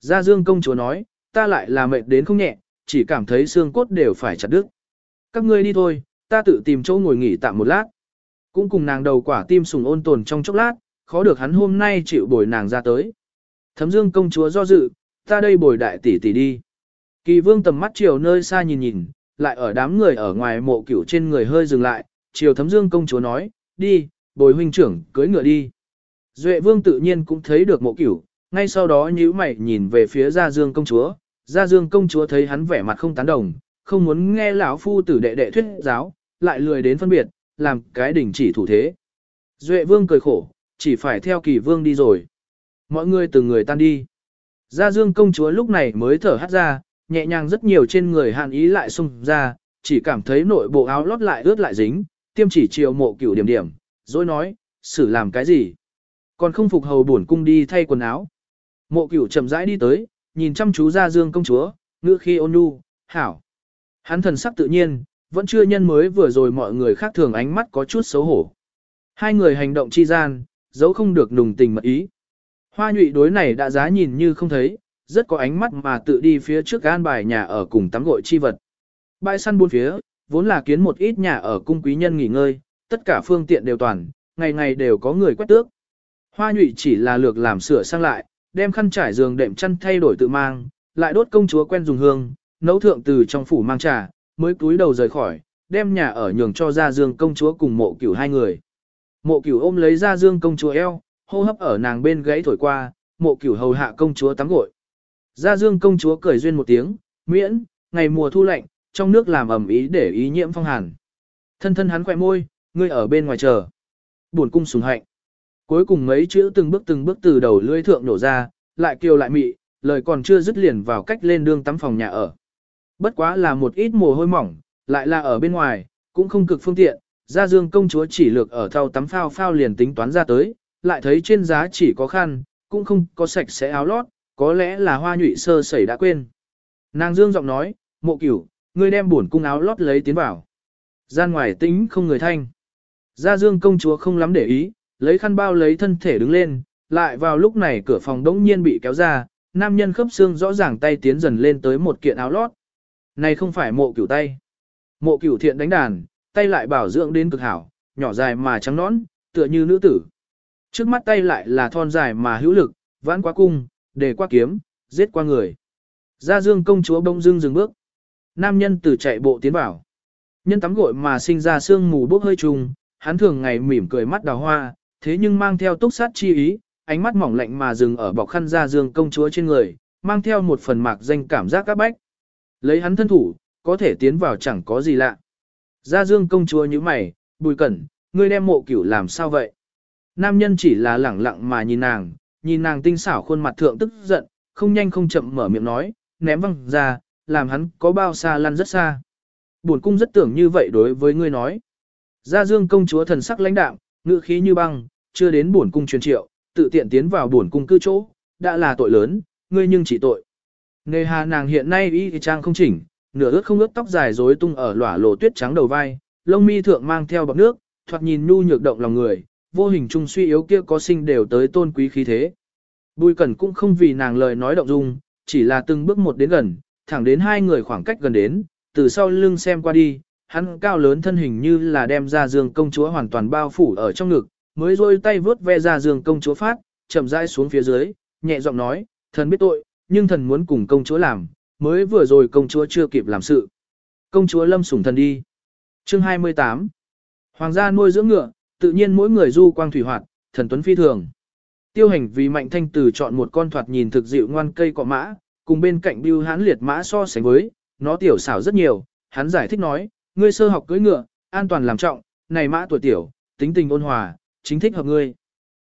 Gia Dương công chúa nói, ta lại là mệt đến không nhẹ, chỉ cảm thấy xương cốt đều phải chặt đứt. Các ngươi đi thôi, ta tự tìm chỗ ngồi nghỉ tạm một lát. Cũng cùng nàng đầu quả tim sùng ôn tồn trong chốc lát, khó được hắn hôm nay chịu bồi nàng ra tới. Thấm Dương công chúa do dự, ta đây bồi đại tỷ tỷ đi. Kỳ vương tầm mắt chiều nơi xa nhìn nhìn, lại ở đám người ở ngoài mộ cửu trên người hơi dừng lại, chiều thấm Dương công chúa nói, đi, bồi huynh trưởng, cưới ngựa đi. Duệ vương tự nhiên cũng thấy được mộ cửu, ngay sau đó nhíu mày nhìn về phía Gia Dương công chúa, Gia Dương công chúa thấy hắn vẻ mặt không tán đồng, không muốn nghe lão phu tử đệ đệ thuyết giáo, lại lười đến phân biệt, làm cái đỉnh chỉ thủ thế. Duệ vương cười khổ, chỉ phải theo kỳ vương đi rồi. Mọi người từng người tan đi. Gia Dương công chúa lúc này mới thở hắt ra, nhẹ nhàng rất nhiều trên người hàn ý lại xung ra, chỉ cảm thấy nội bộ áo lót lại ướt lại dính, tiêm chỉ chiều mộ cửu điểm điểm, rồi nói, xử làm cái gì? Còn không phục hầu buồn cung đi thay quần áo. Mộ cửu chậm rãi đi tới, nhìn chăm chú ra Dương công chúa, ngữ khi ôn nhu, hảo. Hắn thần sắc tự nhiên, vẫn chưa nhân mới vừa rồi mọi người khác thường ánh mắt có chút xấu hổ. Hai người hành động chi gian, dấu không được nùng tình mật ý. Hoa nhụy đối này đã giá nhìn như không thấy, rất có ánh mắt mà tự đi phía trước gan bài nhà ở cùng tắm gội chi vật. Bãi săn buôn phía, vốn là kiến một ít nhà ở cung quý nhân nghỉ ngơi, tất cả phương tiện đều toàn, ngày ngày đều có người quét tước. Hoa nhụy chỉ là lược làm sửa sang lại, đem khăn trải giường đệm chăn thay đổi tự mang, lại đốt công chúa quen dùng hương, nấu thượng từ trong phủ mang trà, mới cúi đầu rời khỏi, đem nhà ở nhường cho ra dương công chúa cùng mộ cửu hai người. Mộ cửu ôm lấy ra dương công chúa eo, hô hấp ở nàng bên gãy thổi qua, mộ cửu hầu hạ công chúa tắm gội. Gia dương công chúa cười duyên một tiếng, miễn, ngày mùa thu lạnh, trong nước làm ẩm ý để ý nhiễm phong hàn. Thân thân hắn khỏe môi, ngươi ở bên ngoài chờ. Buồn cung sùng hạnh. Cuối cùng mấy chữ từng bước từng bước từ đầu lưỡi thượng nổ ra, lại kiều lại mị, lời còn chưa dứt liền vào cách lên đương tắm phòng nhà ở. Bất quá là một ít mồ hôi mỏng, lại là ở bên ngoài, cũng không cực phương tiện, Gia Dương công chúa chỉ lược ở thau tắm phao phao liền tính toán ra tới, lại thấy trên giá chỉ có khăn, cũng không có sạch sẽ áo lót, có lẽ là hoa nhụy sơ sẩy đã quên. Nàng Dương giọng nói, mộ cửu, ngươi đem bổn cung áo lót lấy tiến vào. Gian ngoài tính không người thanh. Gia Dương công chúa không lắm để ý, lấy khăn bao lấy thân thể đứng lên, lại vào lúc này cửa phòng đống nhiên bị kéo ra, nam nhân khớp xương rõ ràng tay tiến dần lên tới một kiện áo lót. Này không phải mộ cửu tay. Mộ cửu thiện đánh đàn, tay lại bảo dưỡng đến cực hảo, nhỏ dài mà trắng nõn, tựa như nữ tử. Trước mắt tay lại là thon dài mà hữu lực, vãn qua cung, để qua kiếm, giết qua người. Gia Dương công chúa bông dưng dừng bước. Nam nhân từ chạy bộ tiến vào. Nhân tắm gội mà sinh ra sương mù bốc hơi trùng, hắn thường ngày mỉm cười mắt đào hoa, thế nhưng mang theo túc sát chi ý, ánh mắt mỏng lạnh mà dừng ở bọc khăn da Dương công chúa trên người, mang theo một phần mạc danh cảm giác các bách. Lấy hắn thân thủ, có thể tiến vào chẳng có gì lạ. Gia Dương công chúa như mày, bùi cẩn, ngươi đem mộ cửu làm sao vậy? Nam nhân chỉ là lẳng lặng mà nhìn nàng, nhìn nàng tinh xảo khuôn mặt thượng tức giận, không nhanh không chậm mở miệng nói, ném văng ra, làm hắn có bao xa lăn rất xa. Buồn cung rất tưởng như vậy đối với ngươi nói. Gia Dương công chúa thần sắc lãnh đạm, ngữ khí như băng, chưa đến buồn cung truyền triệu, tự tiện tiến vào buồn cung cư chỗ, đã là tội lớn, ngươi nhưng chỉ tội. Nghề hà nàng hiện nay y trang không chỉnh, nửa ướt không ướt tóc dài rối tung ở lỏa lộ tuyết trắng đầu vai, lông mi thượng mang theo bọc nước, thoạt nhìn nu nhược động lòng người, vô hình trung suy yếu kia có sinh đều tới tôn quý khí thế. Bùi cẩn cũng không vì nàng lời nói động dung, chỉ là từng bước một đến gần, thẳng đến hai người khoảng cách gần đến, từ sau lưng xem qua đi, hắn cao lớn thân hình như là đem ra dương công chúa hoàn toàn bao phủ ở trong ngực, mới rôi tay vướt ve ra dương công chúa phát, chậm rãi xuống phía dưới, nhẹ giọng nói, thần biết tội, nhưng thần muốn cùng công chúa làm, mới vừa rồi công chúa chưa kịp làm sự. Công chúa lâm sủng thần đi. Chương 28 Hoàng gia nuôi dưỡng ngựa, tự nhiên mỗi người du quang thủy hoạt, thần tuấn phi thường. Tiêu hành vì mạnh thanh tử chọn một con thoạt nhìn thực dịu ngoan cây cọ mã, cùng bên cạnh bưu hán liệt mã so sánh với, nó tiểu xảo rất nhiều, hắn giải thích nói, ngươi sơ học cưỡi ngựa, an toàn làm trọng, này mã tuổi tiểu, tính tình ôn hòa, chính thích hợp ngươi.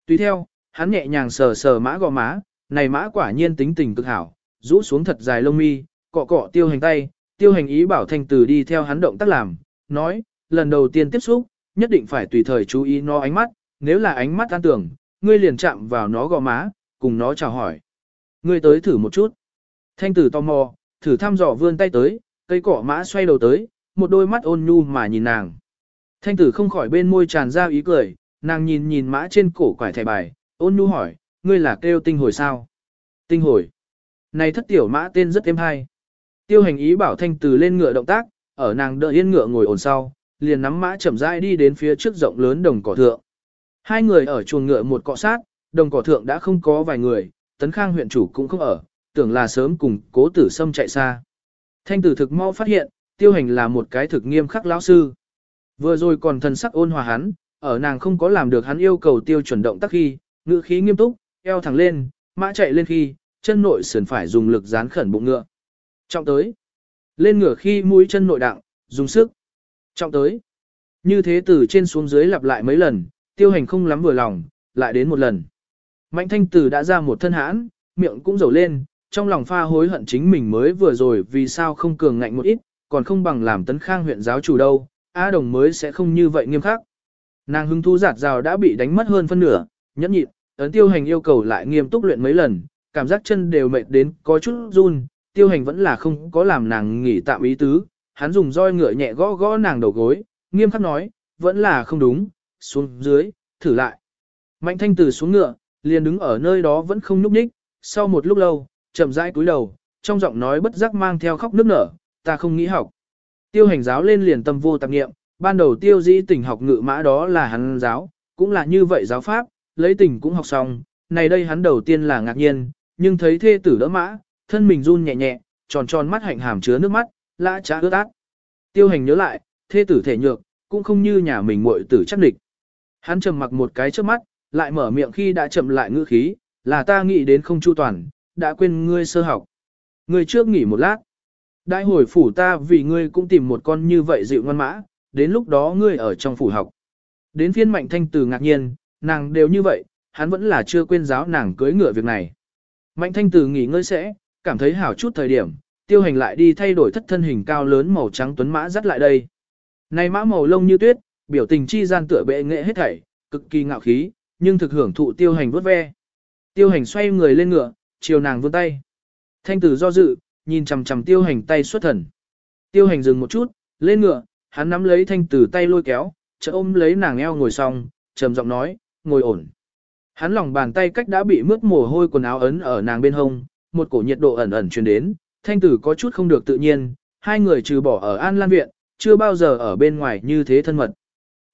Tùy theo, hắn nhẹ nhàng sờ sờ mã gò má, này mã quả nhiên tính tình cực hảo, rũ xuống thật dài lông mi, cọ cọ tiêu hành tay, tiêu hành ý bảo thanh từ đi theo hắn động tác làm, nói, lần đầu tiên tiếp xúc, nhất định phải tùy thời chú ý nó ánh mắt, nếu là ánh mắt an tưởng, ngươi liền chạm vào nó gò má, cùng nó chào hỏi. Ngươi tới thử một chút. Thanh tử tò mò, thử thăm dò vươn tay tới, cây cỏ mã xoay đầu tới, một đôi mắt ôn nhu mà nhìn nàng. Thanh tử không khỏi bên môi tràn ra ý cười, nàng nhìn nhìn mã trên cổ quải thẻ bài, ôn nhu hỏi, ngươi là kêu tinh hồi sao? Tinh hồi. Này thất tiểu mã tên rất êm hay. Tiêu hành ý bảo thanh tử lên ngựa động tác, ở nàng đợi yên ngựa ngồi ổn sau, liền nắm mã chậm rãi đi đến phía trước rộng lớn đồng cỏ thượng. Hai người ở chuồng ngựa một cọ sát, đồng cỏ thượng đã không có vài người, tấn khang huyện chủ cũng không ở, tưởng là sớm cùng cố tử sâm chạy xa. Thanh tử thực mau phát hiện, tiêu hành là một cái thực nghiêm khắc lão sư. Vừa rồi còn thần sắc ôn hòa hắn, ở nàng không có làm được hắn yêu cầu tiêu chuẩn động tác khi, ngữ khí nghiêm túc, eo thẳng lên, mã chạy lên khi, chân nội sườn phải dùng lực dán khẩn bụng ngựa. Trọng tới. Lên ngựa khi mũi chân nội đặng, dùng sức. Trọng tới. Như thế từ trên xuống dưới lặp lại mấy lần, tiêu hành không lắm vừa lòng, lại đến một lần. Mạnh thanh tử đã ra một thân hãn, miệng cũng dầu lên, trong lòng pha hối hận chính mình mới vừa rồi vì sao không cường ngạnh một ít, còn không bằng làm tấn khang huyện giáo chủ đâu, A đồng mới sẽ không như vậy nghiêm khắc. Nàng hứng thú giạt rào đã bị đánh mất hơn phân nửa, nhẫn nhịn, ấn tiêu hành yêu cầu lại nghiêm túc luyện mấy lần, cảm giác chân đều mệt đến có chút run, tiêu hành vẫn là không có làm nàng nghỉ tạm ý tứ, hắn dùng roi ngựa nhẹ gõ gõ nàng đầu gối, nghiêm khắc nói, vẫn là không đúng, xuống dưới, thử lại. Mạnh thanh từ xuống ngựa, liền đứng ở nơi đó vẫn không nhúc nhích, sau một lúc lâu, chậm rãi cúi đầu, trong giọng nói bất giác mang theo khóc nước nở, ta không nghĩ học. Tiêu hành giáo lên liền tâm vô tạp nghiệm, ban đầu tiêu dĩ tình học ngự mã đó là hắn giáo, cũng là như vậy giáo pháp, lấy tình cũng học xong, này đây hắn đầu tiên là ngạc nhiên, nhưng thấy thê tử đỡ mã, thân mình run nhẹ nhẹ, tròn tròn mắt hạnh hàm chứa nước mắt, lã trá ướt át. Tiêu hành nhớ lại, thê tử thể nhược, cũng không như nhà mình muội tử chắc địch. Hắn trầm mặc một cái trước mắt, lại mở miệng khi đã chậm lại ngữ khí, là ta nghĩ đến không chu toàn, đã quên ngươi sơ học. Ngươi trước nghỉ một lát. Đại hồi phủ ta vì ngươi cũng tìm một con như vậy dịu ngoan mã, đến lúc đó ngươi ở trong phủ học. Đến phiên mạnh thanh từ ngạc nhiên, nàng đều như vậy, hắn vẫn là chưa quên giáo nàng cưới ngựa việc này. Mạnh thanh từ nghỉ ngơi sẽ, cảm thấy hảo chút thời điểm, tiêu hành lại đi thay đổi thất thân hình cao lớn màu trắng tuấn mã dắt lại đây. Này mã màu lông như tuyết, biểu tình chi gian tựa bệ nghệ hết thảy, cực kỳ ngạo khí, nhưng thực hưởng thụ tiêu hành vuốt ve. Tiêu hành xoay người lên ngựa, chiều nàng vươn tay. Thanh tử do dự, nhìn chằm chằm tiêu hành tay xuất thần. Tiêu hành dừng một chút, lên ngựa, hắn nắm lấy thanh tử tay lôi kéo, chợt ôm lấy nàng eo ngồi xong, trầm giọng nói, ngồi ổn. Hắn lòng bàn tay cách đã bị mướt mồ hôi quần áo ấn ở nàng bên hông, một cổ nhiệt độ ẩn ẩn truyền đến, thanh tử có chút không được tự nhiên, hai người trừ bỏ ở An Lan Viện, chưa bao giờ ở bên ngoài như thế thân mật.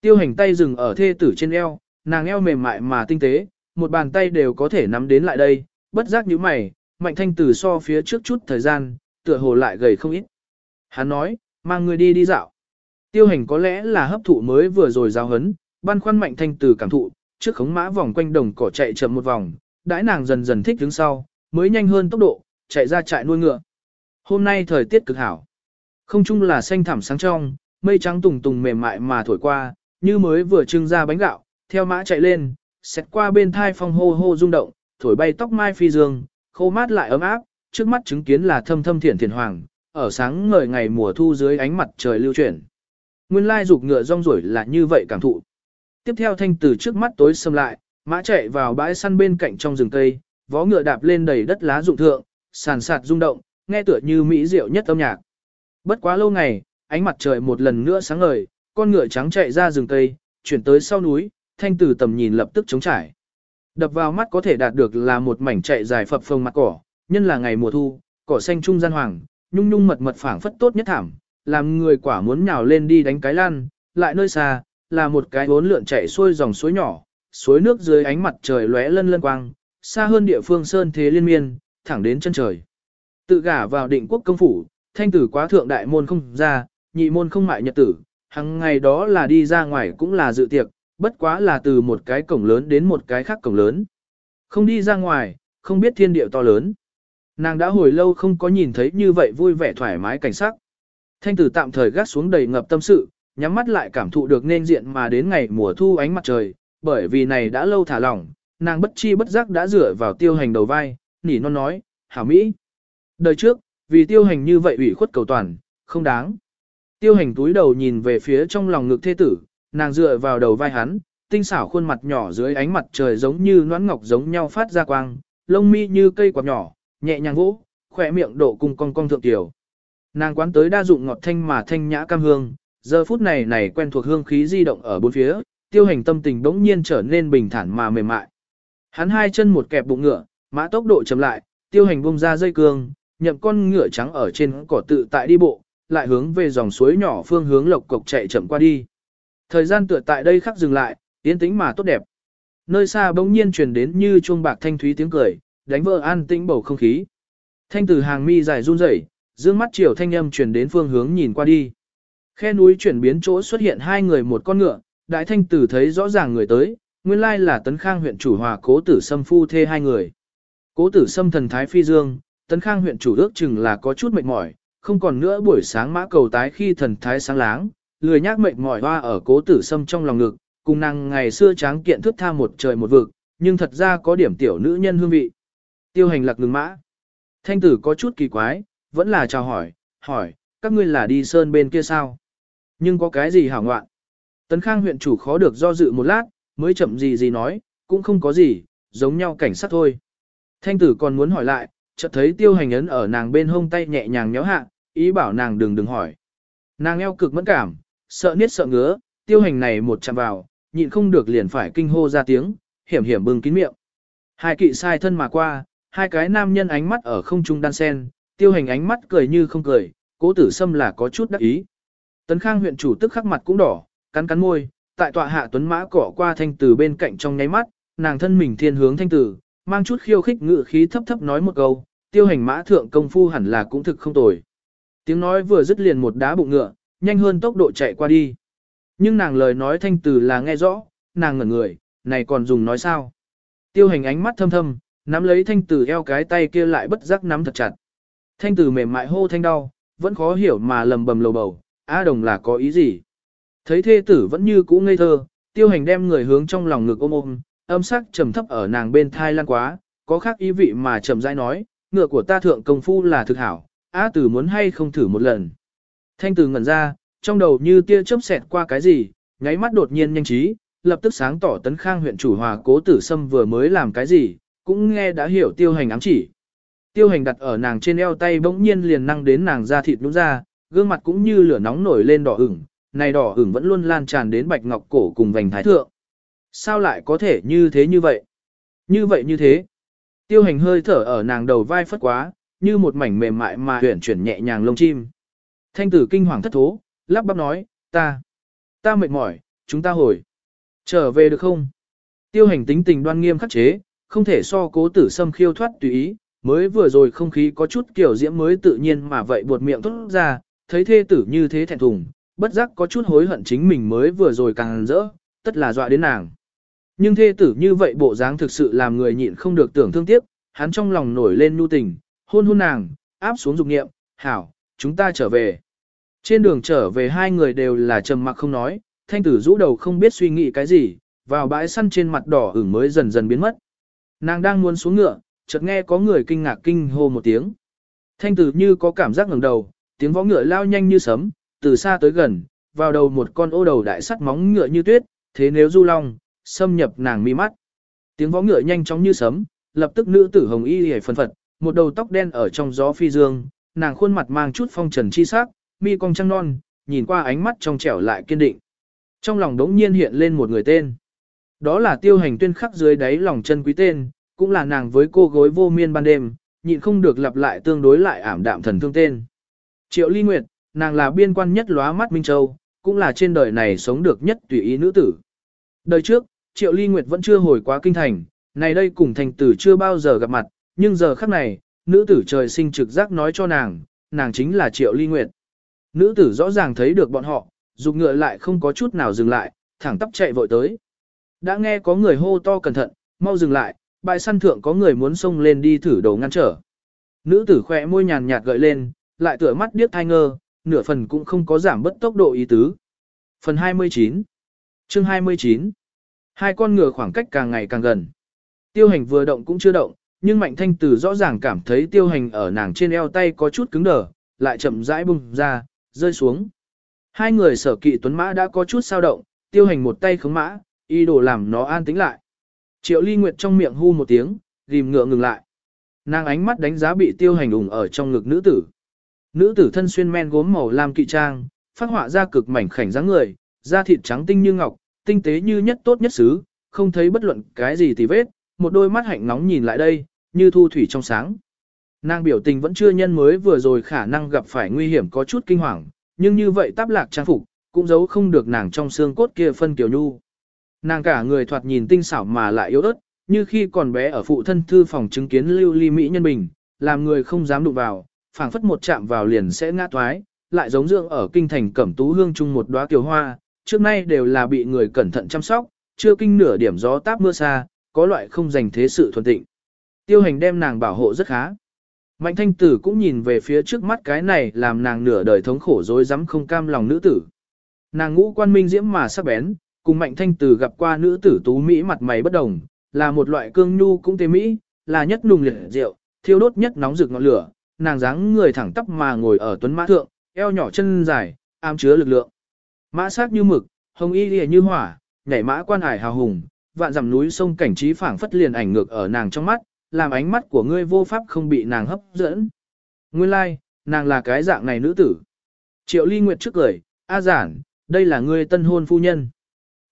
Tiêu hành tay dừng ở thê tử trên eo, nàng eo mềm mại mà tinh tế, một bàn tay đều có thể nắm đến lại đây, bất giác như mày, mạnh thanh tử so phía trước chút thời gian, tựa hồ lại gầy không ít. Hắn nói, mang người đi đi dạo. Tiêu hành có lẽ là hấp thụ mới vừa rồi giao hấn, băn khoăn mạnh thanh tử cảm thụ, trước khống mã vòng quanh đồng cỏ chạy chậm một vòng, đãi nàng dần dần thích đứng sau, mới nhanh hơn tốc độ, chạy ra trại nuôi ngựa. Hôm nay thời tiết cực hảo. Không chung là xanh thẳm sáng trong, mây trắng tùng tùng mềm mại mà thổi qua, như mới vừa trưng ra bánh gạo, theo mã chạy lên, xét qua bên thai phong hô hô rung động, thổi bay tóc mai phi dương, khô mát lại ấm áp, trước mắt chứng kiến là thâm thâm thiển thiển hoàng, ở sáng ngời ngày mùa thu dưới ánh mặt trời lưu chuyển. Nguyên lai dục ngựa rong ruổi là như vậy cảm thụ. Tiếp theo thanh từ trước mắt tối sầm lại, mã chạy vào bãi săn bên cạnh trong rừng cây, vó ngựa đạp lên đầy đất lá rụng thượng, sàn sạt rung động, nghe tựa như mỹ diệu nhất âm nhạc. Bất quá lâu ngày, ánh mặt trời một lần nữa sáng ngời, con ngựa trắng chạy ra rừng cây, chuyển tới sau núi, thanh từ tầm nhìn lập tức chống trải. Đập vào mắt có thể đạt được là một mảnh chạy dài phập phồng mặt cỏ, nhân là ngày mùa thu, cỏ xanh trung gian hoàng, nhung nhung mật mật phảng phất tốt nhất thảm, làm người quả muốn nhào lên đi đánh cái lan, lại nơi xa, là một cái bốn lượn chạy xuôi dòng suối nhỏ, suối nước dưới ánh mặt trời lóe lân lân quang, xa hơn địa phương sơn thế liên miên, thẳng đến chân trời. Tự gả vào định quốc công phủ, thanh tử quá thượng đại môn không ra, nhị môn không mại nhật tử, hằng ngày đó là đi ra ngoài cũng là dự tiệc, bất quá là từ một cái cổng lớn đến một cái khác cổng lớn. Không đi ra ngoài, không biết thiên địa to lớn. Nàng đã hồi lâu không có nhìn thấy như vậy vui vẻ thoải mái cảnh sắc. Thanh tử tạm thời gác xuống đầy ngập tâm sự, nhắm mắt lại cảm thụ được nên diện mà đến ngày mùa thu ánh mặt trời, bởi vì này đã lâu thả lỏng, nàng bất chi bất giác đã dựa vào tiêu hành đầu vai, nỉ non nói, hảo Mỹ. Đời trước, vì tiêu hành như vậy ủy khuất cầu toàn, không đáng. Tiêu hành túi đầu nhìn về phía trong lòng ngực thê tử, nàng dựa vào đầu vai hắn, tinh xảo khuôn mặt nhỏ dưới ánh mặt trời giống như noãn ngọc giống nhau phát ra quang, lông mi như cây quạt nhỏ, nhẹ nhàng vỗ, khỏe miệng độ cung cong cong thượng tiểu. Nàng quán tới đa dụng ngọt thanh mà thanh nhã cam hương, giờ phút này này quen thuộc hương khí di động ở bốn phía, tiêu hành tâm tình bỗng nhiên trở nên bình thản mà mềm mại. Hắn hai chân một kẹp bụng ngựa, mã tốc độ chậm lại, tiêu hành bung ra dây cương, nhậm con ngựa trắng ở trên cỏ tự tại đi bộ, lại hướng về dòng suối nhỏ phương hướng lộc cộc chạy chậm qua đi. Thời gian tựa tại đây khắc dừng lại, yên tĩnh mà tốt đẹp. Nơi xa bỗng nhiên truyền đến như chuông bạc thanh thúy tiếng cười, đánh vỡ an tĩnh bầu không khí. Thanh từ hàng mi dài run rẩy, dương mắt chiều thanh âm truyền đến phương hướng nhìn qua đi. Khe núi chuyển biến chỗ xuất hiện hai người một con ngựa, đại thanh tử thấy rõ ràng người tới, nguyên lai là tấn khang huyện chủ hòa cố tử sâm phu thê hai người. Cố tử sâm thần thái phi dương, tấn khang huyện chủ ước chừng là có chút mệt mỏi, không còn nữa buổi sáng mã cầu tái khi thần thái sáng láng, lười nhác mệt mỏi hoa ở cố tử sâm trong lòng ngực, cùng nàng ngày xưa tráng kiện thước tha một trời một vực, nhưng thật ra có điểm tiểu nữ nhân hương vị. Tiêu hành lạc ngừng mã. Thanh tử có chút kỳ quái, vẫn là chào hỏi, hỏi, các ngươi là đi sơn bên kia sao? Nhưng có cái gì hảo ngoạn? Tấn Khang huyện chủ khó được do dự một lát, mới chậm gì gì nói, cũng không có gì, giống nhau cảnh sát thôi. Thanh tử còn muốn hỏi lại, chợt thấy tiêu hành ấn ở nàng bên hông tay nhẹ nhàng nhéo hạ, ý bảo nàng đừng đừng hỏi. Nàng eo cực mẫn cảm, sợ niết sợ ngứa, tiêu hành này một chạm vào, nhịn không được liền phải kinh hô ra tiếng, hiểm hiểm bưng kín miệng. Hai kỵ sai thân mà qua, hai cái nam nhân ánh mắt ở không trung đan sen, tiêu hành ánh mắt cười như không cười, cố tử xâm là có chút đắc ý. Tấn Khang huyện chủ tức khắc mặt cũng đỏ, cắn cắn môi, tại tọa hạ tuấn mã cỏ qua thanh tử bên cạnh trong nháy mắt, nàng thân mình thiên hướng thanh tử, mang chút khiêu khích ngự khí thấp thấp nói một câu, tiêu hành mã thượng công phu hẳn là cũng thực không tồi. Tiếng nói vừa dứt liền một đá bụng ngựa, nhanh hơn tốc độ chạy qua đi. Nhưng nàng lời nói thanh từ là nghe rõ, nàng ngẩn người, này còn dùng nói sao. Tiêu hành ánh mắt thâm thâm, nắm lấy thanh từ eo cái tay kia lại bất giác nắm thật chặt. Thanh từ mềm mại hô thanh đau, vẫn khó hiểu mà lầm bầm lầu bầu, A đồng là có ý gì. Thấy thê tử vẫn như cũ ngây thơ, tiêu hành đem người hướng trong lòng ngực ôm ôm, âm sắc trầm thấp ở nàng bên thai lan quá, có khác ý vị mà trầm rãi nói, ngựa của ta thượng công phu là thực hảo, A tử muốn hay không thử một lần. Thanh từ ngẩn ra, trong đầu như tia chớp xẹt qua cái gì, nháy mắt đột nhiên nhanh trí, lập tức sáng tỏ tấn khang huyện chủ hòa cố tử sâm vừa mới làm cái gì, cũng nghe đã hiểu tiêu hành ám chỉ. Tiêu hành đặt ở nàng trên eo tay bỗng nhiên liền năng đến nàng da thịt nhũn ra, gương mặt cũng như lửa nóng nổi lên đỏ ửng, này đỏ ửng vẫn luôn lan tràn đến bạch ngọc cổ cùng vành thái thượng. Sao lại có thể như thế như vậy? Như vậy như thế. Tiêu hành hơi thở ở nàng đầu vai phất quá, như một mảnh mềm mại mà huyển chuyển nhẹ nhàng lông chim. Thanh tử kinh hoàng thất thố, lắp bắp nói, ta, ta mệt mỏi, chúng ta hồi. Trở về được không? Tiêu hành tính tình đoan nghiêm khắc chế, không thể so cố tử xâm khiêu thoát tùy ý, mới vừa rồi không khí có chút kiểu diễm mới tự nhiên mà vậy buột miệng thốt ra, thấy thê tử như thế thẹn thùng, bất giác có chút hối hận chính mình mới vừa rồi càng rỡ, tất là dọa đến nàng. Nhưng thê tử như vậy bộ dáng thực sự làm người nhịn không được tưởng thương tiếc, hắn trong lòng nổi lên nhu tình, hôn hôn nàng, áp xuống dục nghiệm, hảo, chúng ta trở về. Trên đường trở về hai người đều là trầm mặc không nói, thanh tử rũ đầu không biết suy nghĩ cái gì, vào bãi săn trên mặt đỏ ửng mới dần dần biến mất. Nàng đang muốn xuống ngựa, chợt nghe có người kinh ngạc kinh hô một tiếng. Thanh tử như có cảm giác ngẩng đầu, tiếng võ ngựa lao nhanh như sấm, từ xa tới gần, vào đầu một con ô đầu đại sắt móng ngựa như tuyết, thế nếu du long, xâm nhập nàng mi mắt. Tiếng võ ngựa nhanh chóng như sấm, lập tức nữ tử hồng y hề phân phật, một đầu tóc đen ở trong gió phi dương, nàng khuôn mặt mang chút phong trần chi sắc, mi cong trăng non, nhìn qua ánh mắt trong trẻo lại kiên định. Trong lòng đống nhiên hiện lên một người tên. Đó là tiêu hành tuyên khắc dưới đáy lòng chân quý tên, cũng là nàng với cô gối vô miên ban đêm, nhịn không được lặp lại tương đối lại ảm đạm thần thương tên. Triệu Ly Nguyệt, nàng là biên quan nhất lóa mắt Minh Châu, cũng là trên đời này sống được nhất tùy ý nữ tử. Đời trước, Triệu Ly Nguyệt vẫn chưa hồi quá kinh thành, này đây cùng thành tử chưa bao giờ gặp mặt, nhưng giờ khắc này, nữ tử trời sinh trực giác nói cho nàng, nàng chính là Triệu Ly Nguyệt. Nữ tử rõ ràng thấy được bọn họ, dục ngựa lại không có chút nào dừng lại, thẳng tắp chạy vội tới. Đã nghe có người hô to cẩn thận, mau dừng lại, bãi săn thượng có người muốn xông lên đi thử đầu ngăn trở. Nữ tử khỏe môi nhàn nhạt gợi lên, lại tựa mắt điếc thai ngơ, nửa phần cũng không có giảm bất tốc độ ý tứ. Phần 29 Chương 29 Hai con ngựa khoảng cách càng ngày càng gần. Tiêu hành vừa động cũng chưa động, nhưng mạnh thanh tử rõ ràng cảm thấy tiêu hành ở nàng trên eo tay có chút cứng đờ, lại chậm rãi bung ra, rơi xuống. Hai người sở kỵ tuấn mã đã có chút sao động, tiêu hành một tay khống mã, y đồ làm nó an tĩnh lại. Triệu ly nguyệt trong miệng hu một tiếng, rìm ngựa ngừng lại. Nàng ánh mắt đánh giá bị tiêu hành ủng ở trong ngực nữ tử. Nữ tử thân xuyên men gốm màu lam kỵ trang, phát họa ra cực mảnh khảnh dáng người, da thịt trắng tinh như ngọc, tinh tế như nhất tốt nhất xứ, không thấy bất luận cái gì thì vết, một đôi mắt hạnh nóng nhìn lại đây, như thu thủy trong sáng. Nàng biểu tình vẫn chưa nhân mới vừa rồi khả năng gặp phải nguy hiểm có chút kinh hoàng, nhưng như vậy táp lạc trang phục, cũng giấu không được nàng trong xương cốt kia phân kiểu nhu. Nàng cả người thoạt nhìn tinh xảo mà lại yếu ớt, như khi còn bé ở phụ thân thư phòng chứng kiến lưu ly mỹ nhân bình, làm người không dám đụng vào, phảng phất một chạm vào liền sẽ ngã toái, lại giống dưỡng ở kinh thành cẩm tú hương chung một đóa kiều hoa, trước nay đều là bị người cẩn thận chăm sóc, chưa kinh nửa điểm gió táp mưa xa, có loại không dành thế sự thuần tịnh. Tiêu hành đem nàng bảo hộ rất khá. Mạnh thanh tử cũng nhìn về phía trước mắt cái này làm nàng nửa đời thống khổ dối rắm không cam lòng nữ tử. Nàng ngũ quan minh diễm mà sắc bén, cùng mạnh thanh tử gặp qua nữ tử tú Mỹ mặt mày bất đồng, là một loại cương nhu cũng tế Mỹ, là nhất nùng liệt rượu, thiêu đốt nhất nóng rực ngọn lửa, nàng dáng người thẳng tắp mà ngồi ở tuấn mã thượng, eo nhỏ chân dài, am chứa lực lượng. Mã sắc như mực, hồng y lìa như hỏa, nhảy mã quan hải hào hùng, vạn dặm núi sông cảnh trí phảng phất liền ảnh ngược ở nàng trong mắt, làm ánh mắt của ngươi vô pháp không bị nàng hấp dẫn. Nguyên lai, like, nàng là cái dạng này nữ tử. Triệu Ly Nguyệt trước cười, A giản, đây là ngươi tân hôn phu nhân.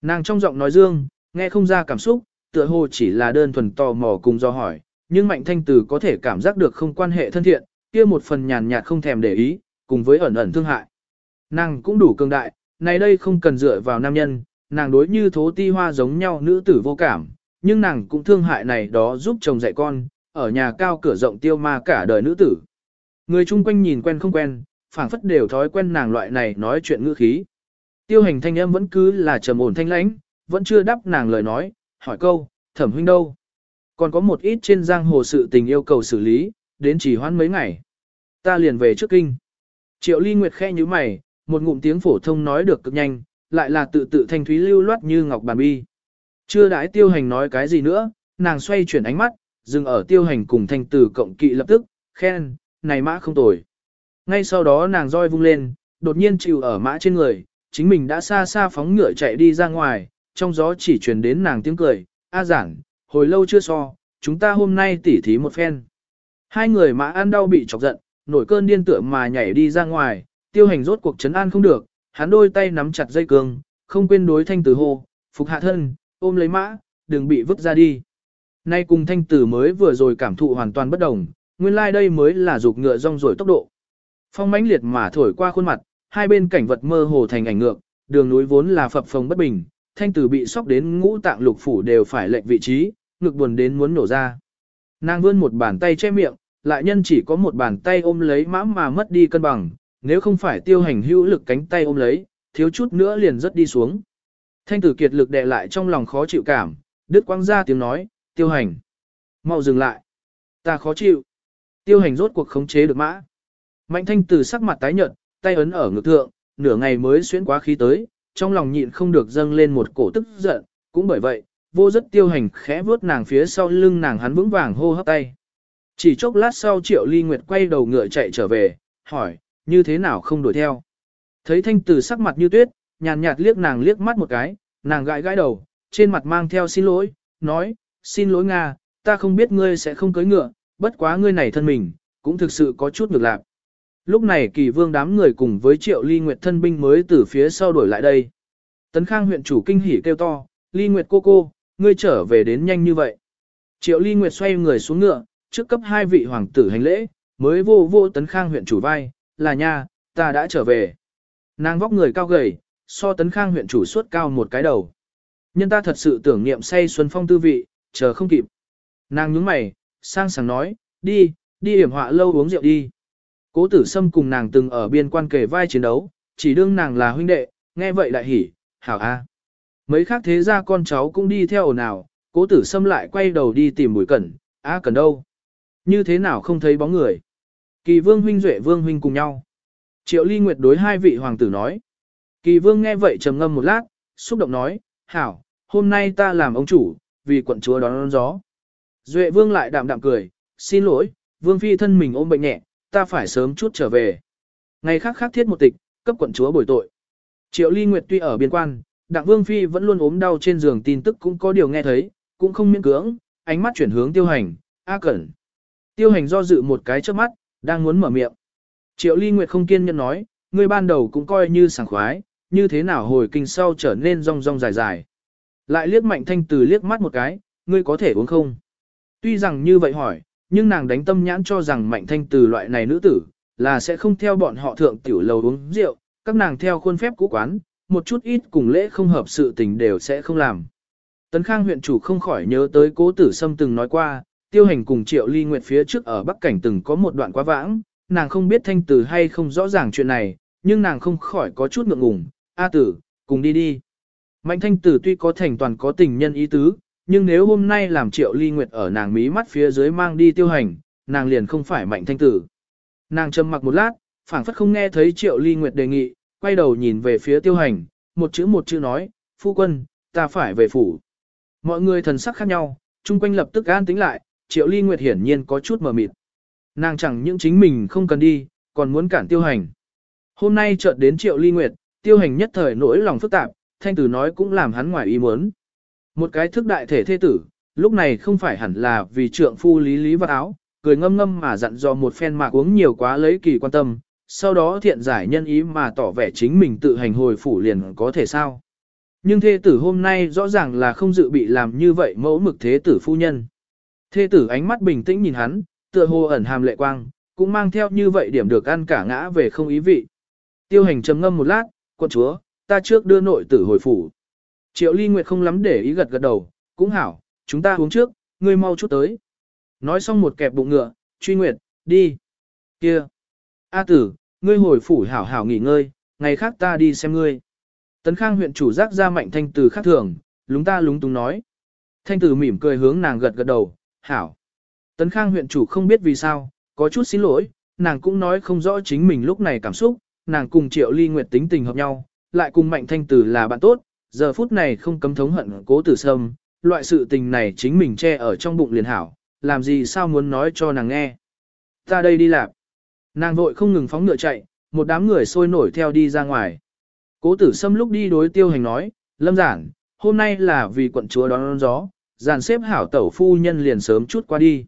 Nàng trong giọng nói dương, nghe không ra cảm xúc, tựa hồ chỉ là đơn thuần tò mò cùng do hỏi, nhưng Mạnh Thanh Tử có thể cảm giác được không quan hệ thân thiện, kia một phần nhàn nhạt không thèm để ý, cùng với ẩn ẩn thương hại. Nàng cũng đủ cường đại, này đây không cần dựa vào nam nhân, nàng đối như thố ti hoa giống nhau nữ tử vô cảm, nhưng nàng cũng thương hại này đó giúp chồng dạy con, ở nhà cao cửa rộng tiêu ma cả đời nữ tử. Người chung quanh nhìn quen không quen, phảng phất đều thói quen nàng loại này nói chuyện ngữ khí. Tiêu hành thanh âm vẫn cứ là trầm ổn thanh lãnh, vẫn chưa đáp nàng lời nói, hỏi câu, thẩm huynh đâu? Còn có một ít trên giang hồ sự tình yêu cầu xử lý, đến chỉ hoãn mấy ngày. Ta liền về trước kinh. Triệu ly nguyệt khe như mày, một ngụm tiếng phổ thông nói được cực nhanh, lại là tự tự thanh thúy lưu loát như ngọc bàn bi. Chưa đãi tiêu hành nói cái gì nữa, nàng xoay chuyển ánh mắt, dừng ở tiêu hành cùng thanh tử cộng kỵ lập tức, khen, này mã không tồi. Ngay sau đó nàng roi vung lên, đột nhiên chịu ở mã trên người, chính mình đã xa xa phóng ngựa chạy đi ra ngoài, trong gió chỉ truyền đến nàng tiếng cười, a giản, hồi lâu chưa so, chúng ta hôm nay tỉ thí một phen. Hai người mã ăn đau bị chọc giận, nổi cơn điên tựa mà nhảy đi ra ngoài, tiêu hành rốt cuộc chấn an không được, hắn đôi tay nắm chặt dây cương, không quên đối thanh tử hô, phục hạ thân, ôm lấy mã, đừng bị vứt ra đi. Nay cùng thanh tử mới vừa rồi cảm thụ hoàn toàn bất đồng, nguyên lai like đây mới là dục ngựa rong rồi tốc độ. Phong mãnh liệt mà thổi qua khuôn mặt, hai bên cảnh vật mơ hồ thành ảnh ngược, đường núi vốn là phập phồng bất bình, thanh tử bị sóc đến ngũ tạng lục phủ đều phải lệnh vị trí, ngực buồn đến muốn nổ ra. Nàng vươn một bàn tay che miệng, lại nhân chỉ có một bàn tay ôm lấy mã mà mất đi cân bằng, nếu không phải tiêu hành hữu lực cánh tay ôm lấy, thiếu chút nữa liền rất đi xuống. Thanh tử kiệt lực đè lại trong lòng khó chịu cảm, đứt quăng ra tiếng nói, tiêu hành. mau dừng lại. Ta khó chịu. Tiêu hành rốt cuộc khống chế được mã. Mạnh thanh tử sắc mặt tái nhợt, tay ấn ở ngực thượng, nửa ngày mới xuyên quá khí tới, trong lòng nhịn không được dâng lên một cổ tức giận, cũng bởi vậy, vô rất tiêu hành khẽ vuốt nàng phía sau lưng nàng hắn vững vàng hô hấp tay. Chỉ chốc lát sau triệu ly nguyệt quay đầu ngựa chạy trở về, hỏi, như thế nào không đuổi theo. Thấy thanh tử sắc mặt như tuyết, nhàn nhạt liếc nàng liếc mắt một cái, nàng gãi gãi đầu, trên mặt mang theo xin lỗi, nói, xin lỗi Nga, ta không biết ngươi sẽ không cưới ngựa, bất quá ngươi này thân mình, cũng thực sự có chút ngược lạc. Lúc này kỳ vương đám người cùng với triệu ly nguyệt thân binh mới từ phía sau đuổi lại đây. Tấn Khang huyện chủ kinh hỉ kêu to, ly nguyệt cô cô, ngươi trở về đến nhanh như vậy. Triệu ly nguyệt xoay người xuống ngựa, trước cấp hai vị hoàng tử hành lễ, mới vô vô Tấn Khang huyện chủ vai, là nha, ta đã trở về. Nàng vóc người cao gầy, so Tấn Khang huyện chủ suốt cao một cái đầu. Nhân ta thật sự tưởng niệm say xuân phong tư vị, chờ không kịp. Nàng nhướng mày, sang sảng nói, đi, đi hiểm họa lâu uống rượu đi. Cố tử sâm cùng nàng từng ở biên quan kề vai chiến đấu, chỉ đương nàng là huynh đệ, nghe vậy lại hỉ, hảo a. Mấy khác thế ra con cháu cũng đi theo ồn ào, cố tử sâm lại quay đầu đi tìm bùi cẩn, a cần đâu. Như thế nào không thấy bóng người. Kỳ vương huynh duệ vương huynh cùng nhau. Triệu ly nguyệt đối hai vị hoàng tử nói. Kỳ vương nghe vậy trầm ngâm một lát, xúc động nói, hảo, hôm nay ta làm ông chủ, vì quận chúa đón, đón gió. Duệ vương lại đạm đạm cười, xin lỗi, vương phi thân mình ôm bệnh nhẹ, ta phải sớm chút trở về. Ngày khác khác thiết một tịch, cấp quận chúa bồi tội. Triệu ly nguyệt tuy ở biên quan, đặng vương phi vẫn luôn ốm đau trên giường tin tức cũng có điều nghe thấy, cũng không miễn cưỡng, ánh mắt chuyển hướng tiêu hành, a cẩn. Tiêu hành do dự một cái trước mắt, đang muốn mở miệng. Triệu ly nguyệt không kiên nhẫn nói, ngươi ban đầu cũng coi như sảng khoái, như thế nào hồi kinh sau trở nên rong rong dài dài. Lại liếc mạnh thanh từ liếc mắt một cái, ngươi có thể uống không? Tuy rằng như vậy hỏi, Nhưng nàng đánh tâm nhãn cho rằng mạnh thanh từ loại này nữ tử, là sẽ không theo bọn họ thượng tiểu lầu uống rượu, các nàng theo khuôn phép cũ quán, một chút ít cùng lễ không hợp sự tình đều sẽ không làm. Tấn Khang huyện chủ không khỏi nhớ tới cố tử sâm từng nói qua, tiêu hành cùng triệu ly nguyệt phía trước ở Bắc Cảnh từng có một đoạn quá vãng, nàng không biết thanh từ hay không rõ ràng chuyện này, nhưng nàng không khỏi có chút ngượng ngùng, A tử, cùng đi đi. Mạnh thanh tử tuy có thành toàn có tình nhân ý tứ, nhưng nếu hôm nay làm triệu ly nguyệt ở nàng mí mắt phía dưới mang đi tiêu hành, nàng liền không phải mạnh thanh tử. Nàng trầm mặc một lát, phảng phất không nghe thấy triệu ly nguyệt đề nghị, quay đầu nhìn về phía tiêu hành, một chữ một chữ nói, phu quân, ta phải về phủ. Mọi người thần sắc khác nhau, chung quanh lập tức an tính lại, triệu ly nguyệt hiển nhiên có chút mờ mịt. Nàng chẳng những chính mình không cần đi, còn muốn cản tiêu hành. Hôm nay chợt đến triệu ly nguyệt, tiêu hành nhất thời nỗi lòng phức tạp, thanh tử nói cũng làm hắn ngoài ý muốn. Một cái thức đại thể thế tử, lúc này không phải hẳn là vì trượng phu lý lý vật áo, cười ngâm ngâm mà dặn dò một phen mà uống nhiều quá lấy kỳ quan tâm, sau đó thiện giải nhân ý mà tỏ vẻ chính mình tự hành hồi phủ liền có thể sao. Nhưng thê tử hôm nay rõ ràng là không dự bị làm như vậy mẫu mực thế tử phu nhân. Thê tử ánh mắt bình tĩnh nhìn hắn, tựa hồ ẩn hàm lệ quang, cũng mang theo như vậy điểm được ăn cả ngã về không ý vị. Tiêu hành trầm ngâm một lát, quân chúa, ta trước đưa nội tử hồi phủ. Triệu ly nguyệt không lắm để ý gật gật đầu, cũng hảo, chúng ta uống trước, ngươi mau chút tới. Nói xong một kẹp bụng ngựa, truy nguyệt, đi. Kia. A tử, ngươi hồi phủ hảo hảo nghỉ ngơi, ngày khác ta đi xem ngươi. Tấn Khang huyện chủ giác ra mạnh thanh từ khác thường, lúng ta lúng túng nói. Thanh tử mỉm cười hướng nàng gật gật đầu, hảo. Tấn Khang huyện chủ không biết vì sao, có chút xin lỗi, nàng cũng nói không rõ chính mình lúc này cảm xúc, nàng cùng triệu ly nguyệt tính tình hợp nhau, lại cùng mạnh thanh tử là bạn tốt, giờ phút này không cấm thống hận cố tử sâm, loại sự tình này chính mình che ở trong bụng liền hảo, làm gì sao muốn nói cho nàng nghe. Ta đây đi làm. Nàng vội không ngừng phóng ngựa chạy, một đám người sôi nổi theo đi ra ngoài. Cố tử sâm lúc đi đối tiêu hành nói, lâm giản, hôm nay là vì quận chúa đón, đón gió, giàn xếp hảo tẩu phu nhân liền sớm chút qua đi.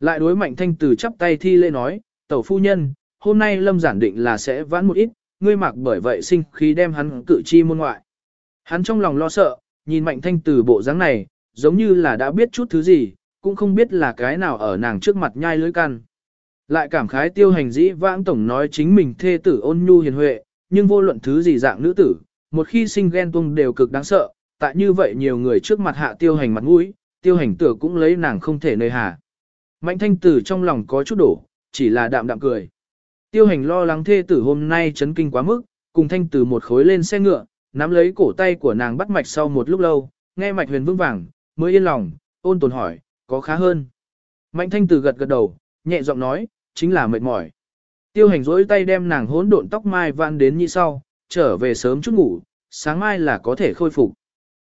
Lại đối mạnh thanh tử chắp tay thi lễ nói, tẩu phu nhân, hôm nay lâm giản định là sẽ vãn một ít, ngươi mặc bởi vậy sinh khí đem hắn cử chi môn ngoại. Hắn trong lòng lo sợ, nhìn mạnh thanh từ bộ dáng này, giống như là đã biết chút thứ gì, cũng không biết là cái nào ở nàng trước mặt nhai lưới căn. Lại cảm khái tiêu hành dĩ vãng tổng nói chính mình thê tử ôn nhu hiền huệ, nhưng vô luận thứ gì dạng nữ tử, một khi sinh ghen tuông đều cực đáng sợ, tại như vậy nhiều người trước mặt hạ tiêu hành mặt mũi, tiêu hành tử cũng lấy nàng không thể nơi hà. Mạnh thanh tử trong lòng có chút đổ, chỉ là đạm đạm cười. Tiêu hành lo lắng thê tử hôm nay chấn kinh quá mức, cùng thanh tử một khối lên xe ngựa, nắm lấy cổ tay của nàng bắt mạch sau một lúc lâu, nghe mạch huyền vững vàng, mới yên lòng, ôn tồn hỏi, có khá hơn. Mạnh thanh tử gật gật đầu, nhẹ giọng nói, chính là mệt mỏi. Tiêu hành rỗi tay đem nàng hỗn độn tóc mai van đến như sau, trở về sớm chút ngủ, sáng mai là có thể khôi phục.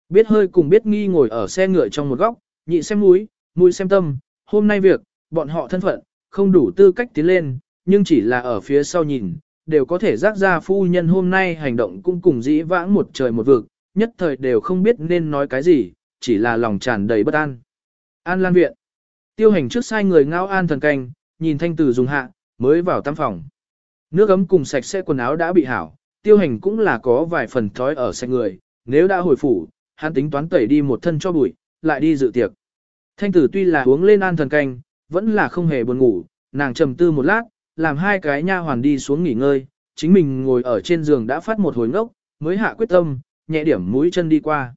Biết hơi cùng biết nghi ngồi ở xe ngựa trong một góc, nhị xem mũi, mũi xem tâm, hôm nay việc, bọn họ thân phận, không đủ tư cách tiến lên, nhưng chỉ là ở phía sau nhìn, đều có thể giác ra phu nhân hôm nay hành động cũng cùng dĩ vãng một trời một vực, nhất thời đều không biết nên nói cái gì, chỉ là lòng tràn đầy bất an. An Lan Viện Tiêu hành trước sai người ngao an thần canh, nhìn thanh tử dùng hạ, mới vào tam phòng. Nước ấm cùng sạch sẽ quần áo đã bị hảo, tiêu hành cũng là có vài phần thói ở sạch người, nếu đã hồi phủ, hắn tính toán tẩy đi một thân cho bụi, lại đi dự tiệc. Thanh tử tuy là uống lên an thần canh, vẫn là không hề buồn ngủ, nàng trầm tư một lát, làm hai cái nha hoàn đi xuống nghỉ ngơi, chính mình ngồi ở trên giường đã phát một hồi ngốc, mới hạ quyết tâm, nhẹ điểm mũi chân đi qua.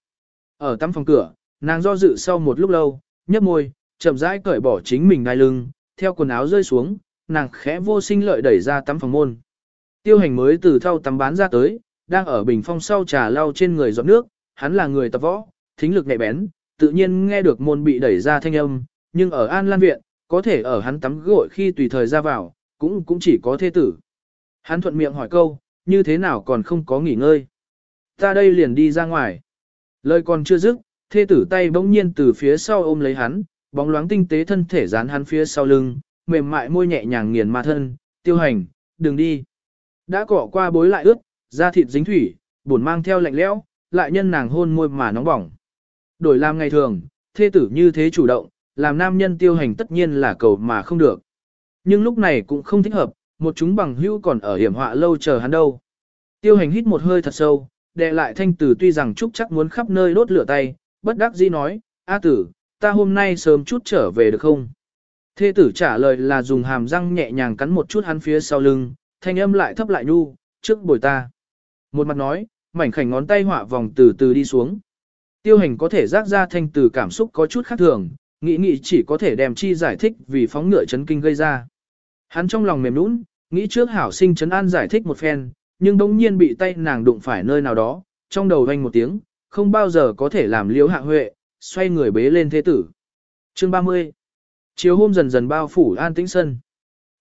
Ở tắm phòng cửa, nàng do dự sau một lúc lâu, nhấp môi, chậm rãi cởi bỏ chính mình đai lưng, theo quần áo rơi xuống, nàng khẽ vô sinh lợi đẩy ra tắm phòng môn. Tiêu hành mới từ thau tắm bán ra tới, đang ở bình phong sau trà lau trên người giọt nước, hắn là người tập võ, thính lực nhạy bén, tự nhiên nghe được môn bị đẩy ra thanh âm, nhưng ở An Lan Viện, có thể ở hắn tắm gội khi tùy thời ra vào, cũng cũng chỉ có thế tử. Hắn thuận miệng hỏi câu, như thế nào còn không có nghỉ ngơi. Ta đây liền đi ra ngoài. Lời còn chưa dứt, thê tử tay bỗng nhiên từ phía sau ôm lấy hắn, bóng loáng tinh tế thân thể dán hắn phía sau lưng, mềm mại môi nhẹ nhàng nghiền ma thân, tiêu hành, đừng đi. Đã cọ qua bối lại ướt, da thịt dính thủy, buồn mang theo lạnh lẽo, lại nhân nàng hôn môi mà nóng bỏng. Đổi làm ngày thường, thê tử như thế chủ động, làm nam nhân tiêu hành tất nhiên là cầu mà không được. Nhưng lúc này cũng không thích hợp, một chúng bằng hữu còn ở hiểm họa lâu chờ hắn đâu. Tiêu hành hít một hơi thật sâu, đệ lại thanh tử tuy rằng Trúc chắc muốn khắp nơi đốt lửa tay, bất đắc dĩ nói, A tử, ta hôm nay sớm chút trở về được không? Thê tử trả lời là dùng hàm răng nhẹ nhàng cắn một chút hắn phía sau lưng, thanh âm lại thấp lại nhu, trước bồi ta. Một mặt nói, mảnh khảnh ngón tay họa vòng từ từ đi xuống. Tiêu hành có thể giác ra thanh từ cảm xúc có chút khác thường, nghĩ nghĩ chỉ có thể đem chi giải thích vì phóng ngựa chấn kinh gây ra. Hắn trong lòng mềm nũng, nghĩ trước hảo sinh chấn an giải thích một phen, nhưng đống nhiên bị tay nàng đụng phải nơi nào đó, trong đầu vang một tiếng, không bao giờ có thể làm liếu hạ huệ, xoay người bế lên thế tử. Chương 30 Chiều hôm dần dần bao phủ an tĩnh sân.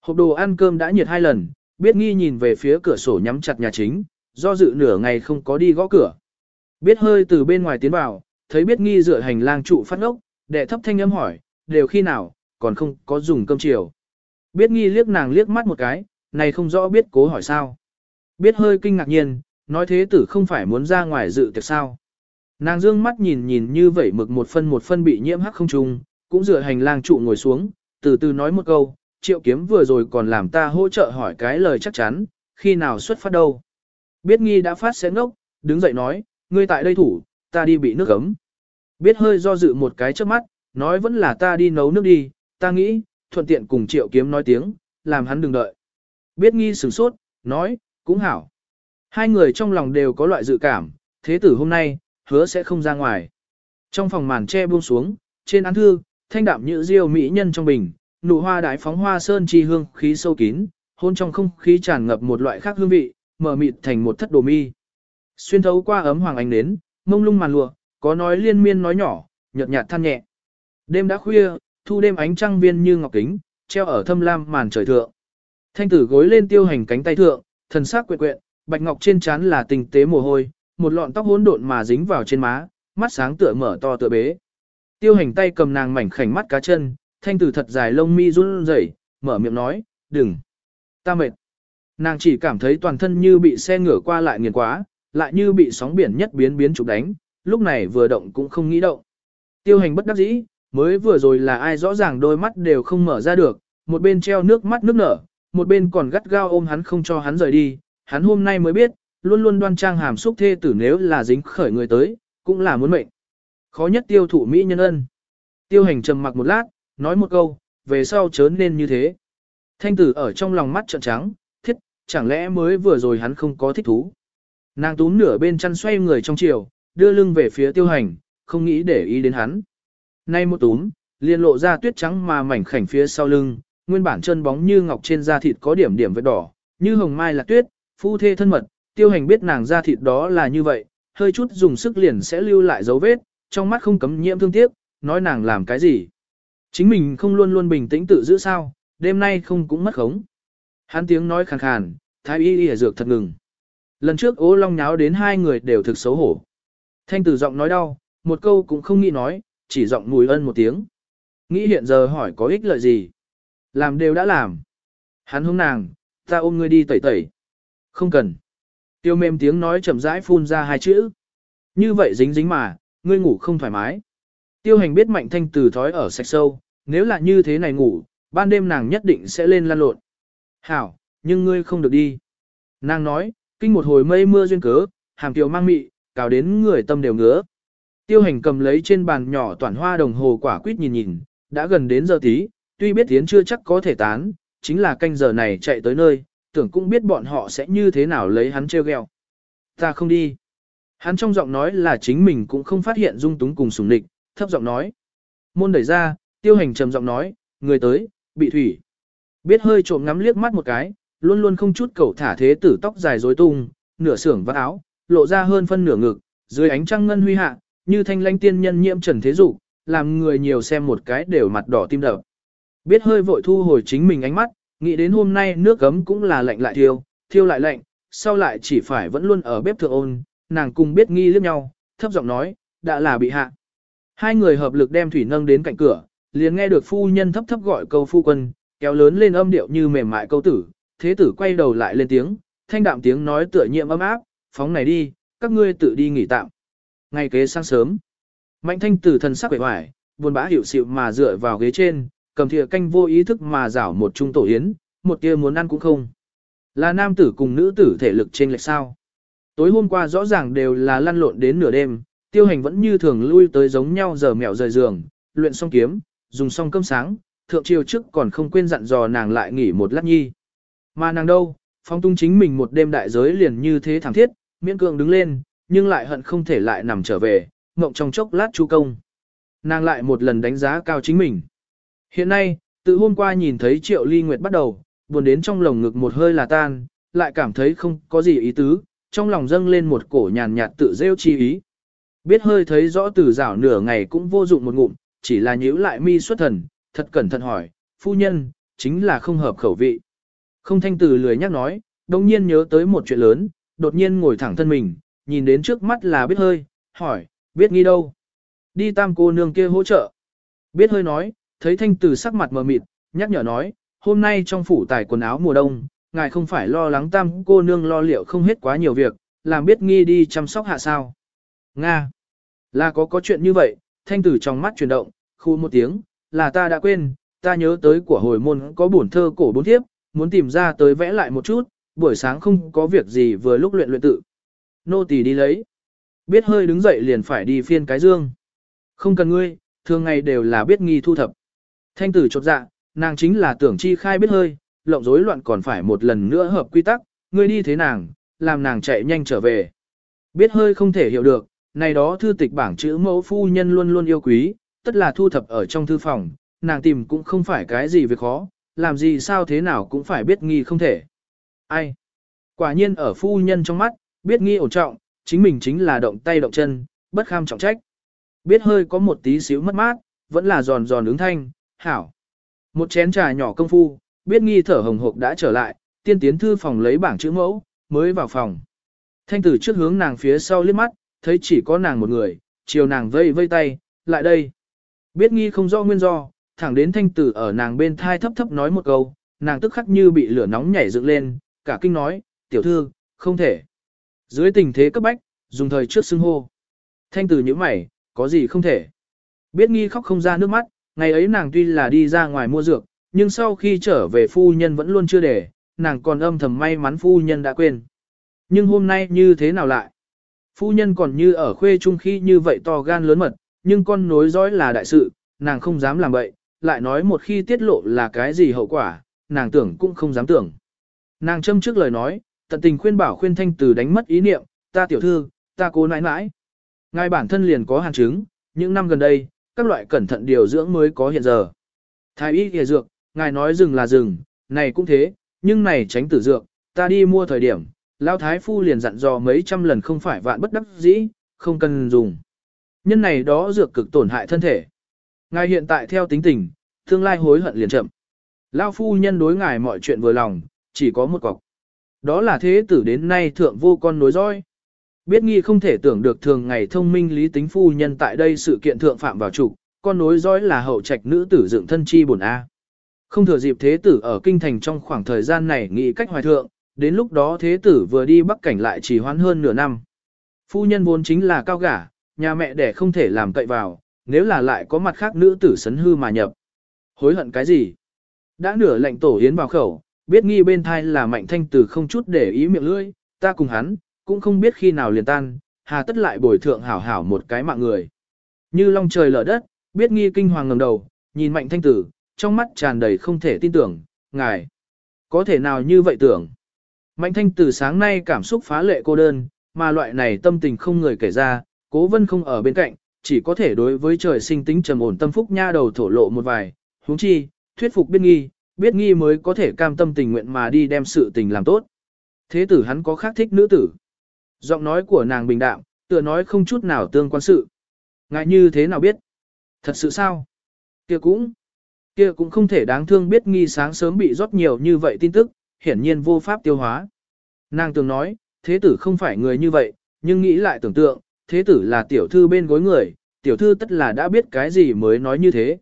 Hộp đồ ăn cơm đã nhiệt hai lần, biết nghi nhìn về phía cửa sổ nhắm chặt nhà chính, do dự nửa ngày không có đi gõ cửa. Biết hơi từ bên ngoài tiến vào, thấy biết nghi dựa hành lang trụ phát ngốc, đệ thấp thanh âm hỏi, đều khi nào, còn không có dùng cơm chiều. Biết nghi liếc nàng liếc mắt một cái, này không rõ biết cố hỏi sao. Biết hơi kinh ngạc nhiên, nói thế tử không phải muốn ra ngoài dự tiệc sao. Nàng dương mắt nhìn nhìn như vậy mực một phân một phân bị nhiễm hắc không trùng, cũng dựa hành lang trụ ngồi xuống, từ từ nói một câu, triệu kiếm vừa rồi còn làm ta hỗ trợ hỏi cái lời chắc chắn, khi nào xuất phát đâu. Biết nghi đã phát sẽ ngốc, đứng dậy nói, ngươi tại đây thủ, ta đi bị nước ấm. Biết hơi do dự một cái trước mắt, nói vẫn là ta đi nấu nước đi, ta nghĩ, thuận tiện cùng triệu kiếm nói tiếng, làm hắn đừng đợi. Biết nghi sửng sốt, nói, cũng hảo. Hai người trong lòng đều có loại dự cảm, thế tử hôm nay, hứa sẽ không ra ngoài. Trong phòng màn che buông xuống, trên án thư, thanh đạm như diêu mỹ nhân trong bình, nụ hoa đại phóng hoa sơn chi hương khí sâu kín, hôn trong không khí tràn ngập một loại khác hương vị, mở mịt thành một thất đồ mi. Xuyên thấu qua ấm hoàng ánh nến, mông lung màn lụa, có nói liên miên nói nhỏ, nhợt nhạt than nhẹ. Đêm đã khuya, thu đêm ánh trăng viên như ngọc kính, treo ở thâm lam màn trời thượng. Thanh tử gối lên tiêu hành cánh tay thượng, thần sắc quyện quyện, bạch ngọc trên trán là tình tế mồ hôi, một lọn tóc hỗn độn mà dính vào trên má, mắt sáng tựa mở to tựa bế. Tiêu hành tay cầm nàng mảnh khảnh mắt cá chân, thanh tử thật dài lông mi run rẩy, mở miệng nói, đừng. Ta mệt. Nàng chỉ cảm thấy toàn thân như bị xe ngửa qua lại nghiền quá, lại như bị sóng biển nhất biến biến trục đánh, lúc này vừa động cũng không nghĩ động. Tiêu hành bất đắc dĩ, mới vừa rồi là ai rõ ràng đôi mắt đều không mở ra được, một bên treo nước mắt nước nở, một bên còn gắt gao ôm hắn không cho hắn rời đi, hắn hôm nay mới biết, luôn luôn đoan trang hàm xúc thê tử nếu là dính khởi người tới, cũng là muốn mệnh. Khó nhất tiêu thụ Mỹ nhân ân. Tiêu hành trầm mặc một lát, nói một câu, về sau chớ nên như thế. Thanh tử ở trong lòng mắt trợn trắng, thiết, chẳng lẽ mới vừa rồi hắn không có thích thú. Nàng túm nửa bên chăn xoay người trong chiều, đưa lưng về phía tiêu hành, không nghĩ để ý đến hắn. Nay một túm, liền lộ ra tuyết trắng mà mảnh khảnh phía sau lưng, nguyên bản chân bóng như ngọc trên da thịt có điểm điểm vết đỏ, như hồng mai là tuyết, phu thê thân mật, tiêu hành biết nàng da thịt đó là như vậy, hơi chút dùng sức liền sẽ lưu lại dấu vết, trong mắt không cấm nhiễm thương tiếc, nói nàng làm cái gì. Chính mình không luôn luôn bình tĩnh tự giữ sao, đêm nay không cũng mất khống. Hắn tiếng nói khàn khàn, thái y y dược thật ngừng. Lần trước ố long nháo đến hai người đều thực xấu hổ. Thanh tử giọng nói đau, một câu cũng không nghĩ nói, chỉ giọng mùi ân một tiếng. Nghĩ hiện giờ hỏi có ích lợi gì. Làm đều đã làm. Hắn hướng nàng, ta ôm ngươi đi tẩy tẩy. Không cần. Tiêu mềm tiếng nói chậm rãi phun ra hai chữ. Như vậy dính dính mà, ngươi ngủ không thoải mái. Tiêu hành biết mạnh thanh từ thói ở sạch sâu, nếu là như thế này ngủ, ban đêm nàng nhất định sẽ lên lăn lộn. Hảo, nhưng ngươi không được đi. Nàng nói, kinh một hồi mây mưa duyên cớ, hàm tiêu mang mị, cào đến người tâm đều ngứa. Tiêu hành cầm lấy trên bàn nhỏ toàn hoa đồng hồ quả quýt nhìn nhìn, đã gần đến giờ tí, tuy biết tiến chưa chắc có thể tán, chính là canh giờ này chạy tới nơi, tưởng cũng biết bọn họ sẽ như thế nào lấy hắn treo gheo. Ta không đi. Hắn trong giọng nói là chính mình cũng không phát hiện dung túng cùng sùng địch, thấp giọng nói. Môn đẩy ra, tiêu hành trầm giọng nói, người tới, bị thủy. Biết hơi trộm ngắm liếc mắt một cái, luôn luôn không chút cầu thả thế tử tóc dài rối tung, nửa sưởng vắt áo, lộ ra hơn phân nửa ngực, dưới ánh trăng ngân huy hạ, như thanh lãnh tiên nhân nhiễm trần thế dục, làm người nhiều xem một cái đều mặt đỏ tim đập. Biết hơi vội thu hồi chính mình ánh mắt, nghĩ đến hôm nay nước gấm cũng là lạnh lại thiêu, thiêu lại lạnh, sau lại chỉ phải vẫn luôn ở bếp thượng ôn, nàng cùng biết nghi liếc nhau, thấp giọng nói, đã là bị hạ. Hai người hợp lực đem thủy nâng đến cạnh cửa, liền nghe được phu nhân thấp thấp gọi câu phu quân, kéo lớn lên âm điệu như mềm mại câu tử, thế tử quay đầu lại lên tiếng, thanh đạm tiếng nói tựa nhiệm ấm áp, phóng này đi, các ngươi tự đi nghỉ tạm. Ngày kế sáng sớm, mạnh thanh tử thần sắc quẻ hoài, buồn bã hiểu xịu mà dựa vào ghế trên, cầm thìa canh vô ý thức mà rảo một trung tổ yến, một tia muốn ăn cũng không. Là nam tử cùng nữ tử thể lực trên lệch sao. Tối hôm qua rõ ràng đều là lăn lộn đến nửa đêm, tiêu hành vẫn như thường lui tới giống nhau giờ mèo rời giường, luyện xong kiếm, dùng xong cơm sáng, thượng triều trước còn không quên dặn dò nàng lại nghỉ một lát nhi. Mà nàng đâu, phong tung chính mình một đêm đại giới liền như thế thẳng thiết, miễn cường đứng lên, nhưng lại hận không thể lại nằm trở về, mộng trong chốc lát chu công. Nàng lại một lần đánh giá cao chính mình. Hiện nay, từ hôm qua nhìn thấy triệu ly nguyệt bắt đầu, buồn đến trong lồng ngực một hơi là tan, lại cảm thấy không có gì ý tứ, trong lòng dâng lên một cổ nhàn nhạt tự rêu chi ý. Biết hơi thấy rõ từ rảo nửa ngày cũng vô dụng một ngụm, chỉ là nhíu lại mi xuất thần, thật cẩn thận hỏi, phu nhân, chính là không hợp khẩu vị. Không thanh từ lười nhắc nói, đồng nhiên nhớ tới một chuyện lớn, đột nhiên ngồi thẳng thân mình, nhìn đến trước mắt là biết hơi, hỏi, biết nghi đâu? Đi tam cô nương kia hỗ trợ. Biết hơi nói, thấy thanh từ sắc mặt mờ mịt, nhắc nhở nói, hôm nay trong phủ tải quần áo mùa đông, ngài không phải lo lắng tam cô nương lo liệu không hết quá nhiều việc, làm biết nghi đi chăm sóc hạ sao. Nga. Là có có chuyện như vậy, thanh tử trong mắt chuyển động, khu một tiếng, là ta đã quên, ta nhớ tới của hồi môn có bổn thơ cổ bốn thiếp, muốn tìm ra tới vẽ lại một chút, buổi sáng không có việc gì vừa lúc luyện luyện tự. Nô tỳ đi lấy. Biết hơi đứng dậy liền phải đi phiên cái dương. Không cần ngươi, thường ngày đều là biết nghi thu thập. Thanh tử chột dạ, nàng chính là tưởng chi khai biết hơi, lộng rối loạn còn phải một lần nữa hợp quy tắc, ngươi đi thế nàng, làm nàng chạy nhanh trở về. Biết hơi không thể hiểu được, này đó thư tịch bảng chữ mẫu phu nhân luôn luôn yêu quý, tất là thu thập ở trong thư phòng, nàng tìm cũng không phải cái gì việc khó, làm gì sao thế nào cũng phải biết nghi không thể. Ai? Quả nhiên ở phu nhân trong mắt, biết nghi ổn trọng, chính mình chính là động tay động chân, bất kham trọng trách. Biết hơi có một tí xíu mất mát, vẫn là giòn giòn ứng thanh, hảo. Một chén trà nhỏ công phu, biết nghi thở hồng hộc đã trở lại, tiên tiến thư phòng lấy bảng chữ mẫu, mới vào phòng. Thanh tử trước hướng nàng phía sau liếc mắt, thấy chỉ có nàng một người, chiều nàng vây vây tay, lại đây. Biết nghi không rõ nguyên do, thẳng đến thanh tử ở nàng bên thai thấp thấp nói một câu, nàng tức khắc như bị lửa nóng nhảy dựng lên, cả kinh nói, tiểu thư, không thể. Dưới tình thế cấp bách, dùng thời trước xưng hô. Thanh tử như mày, có gì không thể. Biết nghi khóc không ra nước mắt, ngày ấy nàng tuy là đi ra ngoài mua dược, nhưng sau khi trở về phu nhân vẫn luôn chưa để, nàng còn âm thầm may mắn phu nhân đã quên. Nhưng hôm nay như thế nào lại? Phu nhân còn như ở khuê trung khi như vậy to gan lớn mật, nhưng con nối dõi là đại sự, nàng không dám làm vậy, lại nói một khi tiết lộ là cái gì hậu quả, nàng tưởng cũng không dám tưởng. Nàng châm trước lời nói, tận tình khuyên bảo khuyên thanh từ đánh mất ý niệm, ta tiểu thư, ta cố nãi nãi. Ngài bản thân liền có hàn chứng, những năm gần đây, các loại cẩn thận điều dưỡng mới có hiện giờ. Thái y kìa dược, ngài nói rừng là rừng, này cũng thế, nhưng này tránh tử dược, ta đi mua thời điểm, Lão Thái Phu liền dặn dò mấy trăm lần không phải vạn bất đắc dĩ, không cần dùng. Nhân này đó dược cực tổn hại thân thể. Ngài hiện tại theo tính tình, tương lai hối hận liền chậm. Lão Phu nhân đối ngài mọi chuyện vừa lòng, chỉ có một cọc. Đó là thế tử đến nay thượng vô con nối dõi. Biết nghi không thể tưởng được thường ngày thông minh lý tính phu nhân tại đây sự kiện thượng phạm vào trục, con nối dõi là hậu trạch nữ tử dựng thân chi bổn A. Không thừa dịp thế tử ở kinh thành trong khoảng thời gian này nghĩ cách hoài thượng, đến lúc đó thế tử vừa đi bắc cảnh lại chỉ hoãn hơn nửa năm. Phu nhân vốn chính là cao gả, nhà mẹ đẻ không thể làm cậy vào, nếu là lại có mặt khác nữ tử sấn hư mà nhập. Hối hận cái gì? Đã nửa lệnh tổ hiến vào khẩu, biết nghi bên thai là mạnh thanh tử không chút để ý miệng lưỡi, ta cùng hắn, cũng không biết khi nào liền tan, hà tất lại bồi thượng hảo hảo một cái mạng người. Như long trời lở đất, biết nghi kinh hoàng ngầm đầu, nhìn mạnh thanh tử, trong mắt tràn đầy không thể tin tưởng, ngài, có thể nào như vậy tưởng. Mạnh thanh tử sáng nay cảm xúc phá lệ cô đơn, mà loại này tâm tình không người kể ra, cố vân không ở bên cạnh, chỉ có thể đối với trời sinh tính trầm ổn tâm phúc nha đầu thổ lộ một vài, huống chi, thuyết phục biết nghi, biết nghi mới có thể cam tâm tình nguyện mà đi đem sự tình làm tốt. Thế tử hắn có khác thích nữ tử. Giọng nói của nàng bình đạm, tựa nói không chút nào tương quan sự. Ngại như thế nào biết? Thật sự sao? kia cũng kia cũng không thể đáng thương biết nghi sáng sớm bị rót nhiều như vậy tin tức, hiển nhiên vô pháp tiêu hóa. Nàng từng nói, thế tử không phải người như vậy, nhưng nghĩ lại tưởng tượng, thế tử là tiểu thư bên gối người, tiểu thư tất là đã biết cái gì mới nói như thế.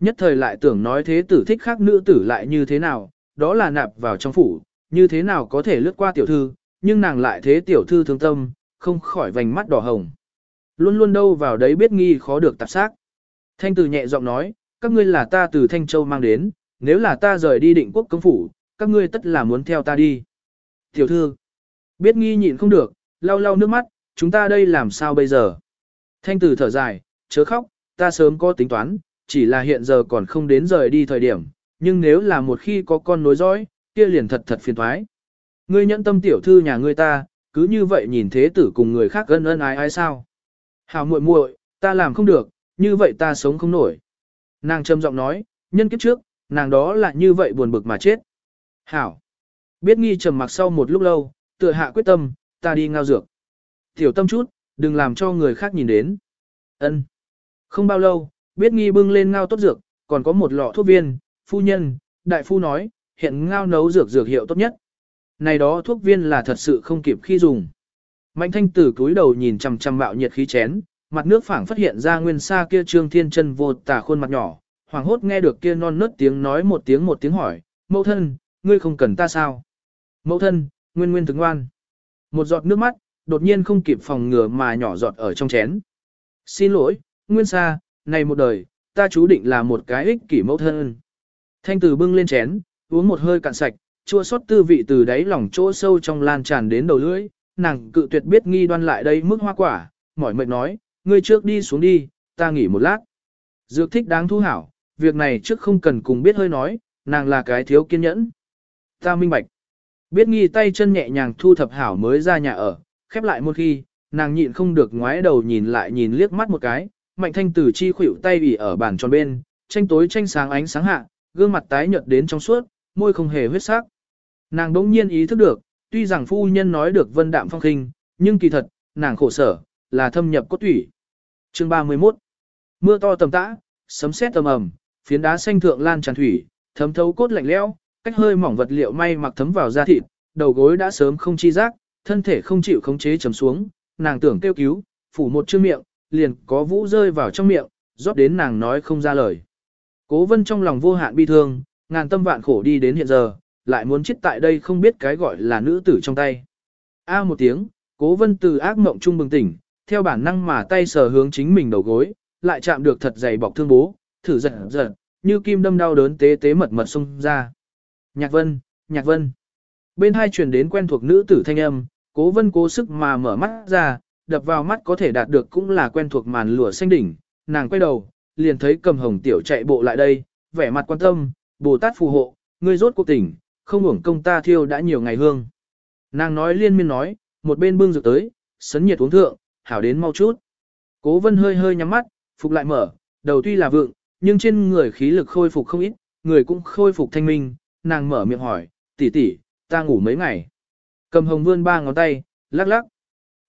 Nhất thời lại tưởng nói thế tử thích khác nữ tử lại như thế nào, đó là nạp vào trong phủ, như thế nào có thể lướt qua tiểu thư, nhưng nàng lại thế tiểu thư thương tâm, không khỏi vành mắt đỏ hồng. Luôn luôn đâu vào đấy biết nghi khó được tạp xác. Thanh tử nhẹ giọng nói, các ngươi là ta từ Thanh Châu mang đến, nếu là ta rời đi định quốc công phủ, các ngươi tất là muốn theo ta đi. Tiểu thư, biết nghi nhịn không được, lau lau nước mắt, chúng ta đây làm sao bây giờ? Thanh tử thở dài, chớ khóc, ta sớm có tính toán, chỉ là hiện giờ còn không đến rời đi thời điểm, nhưng nếu là một khi có con nối dõi, kia liền thật thật phiền thoái. Ngươi nhẫn tâm tiểu thư nhà ngươi ta, cứ như vậy nhìn thế tử cùng người khác ân ân ái ai sao. Hảo muội muội, ta làm không được, như vậy ta sống không nổi. Nàng trầm giọng nói, nhân kiếp trước, nàng đó là như vậy buồn bực mà chết. Hảo. Biết nghi trầm mặc sau một lúc lâu, tựa hạ quyết tâm, ta đi ngao dược. Tiểu tâm chút, đừng làm cho người khác nhìn đến. Ân. Không bao lâu, biết nghi bưng lên ngao tốt dược, còn có một lọ thuốc viên, phu nhân, đại phu nói, hiện ngao nấu dược dược hiệu tốt nhất. Này đó thuốc viên là thật sự không kịp khi dùng. Mạnh thanh tử cúi đầu nhìn chằm chằm bạo nhiệt khí chén, mặt nước phảng phát hiện ra nguyên xa kia trương thiên chân vô tả khuôn mặt nhỏ, hoàng hốt nghe được kia non nớt tiếng nói một tiếng một tiếng hỏi, mẫu thân, ngươi không cần ta sao? Mẫu thân, nguyên nguyên tướng ngoan. Một giọt nước mắt, đột nhiên không kịp phòng ngừa mà nhỏ giọt ở trong chén. Xin lỗi, nguyên xa, này một đời, ta chú định là một cái ích kỷ mẫu thân. Thanh tử bưng lên chén, uống một hơi cạn sạch, chua xót tư vị từ đáy lòng chỗ sâu trong lan tràn đến đầu lưỡi, nàng cự tuyệt biết nghi đoan lại đây mức hoa quả, mỏi mệt nói, ngươi trước đi xuống đi, ta nghỉ một lát. Dược thích đáng thu hảo, việc này trước không cần cùng biết hơi nói, nàng là cái thiếu kiên nhẫn. Ta minh bạch. Biết nghi tay chân nhẹ nhàng thu thập hảo mới ra nhà ở, khép lại một khi, nàng nhịn không được ngoái đầu nhìn lại nhìn liếc mắt một cái, mạnh thanh tử chi khuỷu tay ủy ở bàn tròn bên, tranh tối tranh sáng ánh sáng hạ, gương mặt tái nhợt đến trong suốt, môi không hề huyết sắc. Nàng đỗng nhiên ý thức được, tuy rằng phu nhân nói được vân đạm phong khinh, nhưng kỳ thật, nàng khổ sở, là thâm nhập cốt thủy. Chương 31 Mưa to tầm tã, sấm sét tầm ầm, phiến đá xanh thượng lan tràn thủy, thấm thấu cốt lạnh lẽo, cách hơi mỏng vật liệu may mặc thấm vào da thịt, đầu gối đã sớm không chi giác, thân thể không chịu khống chế trầm xuống, nàng tưởng kêu cứu, phủ một chữ miệng, liền có vũ rơi vào trong miệng, rót đến nàng nói không ra lời. Cố vân trong lòng vô hạn bi thương, ngàn tâm vạn khổ đi đến hiện giờ, lại muốn chết tại đây không biết cái gọi là nữ tử trong tay. A một tiếng, cố vân từ ác mộng trung bừng tỉnh, theo bản năng mà tay sờ hướng chính mình đầu gối, lại chạm được thật dày bọc thương bố, thử giật giật, như kim đâm đau đớn tế tế mật mật xông ra. Nhạc vân, nhạc vân. Bên hai truyền đến quen thuộc nữ tử thanh âm, cố vân cố sức mà mở mắt ra, đập vào mắt có thể đạt được cũng là quen thuộc màn lửa xanh đỉnh, nàng quay đầu, liền thấy cầm hồng tiểu chạy bộ lại đây, vẻ mặt quan tâm, Bồ Tát phù hộ, ngươi rốt cuộc tỉnh, không uổng công ta thiêu đã nhiều ngày hương. Nàng nói liên miên nói, một bên bưng rượu tới, sấn nhiệt uống thượng, hảo đến mau chút. Cố vân hơi hơi nhắm mắt, phục lại mở, đầu tuy là vượng, nhưng trên người khí lực khôi phục không ít, người cũng khôi phục thanh minh, nàng mở miệng hỏi, tỷ tỷ, ta ngủ mấy ngày. Cầm hồng vươn ba ngón tay, lắc lắc.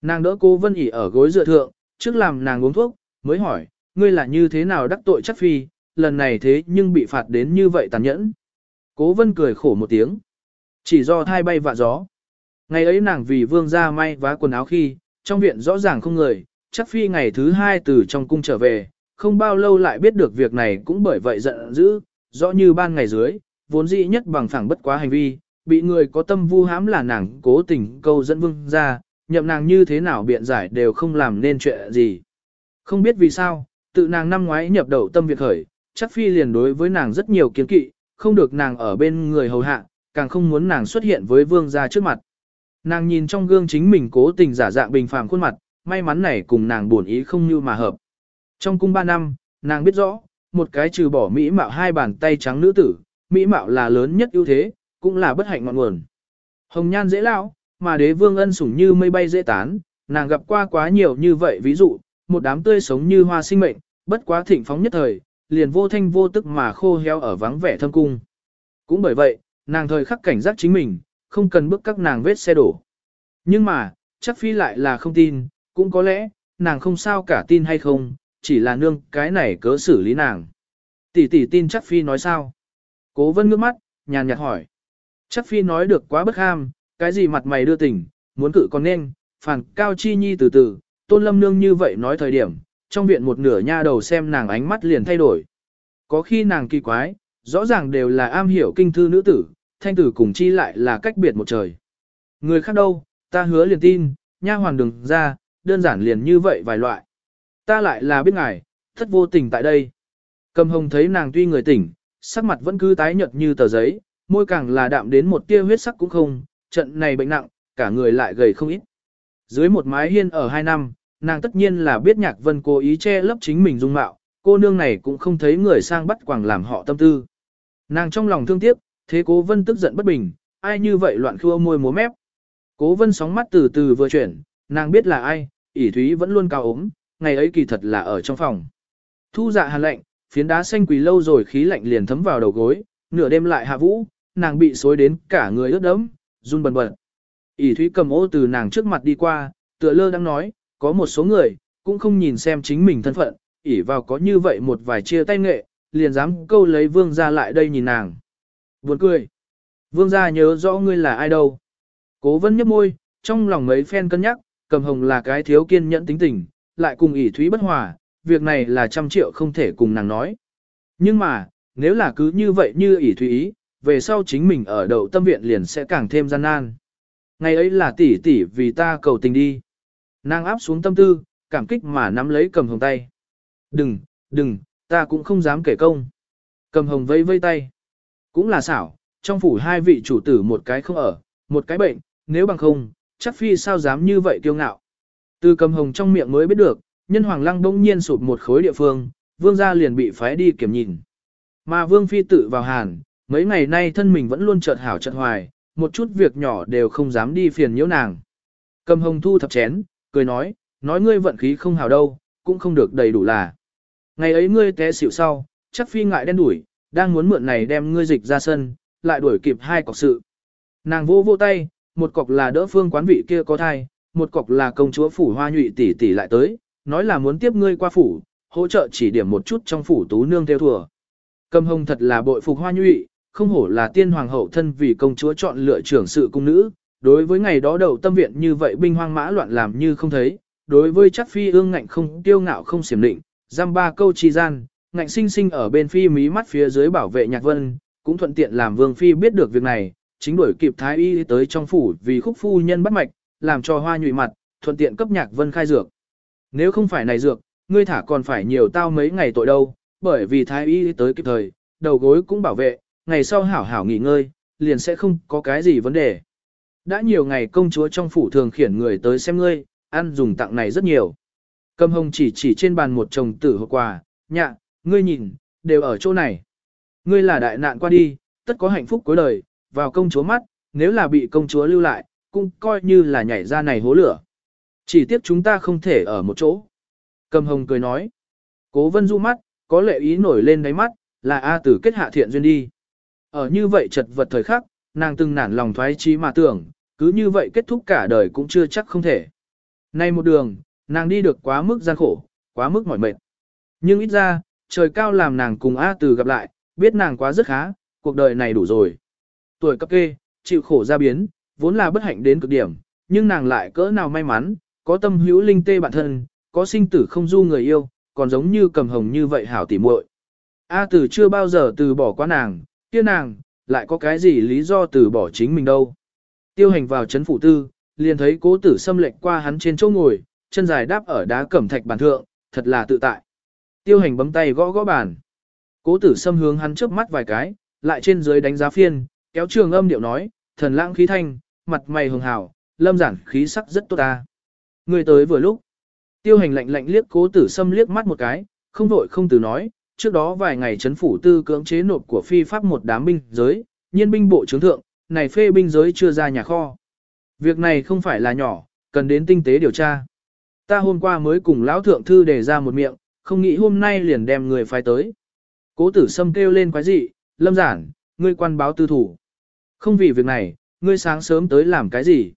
Nàng đỡ cô vân ỉ ở gối dựa thượng, trước làm nàng uống thuốc, mới hỏi, ngươi là như thế nào đắc tội chắc phi, lần này thế nhưng bị phạt đến như vậy tàn nhẫn. Cố vân cười khổ một tiếng. Chỉ do thai bay vạ gió. Ngày ấy nàng vì vương ra may vá quần áo khi, trong viện rõ ràng không người, chắc phi ngày thứ hai từ trong cung trở về, không bao lâu lại biết được việc này cũng bởi vậy giận dữ, rõ như ban ngày dưới, vốn dĩ nhất bằng phẳng bất quá hành vi, bị người có tâm vu hãm là nàng cố tình câu dẫn vương ra, nhậm nàng như thế nào biện giải đều không làm nên chuyện gì. Không biết vì sao, tự nàng năm ngoái nhập đầu tâm việc khởi, chắc phi liền đối với nàng rất nhiều kiến kỵ, không được nàng ở bên người hầu hạ, càng không muốn nàng xuất hiện với vương gia trước mặt. Nàng nhìn trong gương chính mình cố tình giả dạng bình phàm khuôn mặt, may mắn này cùng nàng buồn ý không như mà hợp. Trong cung 3 năm, nàng biết rõ, một cái trừ bỏ mỹ mạo hai bàn tay trắng nữ tử, mỹ mạo là lớn nhất ưu thế, cũng là bất hạnh ngọn nguồn. Hồng nhan dễ lão, mà đế vương ân sủng như mây bay dễ tán, nàng gặp qua quá nhiều như vậy ví dụ, một đám tươi sống như hoa sinh mệnh, bất quá thịnh phóng nhất thời, liền vô thanh vô tức mà khô héo ở vắng vẻ thâm cung. Cũng bởi vậy, nàng thời khắc cảnh giác chính mình, không cần bước các nàng vết xe đổ. Nhưng mà, chắc phi lại là không tin, cũng có lẽ, nàng không sao cả tin hay không, chỉ là nương cái này cớ xử lý nàng. Tỷ tỷ tin chắc phi nói sao? Cố vân ngước mắt, nhàn nhạt hỏi. Chắc phi nói được quá bất ham, cái gì mặt mày đưa tình, muốn cự còn nên, phản cao chi nhi từ từ, tôn lâm nương như vậy nói thời điểm, trong viện một nửa nha đầu xem nàng ánh mắt liền thay đổi. Có khi nàng kỳ quái, rõ ràng đều là am hiểu kinh thư nữ tử, thanh tử cùng chi lại là cách biệt một trời. Người khác đâu, ta hứa liền tin, nha hoàng đừng ra, đơn giản liền như vậy vài loại. Ta lại là biết ngài, thất vô tình tại đây. Cầm hồng thấy nàng tuy người tỉnh, sắc mặt vẫn cứ tái nhợt như tờ giấy, môi càng là đạm đến một tia huyết sắc cũng không, trận này bệnh nặng, cả người lại gầy không ít. Dưới một mái hiên ở hai năm, nàng tất nhiên là biết nhạc vân cố ý che lấp chính mình dung mạo, cô nương này cũng không thấy người sang bắt quàng làm họ tâm tư. Nàng trong lòng thương tiếc, thế cố vân tức giận bất bình, ai như vậy loạn khua môi múa mép. Cố vân sóng mắt từ từ vừa chuyển, nàng biết là ai, ỷ thúy vẫn luôn cao ốm, ngày ấy kỳ thật là ở trong phòng. Thu dạ hàn lạnh, phiến đá xanh quỳ lâu rồi khí lạnh liền thấm vào đầu gối, nửa đêm lại hạ vũ, nàng bị xối đến cả người ướt đẫm, run bần bật. ỉ thúy cầm ô từ nàng trước mặt đi qua, tựa lơ đang nói, có một số người, cũng không nhìn xem chính mình thân phận, ỉ vào có như vậy một vài chia tay nghệ, liền dám câu lấy vương ra lại đây nhìn nàng. Buồn cười. Vương gia nhớ rõ ngươi là ai đâu. Cố vân nhấp môi, trong lòng mấy phen cân nhắc, cầm hồng là cái thiếu kiên nhẫn tính tình, lại cùng ỉ thúy bất hòa, việc này là trăm triệu không thể cùng nàng nói. Nhưng mà, nếu là cứ như vậy như ỉ thúy ý, về sau chính mình ở đậu tâm viện liền sẽ càng thêm gian nan. Ngày ấy là tỷ tỷ vì ta cầu tình đi. Nàng áp xuống tâm tư, cảm kích mà nắm lấy cầm hồng tay. Đừng, đừng, ta cũng không dám kể công. Cầm hồng vây vây tay. Cũng là xảo, trong phủ hai vị chủ tử một cái không ở, một cái bệnh, nếu bằng không, chắc phi sao dám như vậy kiêu ngạo. Từ cầm hồng trong miệng mới biết được, nhân hoàng lăng bỗng nhiên sụp một khối địa phương, vương gia liền bị phái đi kiểm nhìn. Mà vương phi tự vào hàn, mấy ngày nay thân mình vẫn luôn chợt hảo chợt hoài, một chút việc nhỏ đều không dám đi phiền nhiễu nàng. Cầm hồng thu thập chén, cười nói, nói ngươi vận khí không hảo đâu, cũng không được đầy đủ là. Ngày ấy ngươi té xỉu sau, chắc phi ngại đen đuổi, đang muốn mượn này đem ngươi dịch ra sân, lại đuổi kịp hai cọc sự. Nàng vô vô tay, một cọc là đỡ phương quán vị kia có thai, một cọc là công chúa phủ hoa nhụy tỷ tỷ lại tới, nói là muốn tiếp ngươi qua phủ, hỗ trợ chỉ điểm một chút trong phủ tú nương theo thừa. Cầm hồng thật là bội phục hoa nhụy, không hổ là tiên hoàng hậu thân vì công chúa chọn lựa trưởng sự cung nữ, đối với ngày đó đầu tâm viện như vậy binh hoang mã loạn làm như không thấy, đối với chắc phi ương ngạnh không tiêu ngạo không xiểm định, giam ba câu chi gian, ngạnh sinh sinh ở bên phi mí mắt phía dưới bảo vệ nhạc vân, cũng thuận tiện làm vương phi biết được việc này, chính đuổi kịp thái y tới trong phủ vì khúc phu nhân bắt mạch, làm cho hoa nhụy mặt, thuận tiện cấp nhạc vân khai dược. Nếu không phải này dược, ngươi thả còn phải nhiều tao mấy ngày tội đâu, bởi vì thái y tới kịp thời, đầu gối cũng bảo vệ, ngày sau hảo hảo nghỉ ngơi, liền sẽ không có cái gì vấn đề. Đã nhiều ngày công chúa trong phủ thường khiển người tới xem ngươi, ăn dùng tặng này rất nhiều. Cầm hồng chỉ chỉ trên bàn một chồng tử hộp quà, nhạ, ngươi nhìn, đều ở chỗ này. Ngươi là đại nạn qua đi, tất có hạnh phúc cuối đời, vào công chúa mắt, nếu là bị công chúa lưu lại, cũng coi như là nhảy ra này hố lửa. Chỉ tiếc chúng ta không thể ở một chỗ. Cầm hồng cười nói. Cố vân du mắt, có lệ ý nổi lên đáy mắt, là A tử kết hạ thiện duyên đi. Ở như vậy chật vật thời khắc, nàng từng nản lòng thoái chí mà tưởng, cứ như vậy kết thúc cả đời cũng chưa chắc không thể. Nay một đường, nàng đi được quá mức gian khổ, quá mức mỏi mệt. Nhưng ít ra, trời cao làm nàng cùng A Từ gặp lại, biết nàng quá rất khá, cuộc đời này đủ rồi. Tuổi cấp kê, chịu khổ ra biến, vốn là bất hạnh đến cực điểm, nhưng nàng lại cỡ nào may mắn, có tâm hữu linh tê bản thân, có sinh tử không du người yêu, còn giống như cầm hồng như vậy hảo tỉ muội. A Từ chưa bao giờ từ bỏ qua nàng, kia nàng, lại có cái gì lý do từ bỏ chính mình đâu. Tiêu hành vào chấn phủ tư, liền thấy cố tử xâm lệnh qua hắn trên chỗ ngồi, chân dài đáp ở đá cẩm thạch bàn thượng, thật là tự tại. Tiêu hành bấm tay gõ gõ bàn. Cố tử xâm hướng hắn trước mắt vài cái, lại trên dưới đánh giá phiên, kéo trường âm điệu nói, thần lãng khí thanh, mặt mày hường hào, lâm giản khí sắc rất tốt ta. Người tới vừa lúc. Tiêu hành lạnh lạnh liếc cố tử xâm liếc mắt một cái, không vội không từ nói, trước đó vài ngày chấn phủ tư cưỡng chế nộp của phi pháp một đám binh giới, nhiên binh bộ trưởng thượng, này phê binh giới chưa ra nhà kho. Việc này không phải là nhỏ, cần đến tinh tế điều tra. Ta hôm qua mới cùng lão thượng thư đề ra một miệng, không nghĩ hôm nay liền đem người phái tới. Cố tử sâm kêu lên quái dị, lâm giản, ngươi quan báo tư thủ. Không vì việc này, ngươi sáng sớm tới làm cái gì?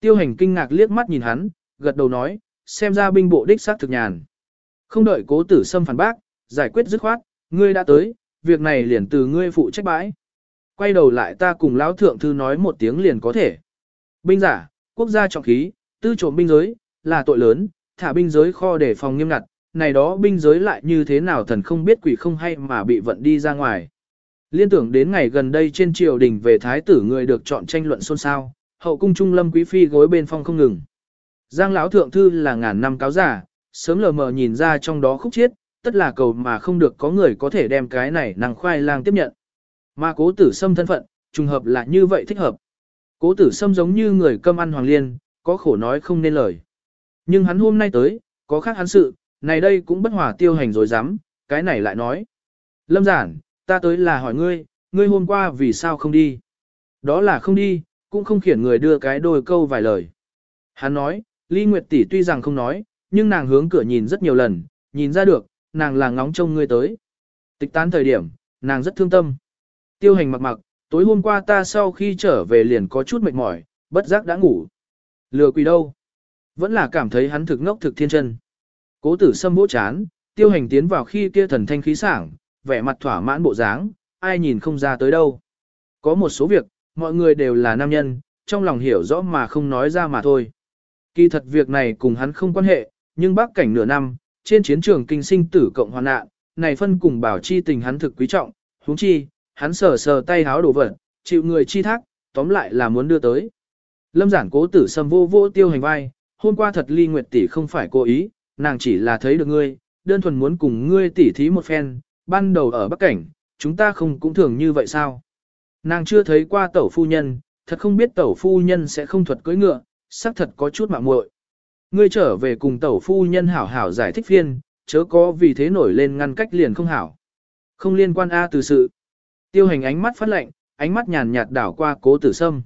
Tiêu hành kinh ngạc liếc mắt nhìn hắn, gật đầu nói, xem ra binh bộ đích xác thực nhàn. Không đợi cố tử sâm phản bác, giải quyết dứt khoát, ngươi đã tới, việc này liền từ ngươi phụ trách bãi. Quay đầu lại ta cùng lão thượng thư nói một tiếng liền có thể. Binh giả, quốc gia trọng khí, tư trộm binh giới, là tội lớn, thả binh giới kho để phòng nghiêm ngặt, này đó binh giới lại như thế nào thần không biết quỷ không hay mà bị vận đi ra ngoài. Liên tưởng đến ngày gần đây trên triều đình về thái tử người được chọn tranh luận xôn xao, hậu cung trung lâm quý phi gối bên phong không ngừng. Giang lão thượng thư là ngàn năm cáo giả, sớm lờ mờ nhìn ra trong đó khúc chiết, tất là cầu mà không được có người có thể đem cái này nàng khoai lang tiếp nhận. Mà cố tử sâm thân phận, trùng hợp là như vậy thích hợp. Cố tử sâm giống như người cơm ăn hoàng liên, có khổ nói không nên lời. Nhưng hắn hôm nay tới, có khác hắn sự, này đây cũng bất hòa tiêu hành rồi dám, cái này lại nói. Lâm giản, ta tới là hỏi ngươi, ngươi hôm qua vì sao không đi? Đó là không đi, cũng không khiển người đưa cái đôi câu vài lời. Hắn nói, Ly Nguyệt tỷ tuy rằng không nói, nhưng nàng hướng cửa nhìn rất nhiều lần, nhìn ra được, nàng là ngóng trông ngươi tới. Tịch tán thời điểm, nàng rất thương tâm. Tiêu hành mặc mặc, tối hôm qua ta sau khi trở về liền có chút mệt mỏi, bất giác đã ngủ. Lừa quỷ đâu? Vẫn là cảm thấy hắn thực ngốc thực thiên chân. Cố tử sâm vỗ chán, tiêu hành tiến vào khi kia thần thanh khí sảng, vẻ mặt thỏa mãn bộ dáng, ai nhìn không ra tới đâu. Có một số việc, mọi người đều là nam nhân, trong lòng hiểu rõ mà không nói ra mà thôi. Kỳ thật việc này cùng hắn không quan hệ, nhưng bác cảnh nửa năm, trên chiến trường kinh sinh tử cộng hoàn nạn, này phân cùng bảo chi tình hắn thực quý trọng, huống chi, hắn sờ sờ tay háo đổ vật, chịu người chi thác, tóm lại là muốn đưa tới. Lâm giản cố tử sâm vô vô tiêu hành vai, hôm qua thật ly nguyệt tỷ không phải cố ý, nàng chỉ là thấy được ngươi, đơn thuần muốn cùng ngươi tỉ thí một phen, ban đầu ở Bắc Cảnh, chúng ta không cũng thường như vậy sao? Nàng chưa thấy qua tẩu phu nhân, thật không biết tẩu phu nhân sẽ không thuật cưỡi ngựa, xác thật có chút mạng muội. Ngươi trở về cùng tẩu phu nhân hảo hảo giải thích phiên, chớ có vì thế nổi lên ngăn cách liền không hảo. Không liên quan A từ sự. Tiêu hành ánh mắt phát lệnh, ánh mắt nhàn nhạt đảo qua cố tử sâm.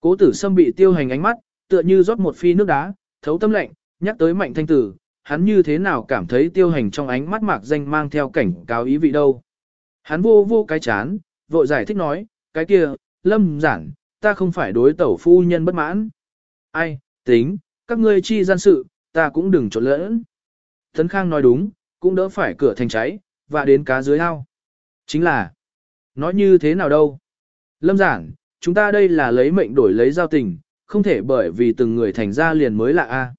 Cố tử sâm bị tiêu hành ánh mắt, tựa như rót một phi nước đá, thấu tâm lệnh, nhắc tới mạnh thanh tử, hắn như thế nào cảm thấy tiêu hành trong ánh mắt mạc danh mang theo cảnh cáo ý vị đâu. Hắn vô vô cái chán, vội giải thích nói, cái kia, lâm giản, ta không phải đối tẩu phu nhân bất mãn. Ai, tính, các ngươi chi gian sự, ta cũng đừng trộn lẫn. Thấn Khang nói đúng, cũng đỡ phải cửa thành cháy, và đến cá dưới ao. Chính là, nói như thế nào đâu. Lâm giản, chúng ta đây là lấy mệnh đổi lấy giao tình, không thể bởi vì từng người thành ra liền mới lạ a.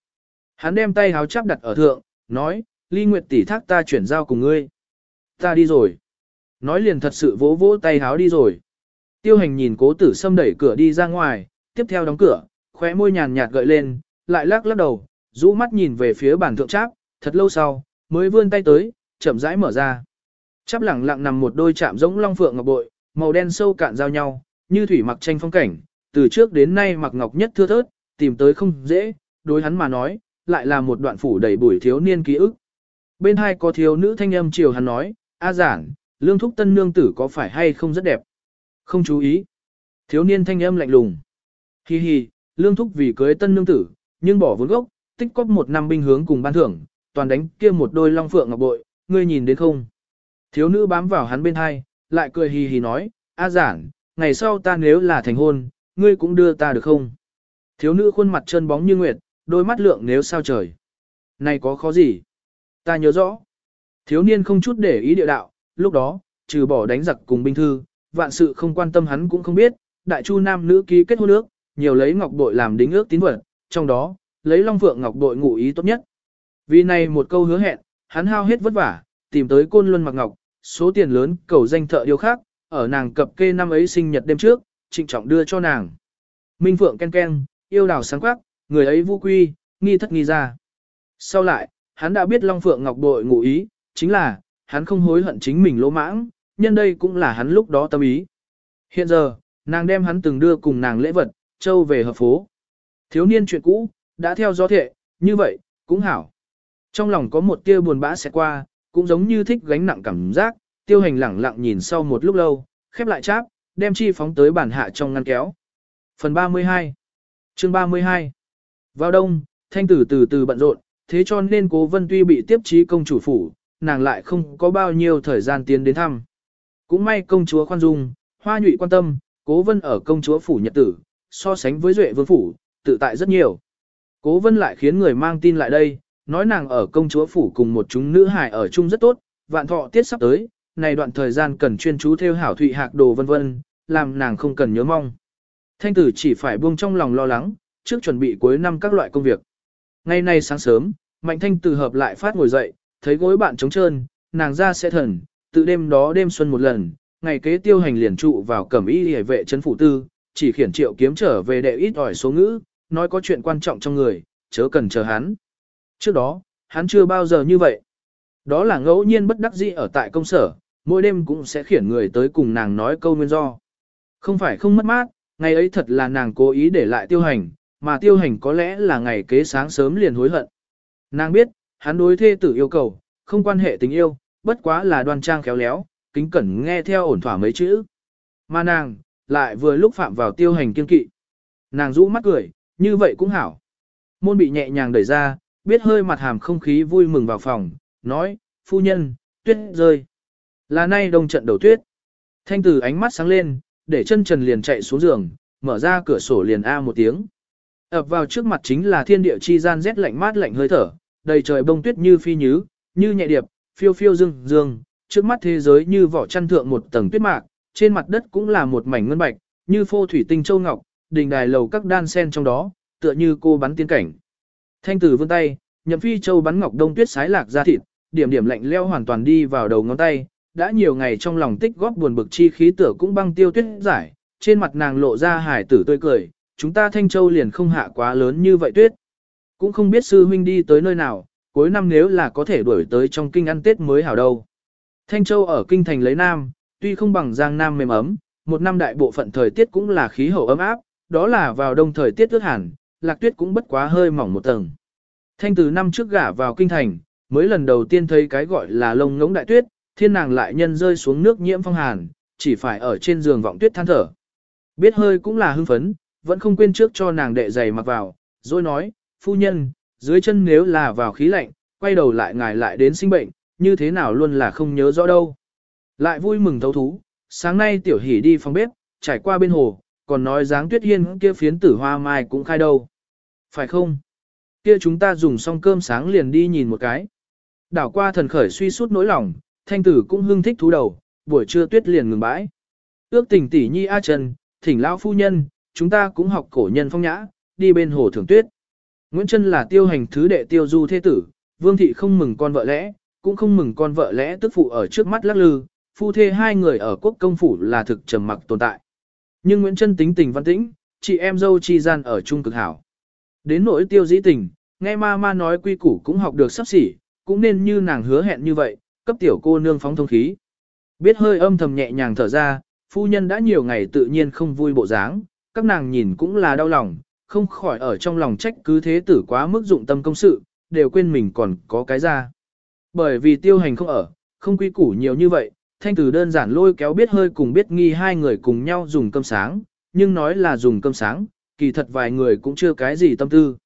Hắn đem tay háo chắp đặt ở thượng, nói, ly nguyệt tỷ thác ta chuyển giao cùng ngươi. Ta đi rồi. Nói liền thật sự vỗ vỗ tay háo đi rồi. Tiêu hành nhìn cố tử xâm đẩy cửa đi ra ngoài, tiếp theo đóng cửa, khóe môi nhàn nhạt gợi lên, lại lắc lắc đầu, rũ mắt nhìn về phía bàn thượng cháp, thật lâu sau, mới vươn tay tới, chậm rãi mở ra. Cháp lẳng lặng nằm một đôi chạm giống long phượng ngọc bội, màu đen sâu cạn giao nhau, như thủy mặc tranh phong cảnh, từ trước đến nay mặc ngọc nhất thưa thớt, tìm tới không dễ, đối hắn mà nói, lại là một đoạn phủ đầy buổi thiếu niên ký ức. Bên hai có thiếu nữ thanh âm chiều hắn nói, A giản, lương thúc tân nương tử có phải hay không rất đẹp? Không chú ý. Thiếu niên thanh âm lạnh lùng. Hi hi, lương thúc vì cưới tân nương tử, nhưng bỏ vốn gốc, tích cóp một năm binh hướng cùng ban thưởng, toàn đánh kia một đôi long phượng ngọc bội, ngươi nhìn đến không? Thiếu nữ bám vào hắn bên hai, lại cười hì hì nói, A giản, ngày sau ta nếu là thành hôn, ngươi cũng đưa ta được không? Thiếu nữ khuôn mặt trơn bóng như nguyệt, đôi mắt lượng nếu sao trời. Này có khó gì? Ta nhớ rõ. Thiếu niên không chút để ý địa đạo, lúc đó, trừ bỏ đánh giặc cùng binh thư, vạn sự không quan tâm hắn cũng không biết, đại chu nam nữ ký kết hôn ước, nhiều lấy ngọc bội làm đính ước tín vật, trong đó, lấy long phượng ngọc đội ngụ ý tốt nhất. Vì này một câu hứa hẹn, hắn hao hết vất vả, tìm tới côn luân mặc ngọc, số tiền lớn cầu danh thợ điều khác, ở nàng cập kê năm ấy sinh nhật đêm trước, trịnh trọng đưa cho nàng. Minh phượng ken ken, yêu đào sáng quắc, người ấy vu quy, nghi thất nghi ra. Sau lại, hắn đã biết Long Phượng Ngọc đội ngụ ý, chính là, hắn không hối hận chính mình lỗ mãng, nhân đây cũng là hắn lúc đó tâm ý. Hiện giờ, nàng đem hắn từng đưa cùng nàng lễ vật, châu về hợp phố. Thiếu niên chuyện cũ, đã theo gió thệ, như vậy, cũng hảo. Trong lòng có một tia buồn bã sẽ qua, cũng giống như thích gánh nặng cảm giác, tiêu hành lẳng lặng nhìn sau một lúc lâu, khép lại cháp, đem chi phóng tới bản hạ trong ngăn kéo. Phần 32 Chương 32 vào đông, thanh tử từ từ bận rộn, thế cho nên cố vân tuy bị tiếp trí công chủ phủ, nàng lại không có bao nhiêu thời gian tiến đến thăm. Cũng may công chúa khoan dung, hoa nhụy quan tâm, cố vân ở công chúa phủ nhật tử, so sánh với duệ vương phủ, tự tại rất nhiều. Cố vân lại khiến người mang tin lại đây, nói nàng ở công chúa phủ cùng một chúng nữ hài ở chung rất tốt, vạn thọ tiết sắp tới, này đoạn thời gian cần chuyên chú theo hảo thụy hạc đồ vân vân, làm nàng không cần nhớ mong. Thanh tử chỉ phải buông trong lòng lo lắng, trước chuẩn bị cuối năm các loại công việc. Ngày nay sáng sớm, Mạnh Thanh tử hợp lại phát ngồi dậy, thấy gối bạn trống trơn, nàng ra sẽ thần, tự đêm đó đêm xuân một lần, ngày kế tiêu hành liền trụ vào cẩm y hề vệ trấn phủ tư, chỉ khiển triệu kiếm trở về đệ ít ỏi số ngữ, nói có chuyện quan trọng trong người, chớ cần chờ hắn. Trước đó, hắn chưa bao giờ như vậy. Đó là ngẫu nhiên bất đắc dĩ ở tại công sở, mỗi đêm cũng sẽ khiển người tới cùng nàng nói câu nguyên do. Không phải không mất mát, ngày ấy thật là nàng cố ý để lại tiêu hành, mà tiêu hành có lẽ là ngày kế sáng sớm liền hối hận. Nàng biết, hắn đối thê tử yêu cầu, không quan hệ tình yêu, bất quá là đoan trang khéo léo, kính cẩn nghe theo ổn thỏa mấy chữ. Mà nàng, lại vừa lúc phạm vào tiêu hành kiên kỵ. Nàng rũ mắt cười, như vậy cũng hảo. Môn bị nhẹ nhàng đẩy ra, biết hơi mặt hàm không khí vui mừng vào phòng, nói, phu nhân, tuyết rơi. Là nay đông trận đầu tuyết. Thanh tử ánh mắt sáng lên, để chân trần liền chạy xuống giường, mở ra cửa sổ liền a một tiếng. ập vào trước mặt chính là thiên địa chi gian rét lạnh mát lạnh hơi thở, đầy trời bông tuyết như phi nhứ, như nhẹ điệp, phiêu phiêu dương dương, trước mắt thế giới như vỏ chăn thượng một tầng tuyết mạc, trên mặt đất cũng là một mảnh ngân bạch, như phô thủy tinh châu ngọc, đình đài lầu các đan sen trong đó, tựa như cô bắn tiên cảnh. Thanh tử vươn tay, nhậm phi châu bắn ngọc đông tuyết sái lạc ra thịt, điểm điểm lạnh leo hoàn toàn đi vào đầu ngón tay, đã nhiều ngày trong lòng tích góp buồn bực chi khí tựa cũng băng tiêu tuyết giải, trên mặt nàng lộ ra hải tử tươi cười, chúng ta Thanh Châu liền không hạ quá lớn như vậy tuyết. Cũng không biết sư huynh đi tới nơi nào, cuối năm nếu là có thể đuổi tới trong kinh ăn Tết mới hảo đâu. Thanh Châu ở kinh thành lấy Nam, tuy không bằng Giang Nam mềm ấm, một năm đại bộ phận thời tiết cũng là khí hậu ấm áp, đó là vào đông thời tiết ướt hẳn, lạc tuyết cũng bất quá hơi mỏng một tầng. Thanh từ năm trước gả vào kinh thành, mới lần đầu tiên thấy cái gọi là lông ngỗng đại tuyết, thiên nàng lại nhân rơi xuống nước nhiễm phong hàn, chỉ phải ở trên giường vọng tuyết than thở. Biết hơi cũng là hưng phấn, vẫn không quên trước cho nàng đệ giày mặc vào, rồi nói, phu nhân, dưới chân nếu là vào khí lạnh, quay đầu lại ngài lại đến sinh bệnh, như thế nào luôn là không nhớ rõ đâu. Lại vui mừng thấu thú, sáng nay tiểu hỉ đi phòng bếp, trải qua bên hồ, còn nói dáng tuyết hiên kia phiến tử hoa mai cũng khai đâu. Phải không? Kia chúng ta dùng xong cơm sáng liền đi nhìn một cái. Đảo qua thần khởi suy sút nỗi lòng, thanh tử cũng hưng thích thú đầu, buổi trưa tuyết liền ngừng bãi. Ước tình tỷ nhi A Trần, thỉnh lão phu nhân, chúng ta cũng học cổ nhân phong nhã, đi bên hồ thưởng tuyết. Nguyễn Trân là tiêu hành thứ đệ tiêu du thế tử, vương thị không mừng con vợ lẽ, cũng không mừng con vợ lẽ tức phụ ở trước mắt lắc lư, phu thê hai người ở quốc công phủ là thực trầm mặc tồn tại. Nhưng Nguyễn Trân tính tình văn tĩnh, chị em dâu chi gian ở chung cực hảo. Đến nỗi tiêu dĩ tình, nghe ma ma nói quy củ cũng học được sắp xỉ, cũng nên như nàng hứa hẹn như vậy, cấp tiểu cô nương phóng thông khí. Biết hơi âm thầm nhẹ nhàng thở ra, phu nhân đã nhiều ngày tự nhiên không vui bộ dáng, các nàng nhìn cũng là đau lòng, không khỏi ở trong lòng trách cứ thế tử quá mức dụng tâm công sự, đều quên mình còn có cái ra. Bởi vì tiêu hành không ở, không quy củ nhiều như vậy, thanh tử đơn giản lôi kéo biết hơi cùng biết nghi hai người cùng nhau dùng cơm sáng, nhưng nói là dùng cơm sáng, kỳ thật vài người cũng chưa cái gì tâm tư.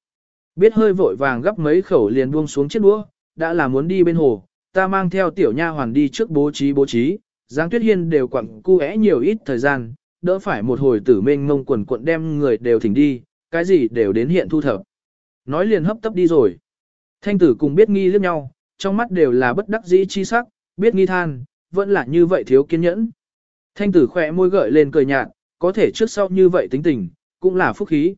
Biết hơi vội vàng gấp mấy khẩu liền buông xuống chiếc đũa, đã là muốn đi bên hồ, ta mang theo tiểu nha hoàn đi trước bố trí bố trí, Giang Tuyết Hiên đều quặng cu é nhiều ít thời gian, đỡ phải một hồi tử mênh mông quần cuộn đem người đều thỉnh đi, cái gì đều đến hiện thu thập. Nói liền hấp tấp đi rồi. Thanh tử cùng biết nghi liếc nhau, trong mắt đều là bất đắc dĩ chi sắc, biết nghi than, vẫn là như vậy thiếu kiên nhẫn. Thanh tử khỏe môi gợi lên cười nhạt, có thể trước sau như vậy tính tình, cũng là phúc khí.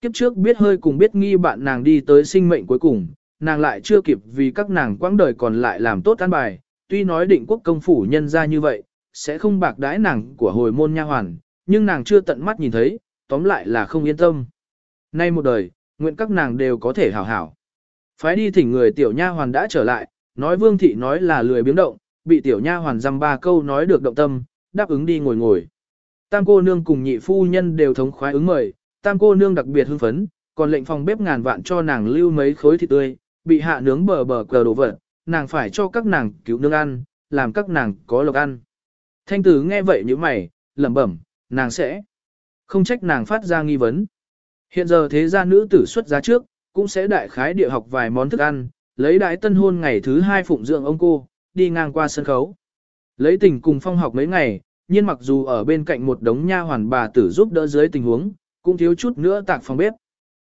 Kiếp trước biết hơi cùng biết nghi bạn nàng đi tới sinh mệnh cuối cùng, nàng lại chưa kịp vì các nàng quãng đời còn lại làm tốt an bài, tuy nói định quốc công phủ nhân ra như vậy, sẽ không bạc đãi nàng của hồi môn nha hoàn, nhưng nàng chưa tận mắt nhìn thấy, tóm lại là không yên tâm. Nay một đời, nguyện các nàng đều có thể hảo hảo. Phái đi thỉnh người tiểu nha hoàn đã trở lại, nói vương thị nói là lười biến động, bị tiểu nha hoàn dăm ba câu nói được động tâm, đáp ứng đi ngồi ngồi. Tam cô nương cùng nhị phu nhân đều thống khoái ứng mời, tam cô nương đặc biệt hưng phấn, còn lệnh phòng bếp ngàn vạn cho nàng lưu mấy khối thịt tươi, bị hạ nướng bờ bờ cờ đồ vật, nàng phải cho các nàng cứu nương ăn, làm các nàng có lộc ăn. Thanh tử nghe vậy như mày, lẩm bẩm, nàng sẽ không trách nàng phát ra nghi vấn. Hiện giờ thế gia nữ tử xuất giá trước, cũng sẽ đại khái địa học vài món thức ăn, lấy đại tân hôn ngày thứ hai phụng dưỡng ông cô, đi ngang qua sân khấu. Lấy tình cùng phong học mấy ngày, nhưng mặc dù ở bên cạnh một đống nha hoàn bà tử giúp đỡ dưới tình huống, cũng thiếu chút nữa tạc phòng bếp.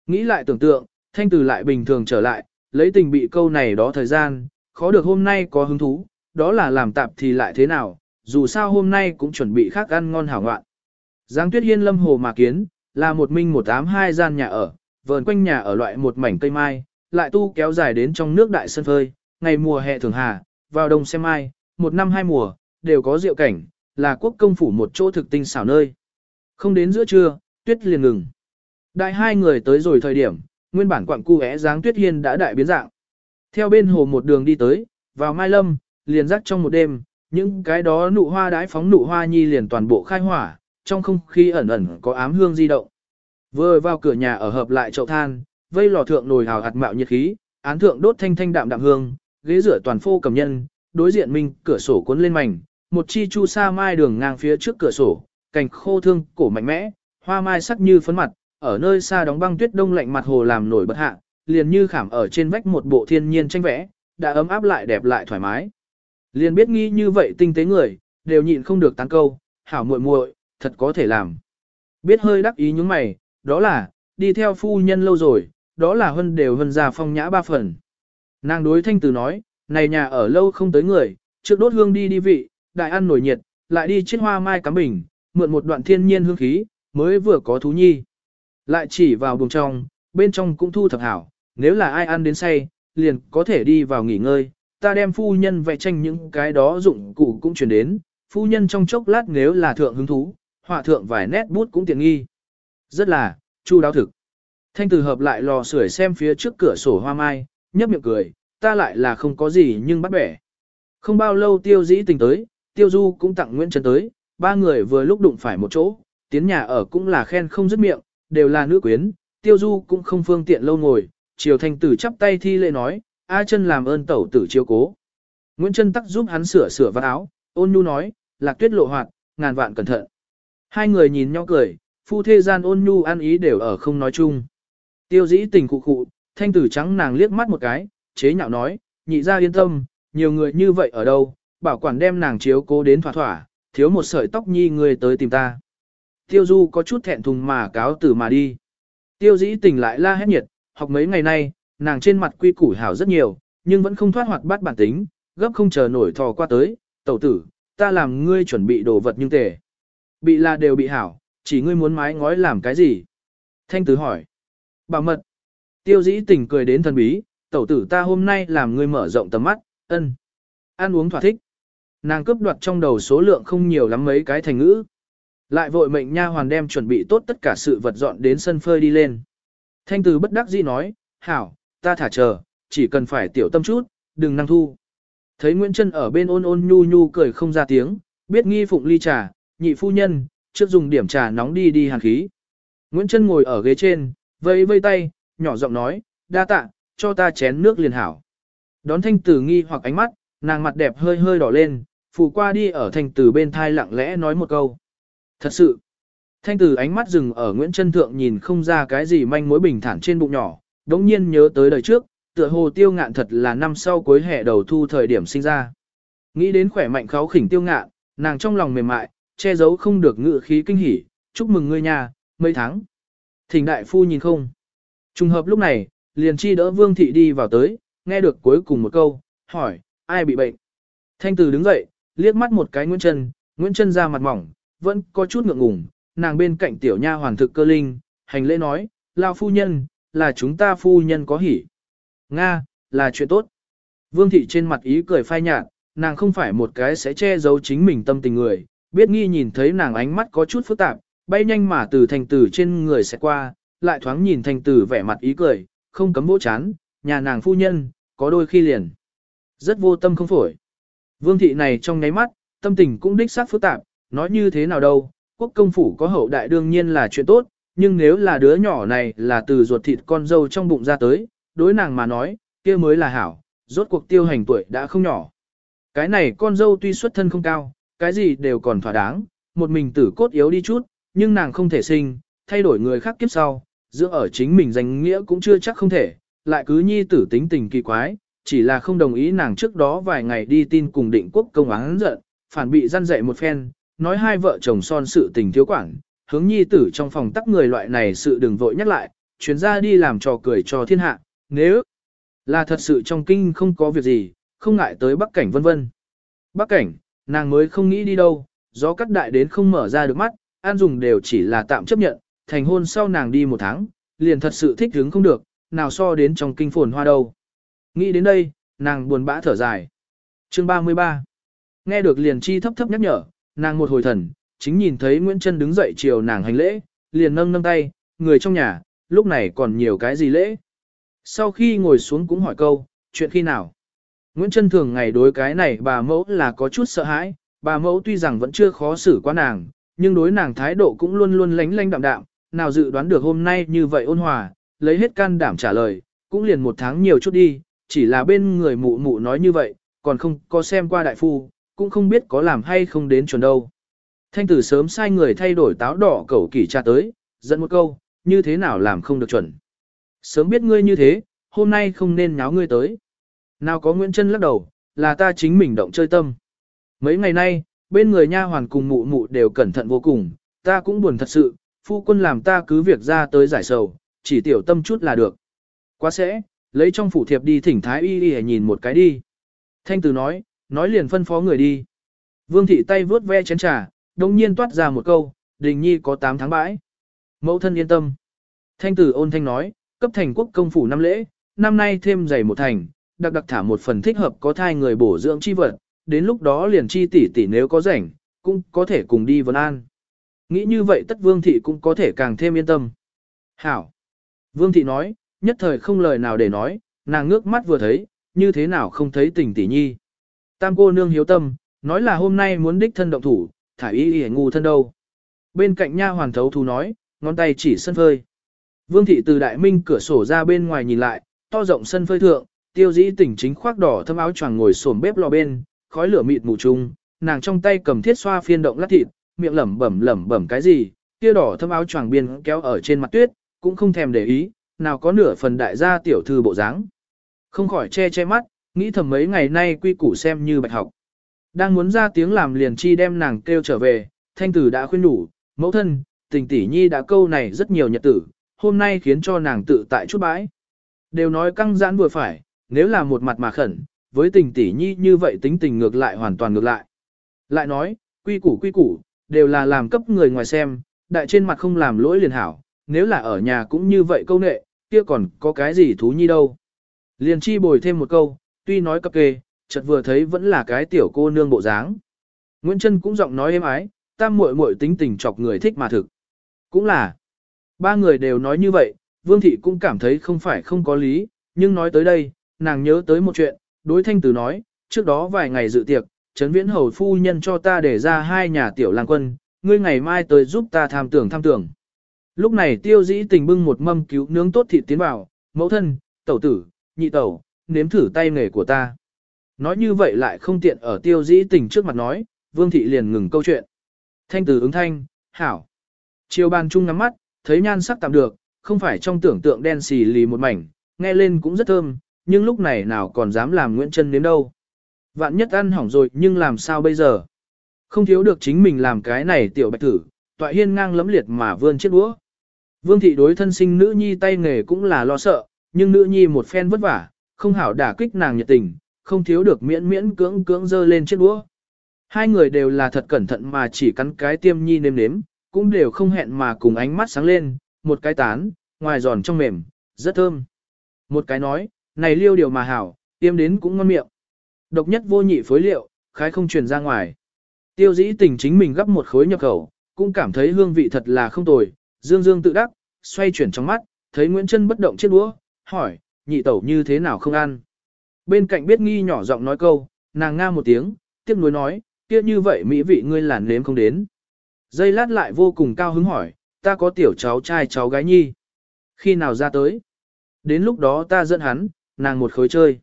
Nghĩ lại tưởng tượng, thanh từ lại bình thường trở lại, lấy tình bị câu này đó thời gian, khó được hôm nay có hứng thú, đó là làm tạp thì lại thế nào, dù sao hôm nay cũng chuẩn bị khác ăn ngon hảo ngoạn. Giang Tuyết Hiên lâm hồ mà kiến, là một minh một ám hai gian nhà ở, vờn quanh nhà ở loại một mảnh cây mai, lại tu kéo dài đến trong nước đại sân phơi, ngày mùa hè thường hà, vào đông xem mai, một năm hai mùa, đều có diệu cảnh, là quốc công phủ một chỗ thực tinh xảo nơi. Không đến giữa trưa, tuyết liền ngừng. Đại hai người tới rồi thời điểm, nguyên bản quặng cu é dáng tuyết hiên đã đại biến dạng. Theo bên hồ một đường đi tới, vào mai lâm, liền rắc trong một đêm, những cái đó nụ hoa đái phóng nụ hoa nhi liền toàn bộ khai hỏa, trong không khí ẩn ẩn có ám hương di động. Vừa vào cửa nhà ở hợp lại chậu than, vây lò thượng nồi hào hạt mạo nhiệt khí, án thượng đốt thanh thanh đạm đạm hương, ghế rửa toàn phô cầm nhân, đối diện minh cửa sổ cuốn lên mảnh, một chi chu sa mai đường ngang phía trước cửa sổ, cành khô thương, cổ mạnh mẽ, hoa mai sắc như phấn mặt, ở nơi xa đóng băng tuyết đông lạnh mặt hồ làm nổi bật hạ, liền như khảm ở trên vách một bộ thiên nhiên tranh vẽ, đã ấm áp lại đẹp lại thoải mái. Liền biết nghi như vậy tinh tế người, đều nhịn không được tán câu, hảo muội muội, thật có thể làm. Biết hơi đắc ý những mày, đó là, đi theo phu nhân lâu rồi, đó là hân đều hân già phong nhã ba phần. Nàng đối thanh từ nói, này nhà ở lâu không tới người, trước đốt hương đi đi vị, đại ăn nổi nhiệt, lại đi chiếc hoa mai cắm bình, mượn một đoạn thiên nhiên hương khí, mới vừa có thú nhi. Lại chỉ vào buồng trong, bên trong cũng thu thập hảo, nếu là ai ăn đến say, liền có thể đi vào nghỉ ngơi, ta đem phu nhân vẽ tranh những cái đó dụng cụ cũng chuyển đến, phu nhân trong chốc lát nếu là thượng hứng thú, họa thượng vài nét bút cũng tiện nghi. Rất là, chu đáo thực. Thanh từ hợp lại lò sưởi xem phía trước cửa sổ hoa mai, nhấp miệng cười, ta lại là không có gì nhưng bắt bẻ. Không bao lâu tiêu dĩ tình tới, tiêu du cũng tặng Nguyễn Trần tới, ba người vừa lúc đụng phải một chỗ, tiến nhà ở cũng là khen không dứt miệng, đều là nữ quyến, tiêu du cũng không phương tiện lâu ngồi, chiều thành tử chắp tay thi lễ nói, A chân làm ơn tẩu tử chiếu cố. Nguyễn Trân tắc giúp hắn sửa sửa vạt áo, ôn nhu nói, lạc tuyết lộ hoạt, ngàn vạn cẩn thận. Hai người nhìn nhau cười, phu thê gian ôn nhu ăn ý đều ở không nói chung. Tiêu dĩ tình cụ cụ, thanh tử trắng nàng liếc mắt một cái, chế nhạo nói, nhị ra yên tâm, nhiều người như vậy ở đâu, bảo quản đem nàng chiếu cố đến thỏa thỏa, thiếu một sợi tóc nhi người tới tìm ta. Tiêu du có chút thẹn thùng mà cáo tử mà đi. Tiêu dĩ tình lại la hét nhiệt, học mấy ngày nay, nàng trên mặt quy củ hảo rất nhiều, nhưng vẫn không thoát hoạt bát bản tính, gấp không chờ nổi thò qua tới, tẩu tử, ta làm ngươi chuẩn bị đồ vật nhưng tề. Bị là đều bị hảo, chỉ ngươi muốn mái ngói làm cái gì? Thanh tử hỏi. Bảo mật. Tiêu dĩ tình cười đến thần bí, tẩu tử ta hôm nay làm ngươi mở rộng tầm mắt, ân. Ăn uống thỏa thích. Nàng cướp đoạt trong đầu số lượng không nhiều lắm mấy cái thành ngữ. Lại vội mệnh nha hoàn đem chuẩn bị tốt tất cả sự vật dọn đến sân phơi đi lên. Thanh từ bất đắc dĩ nói, hảo, ta thả chờ, chỉ cần phải tiểu tâm chút, đừng năng thu. Thấy Nguyễn Trân ở bên ôn ôn nhu nhu cười không ra tiếng, biết nghi phụng ly trà, nhị phu nhân, trước dùng điểm trà nóng đi đi hàn khí. Nguyễn Trân ngồi ở ghế trên, vây vây tay, nhỏ giọng nói, đa tạ, cho ta chén nước liền hảo. Đón thanh tử nghi hoặc ánh mắt, nàng mặt đẹp hơi hơi đỏ lên, phụ qua đi ở thanh tử bên thai lặng lẽ nói một câu. Thật sự, thanh tử ánh mắt dừng ở Nguyễn Trân Thượng nhìn không ra cái gì manh mối bình thản trên bụng nhỏ, đống nhiên nhớ tới đời trước, tựa hồ tiêu ngạn thật là năm sau cuối hè đầu thu thời điểm sinh ra. Nghĩ đến khỏe mạnh kháo khỉnh tiêu ngạn, nàng trong lòng mềm mại, che giấu không được ngự khí kinh hỉ, chúc mừng ngươi nhà, mấy tháng. Thỉnh đại phu nhìn không. Trùng hợp lúc này, liền chi đỡ vương thị đi vào tới, nghe được cuối cùng một câu, hỏi, ai bị bệnh. Thanh từ đứng dậy, liếc mắt một cái Nguyễn Trân, Nguyễn Trân ra mặt mỏng, vẫn có chút ngượng ngùng, nàng bên cạnh tiểu nha hoàn thực cơ linh, hành lễ nói, lao phu nhân, là chúng ta phu nhân có hỉ. Nga, là chuyện tốt. Vương thị trên mặt ý cười phai nhạt, nàng không phải một cái sẽ che giấu chính mình tâm tình người, biết nghi nhìn thấy nàng ánh mắt có chút phức tạp, bay nhanh mà từ thành tử trên người sẽ qua, lại thoáng nhìn thành tử vẻ mặt ý cười, không cấm bỗ chán, nhà nàng phu nhân, có đôi khi liền. Rất vô tâm không phổi. Vương thị này trong nháy mắt, tâm tình cũng đích xác phức tạp, nói như thế nào đâu, quốc công phủ có hậu đại đương nhiên là chuyện tốt, nhưng nếu là đứa nhỏ này là từ ruột thịt con dâu trong bụng ra tới, đối nàng mà nói, kia mới là hảo, rốt cuộc tiêu hành tuổi đã không nhỏ. Cái này con dâu tuy xuất thân không cao, cái gì đều còn thỏa đáng, một mình tử cốt yếu đi chút, nhưng nàng không thể sinh, thay đổi người khác kiếp sau, dưỡng ở chính mình danh nghĩa cũng chưa chắc không thể, lại cứ nhi tử tính tình kỳ quái, chỉ là không đồng ý nàng trước đó vài ngày đi tin cùng định quốc công án giận, phản bị gian dậy một phen, nói hai vợ chồng son sự tình thiếu quản, hướng nhi tử trong phòng tắc người loại này sự đừng vội nhắc lại, chuyến ra đi làm trò cười cho thiên hạ, nếu là thật sự trong kinh không có việc gì, không ngại tới Bắc Cảnh vân vân. Bắc Cảnh, nàng mới không nghĩ đi đâu, gió cắt đại đến không mở ra được mắt, an dùng đều chỉ là tạm chấp nhận, thành hôn sau nàng đi một tháng, liền thật sự thích hứng không được, nào so đến trong kinh phồn hoa đâu. Nghĩ đến đây, nàng buồn bã thở dài. Chương 33 Nghe được liền chi thấp thấp nhắc nhở, nàng một hồi thần, chính nhìn thấy Nguyễn Trân đứng dậy chiều nàng hành lễ, liền nâng nâng tay, người trong nhà, lúc này còn nhiều cái gì lễ. Sau khi ngồi xuống cũng hỏi câu, chuyện khi nào? Nguyễn Trân thường ngày đối cái này bà mẫu là có chút sợ hãi, bà mẫu tuy rằng vẫn chưa khó xử qua nàng, nhưng đối nàng thái độ cũng luôn luôn lánh lánh đạm đạm, nào dự đoán được hôm nay như vậy ôn hòa, lấy hết can đảm trả lời, cũng liền một tháng nhiều chút đi, chỉ là bên người mụ mụ nói như vậy, còn không có xem qua đại phu, cũng không biết có làm hay không đến chuẩn đâu. Thanh tử sớm sai người thay đổi táo đỏ cẩu kỷ tra tới, dẫn một câu, như thế nào làm không được chuẩn. Sớm biết ngươi như thế, hôm nay không nên nháo ngươi tới. Nào có Nguyễn Trân lắc đầu, là ta chính mình động chơi tâm. Mấy ngày nay, bên người nha hoàn cùng mụ mụ đều cẩn thận vô cùng, ta cũng buồn thật sự, phu quân làm ta cứ việc ra tới giải sầu, chỉ tiểu tâm chút là được. Quá sẽ, lấy trong phủ thiệp đi thỉnh thái y y nhìn một cái đi. Thanh tử nói, nói liền phân phó người đi. Vương thị tay vướt ve chén trà, đồng nhiên toát ra một câu, đình nhi có 8 tháng bãi. Mẫu thân yên tâm. Thanh tử ôn thanh nói, cấp thành quốc công phủ năm lễ, năm nay thêm dày một thành, đặc đặc thả một phần thích hợp có thai người bổ dưỡng chi vật, đến lúc đó liền chi tỷ tỷ nếu có rảnh, cũng có thể cùng đi vấn an. Nghĩ như vậy tất vương thị cũng có thể càng thêm yên tâm. Hảo. Vương thị nói, nhất thời không lời nào để nói, nàng ngước mắt vừa thấy, như thế nào không thấy tình tỷ nhi. Tam cô nương hiếu tâm, nói là hôm nay muốn đích thân động thủ, thả y y ngu thân đâu. Bên cạnh nha hoàn thấu thú nói, ngón tay chỉ sân phơi. Vương thị từ đại minh cửa sổ ra bên ngoài nhìn lại, to rộng sân phơi thượng, tiêu dĩ tỉnh chính khoác đỏ thâm áo choàng ngồi xổm bếp lò bên, khói lửa mịt mù trung, nàng trong tay cầm thiết xoa phiên động lát thịt, miệng lẩm bẩm lẩm bẩm cái gì, kia đỏ thâm áo choàng biên kéo ở trên mặt tuyết, cũng không thèm để ý, nào có nửa phần đại gia tiểu thư bộ dáng. Không khỏi che che mắt, nghĩ thầm mấy ngày nay quy củ xem như bạch học. Đang muốn ra tiếng làm liền chi đem nàng kêu trở về, thanh tử đã khuyên đủ, mẫu thân, tình tỷ nhi đã câu này rất nhiều nhật tử, hôm nay khiến cho nàng tự tại chút bãi. Đều nói căng giãn vừa phải, nếu là một mặt mà khẩn, với tình tỷ nhi như vậy tính tình ngược lại hoàn toàn ngược lại. Lại nói, quy củ quy củ, đều là làm cấp người ngoài xem, đại trên mặt không làm lỗi liền hảo, nếu là ở nhà cũng như vậy câu nệ, kia còn có cái gì thú nhi đâu. Liền chi bồi thêm một câu, tuy nói cập kê, chợt vừa thấy vẫn là cái tiểu cô nương bộ dáng. Nguyễn Trân cũng giọng nói êm ái, tam muội muội tính tình chọc người thích mà thực. Cũng là, ba người đều nói như vậy, Vương Thị cũng cảm thấy không phải không có lý, nhưng nói tới đây, nàng nhớ tới một chuyện, đối thanh tử nói, trước đó vài ngày dự tiệc, Trấn Viễn Hầu Phu Nhân cho ta để ra hai nhà tiểu lang quân, ngươi ngày mai tới giúp ta tham tưởng tham tưởng. Lúc này tiêu dĩ tình bưng một mâm cứu nướng tốt thịt tiến vào, mẫu thân, tẩu tử, nhị tẩu, nếm thử tay nghề của ta. Nói như vậy lại không tiện ở tiêu dĩ tình trước mặt nói, vương thị liền ngừng câu chuyện. Thanh tử ứng thanh, hảo. Chiều bàn chung ngắm mắt, thấy nhan sắc tạm được, không phải trong tưởng tượng đen xì lì một mảnh, nghe lên cũng rất thơm, nhưng lúc này nào còn dám làm Nguyễn Trân nếm đâu. Vạn nhất ăn hỏng rồi nhưng làm sao bây giờ? Không thiếu được chính mình làm cái này tiểu bạch tử, tọa hiên ngang lấm liệt mà vươn chiếc đũa. Vương thị đối thân sinh nữ nhi tay nghề cũng là lo sợ, nhưng nữ nhi một phen vất vả, không hảo đả kích nàng nhiệt tình, không thiếu được miễn miễn cưỡng cưỡng dơ lên chiếc đũa. Hai người đều là thật cẩn thận mà chỉ cắn cái tiêm nhi nêm nếm, cũng đều không hẹn mà cùng ánh mắt sáng lên, một cái tán, ngoài giòn trong mềm, rất thơm. Một cái nói, này liêu điều mà hảo, tiêm đến cũng ngon miệng. Độc nhất vô nhị phối liệu, khái không truyền ra ngoài. Tiêu dĩ tình chính mình gấp một khối nhập khẩu, cũng cảm thấy hương vị thật là không tồi, dương dương tự đắc, xoay chuyển trong mắt, thấy Nguyễn Trân bất động chiếc đũa, hỏi, nhị tẩu như thế nào không ăn. Bên cạnh biết nghi nhỏ giọng nói câu, nàng nga một tiếng, tiếc nuối nói, kia như vậy mỹ vị ngươi làn nếm không đến. Dây lát lại vô cùng cao hứng hỏi, ta có tiểu cháu trai cháu gái nhi. Khi nào ra tới? Đến lúc đó ta dẫn hắn, nàng một khối chơi.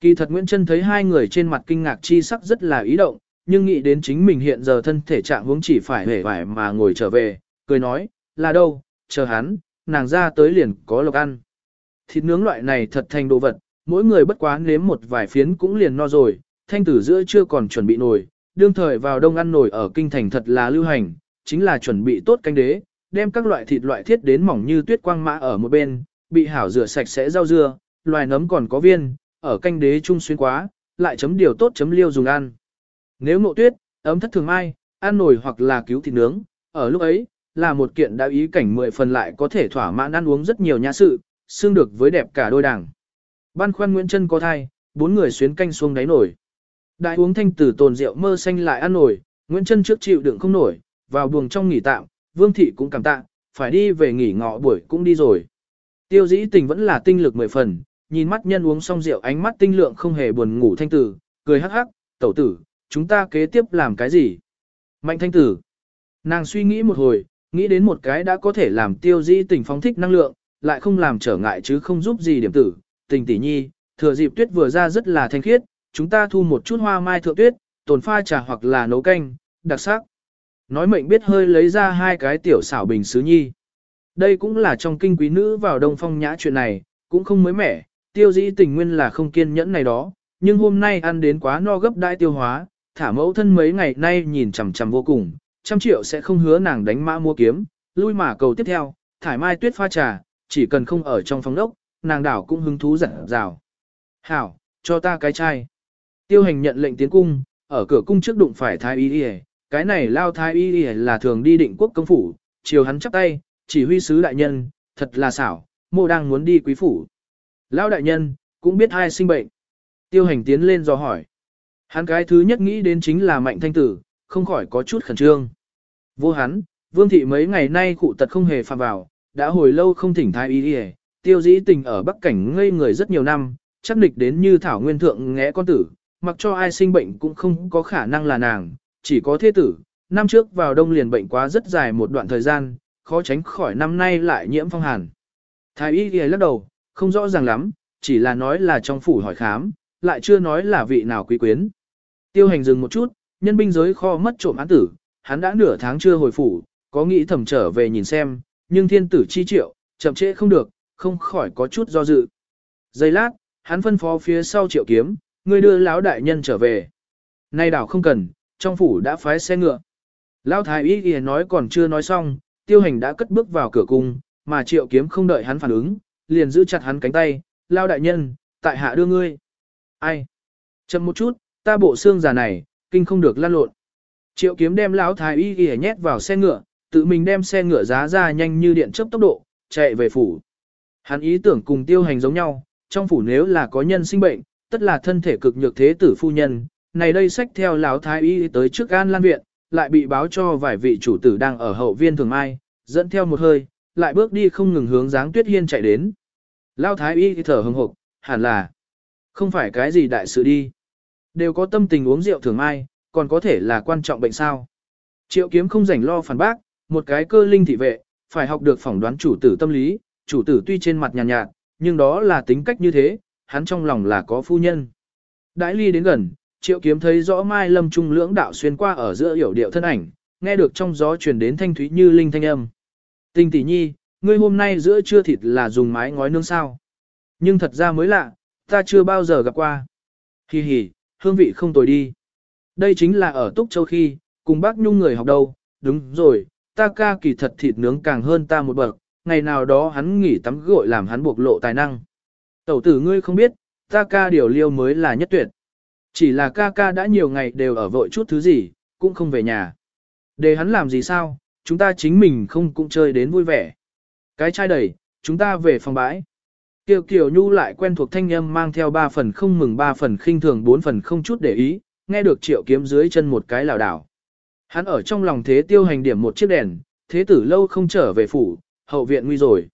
Kỳ thật Nguyễn Trân thấy hai người trên mặt kinh ngạc chi sắc rất là ý động, nhưng nghĩ đến chính mình hiện giờ thân thể trạng vững chỉ phải hề vải mà ngồi trở về, cười nói, là đâu, chờ hắn, nàng ra tới liền có lộc ăn. Thịt nướng loại này thật thành đồ vật, mỗi người bất quá nếm một vài phiến cũng liền no rồi, thanh tử giữa chưa còn chuẩn bị nồi, đương thời vào đông ăn nồi ở kinh thành thật là lưu hành, chính là chuẩn bị tốt canh đế, đem các loại thịt loại thiết đến mỏng như tuyết quang mã ở một bên, bị hảo rửa sạch sẽ rau dưa, loài nấm còn có viên, ở canh đế trung xuyên quá, lại chấm điều tốt chấm liêu dùng ăn. Nếu ngộ tuyết, ấm thất thường mai, ăn nổi hoặc là cứu thịt nướng, ở lúc ấy, là một kiện đã ý cảnh mười phần lại có thể thỏa mãn ăn uống rất nhiều nhã sự, xương được với đẹp cả đôi đảng. Ban khoan Nguyễn Trân có thai, bốn người xuyến canh xuống đáy nổi. Đại uống thanh tử tồn rượu mơ xanh lại ăn nổi, Nguyễn Trân trước chịu đựng không nổi, vào buồng trong nghỉ tạm, Vương Thị cũng cảm tạ, phải đi về nghỉ ngọ buổi cũng đi rồi. Tiêu dĩ tình vẫn là tinh lực mười phần, nhìn mắt nhân uống xong rượu ánh mắt tinh lượng không hề buồn ngủ thanh tử, cười hắc hắc, tẩu tử, chúng ta kế tiếp làm cái gì? Mạnh thanh tử. Nàng suy nghĩ một hồi, nghĩ đến một cái đã có thể làm tiêu di tình phóng thích năng lượng, lại không làm trở ngại chứ không giúp gì điểm tử, tình tỷ nhi, thừa dịp tuyết vừa ra rất là thanh khiết, chúng ta thu một chút hoa mai thượng tuyết, tồn pha trà hoặc là nấu canh, đặc sắc. Nói mệnh biết hơi lấy ra hai cái tiểu xảo bình sứ nhi. Đây cũng là trong kinh quý nữ vào đông phong nhã chuyện này, cũng không mới mẻ, tiêu dĩ tình nguyên là không kiên nhẫn này đó, nhưng hôm nay ăn đến quá no gấp đại tiêu hóa, thả mẫu thân mấy ngày nay nhìn chằm chằm vô cùng, trăm triệu sẽ không hứa nàng đánh mã mua kiếm, lui mà cầu tiếp theo, thải mai tuyết pha trà, chỉ cần không ở trong phòng đốc, nàng đảo cũng hứng thú dặn rào. Hảo, cho ta cái chai. Tiêu hành nhận lệnh tiến cung, ở cửa cung trước đụng phải thái y y cái này lao thái y y là thường đi định quốc công phủ, chiều hắn chắp tay, chỉ huy sứ đại nhân, thật là xảo, mô đang muốn đi quý phủ. Lão đại nhân, cũng biết ai sinh bệnh. Tiêu hành tiến lên do hỏi. Hắn cái thứ nhất nghĩ đến chính là mạnh thanh tử, không khỏi có chút khẩn trương. Vô hắn, vương thị mấy ngày nay cụ tật không hề phạm vào, đã hồi lâu không thỉnh thái y y tiêu dĩ tình ở Bắc Cảnh ngây người rất nhiều năm, chắc địch đến như thảo nguyên thượng ngẽ con tử, mặc cho ai sinh bệnh cũng không có khả năng là nàng, chỉ có thế tử, năm trước vào đông liền bệnh quá rất dài một đoạn thời gian, khó tránh khỏi năm nay lại nhiễm phong hàn. Thái y ghi lắc đầu, không rõ ràng lắm, chỉ là nói là trong phủ hỏi khám, lại chưa nói là vị nào quý quyến. Tiêu hành dừng một chút, nhân binh giới kho mất trộm án tử, hắn đã nửa tháng chưa hồi phủ, có nghĩ thẩm trở về nhìn xem, nhưng thiên tử chi triệu, chậm trễ không được, không khỏi có chút do dự. Giây lát, hắn phân phó phía sau triệu kiếm, người đưa lão đại nhân trở về. Nay đảo không cần, trong phủ đã phái xe ngựa. Lão thái y y nói còn chưa nói xong, tiêu hành đã cất bước vào cửa cung, mà triệu kiếm không đợi hắn phản ứng, liền giữ chặt hắn cánh tay, lao đại nhân, tại hạ đưa ngươi. Ai? Chậm một chút, ta bộ xương già này, kinh không được lan lộn. Triệu kiếm đem lão thái y ghi nhét vào xe ngựa, tự mình đem xe ngựa giá ra nhanh như điện chớp tốc độ, chạy về phủ. Hắn ý tưởng cùng tiêu hành giống nhau, trong phủ nếu là có nhân sinh bệnh, tất là thân thể cực nhược thế tử phu nhân, này đây sách theo lão thái y tới trước an lan viện, lại bị báo cho vài vị chủ tử đang ở hậu viên thường mai, dẫn theo một hơi, lại bước đi không ngừng hướng dáng tuyết hiên chạy đến. Lão thái y thở hừng hực, hẳn là không phải cái gì đại sự đi. Đều có tâm tình uống rượu thường mai, còn có thể là quan trọng bệnh sao. Triệu kiếm không rảnh lo phản bác, một cái cơ linh thị vệ, phải học được phỏng đoán chủ tử tâm lý, chủ tử tuy trên mặt nhàn nhạt, nhạt, nhưng đó là tính cách như thế, hắn trong lòng là có phu nhân. Đãi ly đến gần, triệu kiếm thấy rõ mai lâm trung lưỡng đạo xuyên qua ở giữa hiểu điệu thân ảnh, nghe được trong gió truyền đến thanh thúy như linh thanh âm. Tình tỷ nhi, ngươi hôm nay giữa trưa thịt là dùng mái ngói nướng sao. Nhưng thật ra mới lạ, ta chưa bao giờ gặp qua. Hi hi, hương vị không tồi đi. Đây chính là ở Túc Châu khi, cùng bác Nhung người học đâu, đúng rồi, ta ca kỳ thật thịt nướng càng hơn ta một bậc, ngày nào đó hắn nghỉ tắm gội làm hắn bộc lộ tài năng. Tẩu tử ngươi không biết, ta ca điều liêu mới là nhất tuyệt. Chỉ là ca ca đã nhiều ngày đều ở vội chút thứ gì, cũng không về nhà. Để hắn làm gì sao, chúng ta chính mình không cũng chơi đến vui vẻ. Cái chai đầy, chúng ta về phòng bãi. Kiều Kiều Nhu lại quen thuộc thanh âm mang theo ba phần không mừng ba phần khinh thường bốn phần không chút để ý, nghe được triệu kiếm dưới chân một cái lảo đảo. Hắn ở trong lòng thế tiêu hành điểm một chiếc đèn, thế tử lâu không trở về phủ, hậu viện nguy rồi.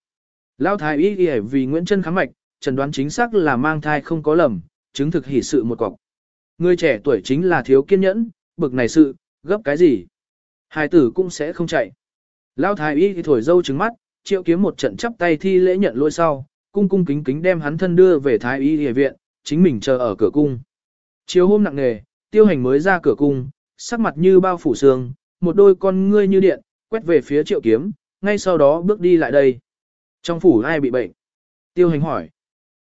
Lao thái y y vì Nguyễn Trân khám mạch, trần đoán chính xác là mang thai không có lầm, chứng thực hỉ sự một cọc. Người trẻ tuổi chính là thiếu kiên nhẫn, bực này sự, gấp cái gì. Hai tử cũng sẽ không chạy. Lao thái y thì thổi dâu trứng mắt, triệu kiếm một trận chắp tay thi lễ nhận lỗi sau, cung cung kính kính đem hắn thân đưa về thái y y viện, chính mình chờ ở cửa cung. Chiều hôm nặng nề, tiêu hành mới ra cửa cung, sắc mặt như bao phủ sương, một đôi con ngươi như điện, quét về phía triệu kiếm, ngay sau đó bước đi lại đây. Trong phủ ai bị bệnh? Tiêu hành hỏi.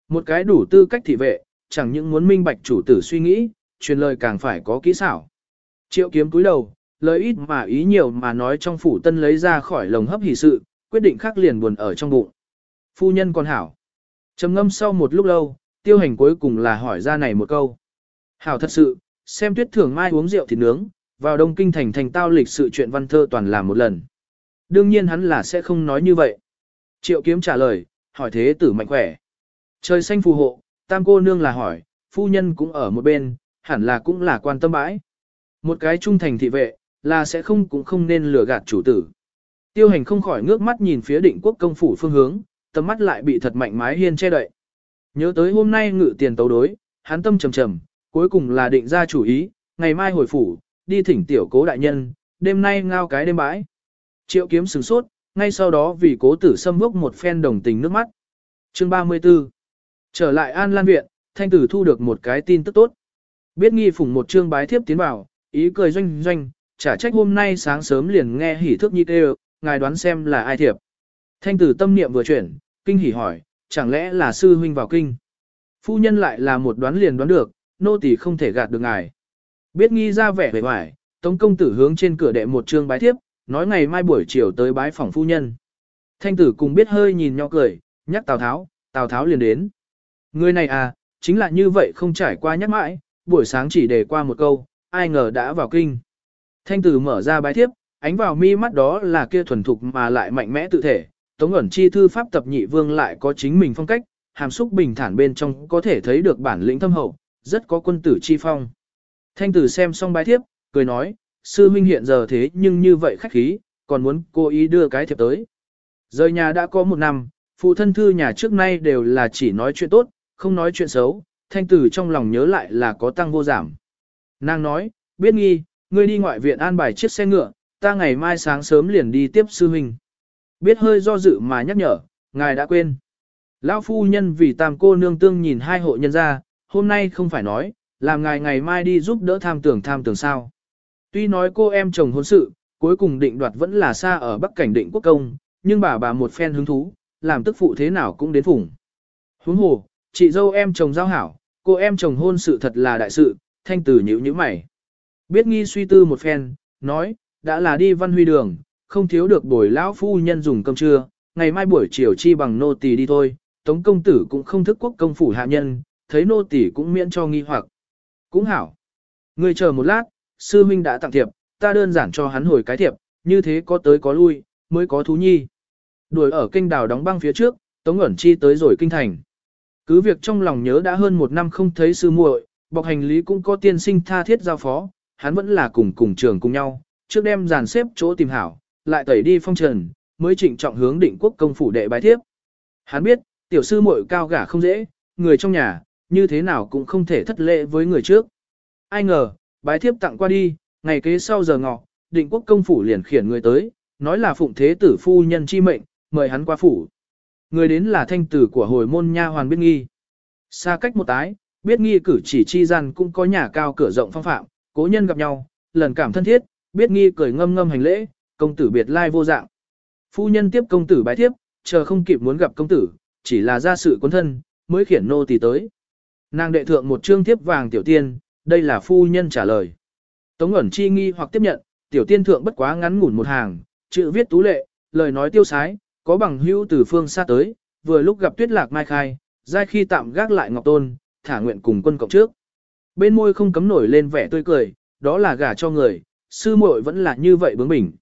Một cái đủ tư cách thị vệ, chẳng những muốn minh bạch chủ tử suy nghĩ, truyền lời càng phải có kỹ xảo. Triệu kiếm cúi đầu, lời ít mà ý nhiều mà nói trong phủ tân lấy ra khỏi lồng hấp hỷ sự, quyết định khắc liền buồn ở trong bụng. Phu nhân còn hảo. trầm ngâm sau một lúc lâu, tiêu hành cuối cùng là hỏi ra này một câu. Hảo thật sự, xem tuyết thường mai uống rượu thịt nướng, vào đông kinh thành thành tao lịch sự chuyện văn thơ toàn làm một lần. Đương nhiên hắn là sẽ không nói như vậy. Triệu kiếm trả lời, hỏi thế tử mạnh khỏe. Trời xanh phù hộ, tam cô nương là hỏi, phu nhân cũng ở một bên, hẳn là cũng là quan tâm bãi. Một cái trung thành thị vệ, là sẽ không cũng không nên lừa gạt chủ tử. Tiêu hành không khỏi ngước mắt nhìn phía định quốc công phủ phương hướng, tầm mắt lại bị thật mạnh mái hiên che đậy. Nhớ tới hôm nay ngự tiền tấu đối, hắn tâm trầm trầm, cuối cùng là định ra chủ ý, ngày mai hồi phủ, đi thỉnh tiểu cố đại nhân, đêm nay ngao cái đêm bãi. Triệu kiếm sửng sốt, ngay sau đó vì cố tử xâm vốc một phen đồng tình nước mắt. Chương 34 Trở lại An Lan Viện, Thanh Tử thu được một cái tin tức tốt. Biết nghi phủng một chương bái thiếp tiến vào, ý cười doanh doanh, Chả trách hôm nay sáng sớm liền nghe hỉ thức nhi kêu, ngài đoán xem là ai thiệp. Thanh tử tâm niệm vừa chuyển, kinh hỉ hỏi, chẳng lẽ là sư huynh vào kinh. Phu nhân lại là một đoán liền đoán được, nô tỳ không thể gạt được ngài. Biết nghi ra vẻ vẻ vải, tống công tử hướng trên cửa đệ một trương bái thiếp, nói ngày mai buổi chiều tới bái phòng phu nhân. Thanh tử cùng biết hơi nhìn nhau cười, nhắc Tào Tháo, Tào Tháo liền đến. Người này à, chính là như vậy không trải qua nhắc mãi, buổi sáng chỉ để qua một câu, ai ngờ đã vào kinh. Thanh tử mở ra bái thiếp, ánh vào mi mắt đó là kia thuần thục mà lại mạnh mẽ tự thể. Tống ẩn chi thư pháp tập nhị vương lại có chính mình phong cách, hàm xúc bình thản bên trong có thể thấy được bản lĩnh thâm hậu, rất có quân tử chi phong. Thanh tử xem xong bái thiếp, cười nói, sư huynh hiện giờ thế nhưng như vậy khách khí, còn muốn cố ý đưa cái thiệp tới. Rời nhà đã có một năm, phụ thân thư nhà trước nay đều là chỉ nói chuyện tốt, không nói chuyện xấu, thanh tử trong lòng nhớ lại là có tăng vô giảm. Nàng nói, biết nghi, ngươi đi ngoại viện an bài chiếc xe ngựa, ta ngày mai sáng sớm liền đi tiếp sư huynh. Biết hơi do dự mà nhắc nhở, ngài đã quên. Lão phu nhân vì tam cô nương tương nhìn hai hộ nhân ra, hôm nay không phải nói, làm ngài ngày mai đi giúp đỡ tham tưởng tham tưởng sao. Tuy nói cô em chồng hôn sự, cuối cùng định đoạt vẫn là xa ở bắc cảnh định quốc công, nhưng bà bà một phen hứng thú, làm tức phụ thế nào cũng đến phủng. Huống hồ, chị dâu em chồng giao hảo, cô em chồng hôn sự thật là đại sự, thanh tử nhữ như mày. Biết nghi suy tư một phen, nói, đã là đi văn huy đường, không thiếu được buổi lão phu nhân dùng cơm trưa, ngày mai buổi chiều chi bằng nô tỳ đi thôi, tống công tử cũng không thức quốc công phủ hạ nhân, thấy nô tỳ cũng miễn cho nghi hoặc. Cũng hảo. Người chờ một lát, sư huynh đã tặng thiệp, ta đơn giản cho hắn hồi cái thiệp, như thế có tới có lui, mới có thú nhi. Đuổi ở kênh đào đóng băng phía trước, Tống ẩn chi tới rồi kinh thành. Cứ việc trong lòng nhớ đã hơn một năm không thấy sư muội, bọc hành lý cũng có tiên sinh tha thiết giao phó, hắn vẫn là cùng cùng trường cùng nhau, trước đem dàn xếp chỗ tìm hảo, lại tẩy đi phong trần, mới trịnh trọng hướng định quốc công phủ đệ bái thiếp. Hắn biết, tiểu sư muội cao gả không dễ, người trong nhà, như thế nào cũng không thể thất lễ với người trước. Ai ngờ, bái thiếp tặng qua đi, ngày kế sau giờ ngọ, định quốc công phủ liền khiển người tới, nói là phụng thế tử phu nhân chi mệnh, mời hắn qua phủ. Người đến là thanh tử của hồi môn nha hoàn biết nghi. Xa cách một tái, biết nghi cử chỉ chi gian cũng có nhà cao cửa rộng phong phạm, cố nhân gặp nhau, lần cảm thân thiết, biết nghi cười ngâm ngâm hành lễ, công tử biệt lai vô dạng. Phu nhân tiếp công tử bái thiếp, chờ không kịp muốn gặp công tử, chỉ là ra sự quân thân, mới khiển nô tỳ tới. Nàng đệ thượng một trương thiếp vàng tiểu tiên, đây là phu nhân trả lời. Tống ẩn chi nghi hoặc tiếp nhận, tiểu tiên thượng bất quá ngắn ngủn một hàng, chữ viết tú lệ, lời nói tiêu sái, có bằng hữu từ phương xa tới, vừa lúc gặp tuyết lạc mai khai, giai khi tạm gác lại ngọc tôn, thả nguyện cùng quân cộng trước. Bên môi không cấm nổi lên vẻ tươi cười, đó là gả cho người, sư muội vẫn là như vậy bướng bỉnh.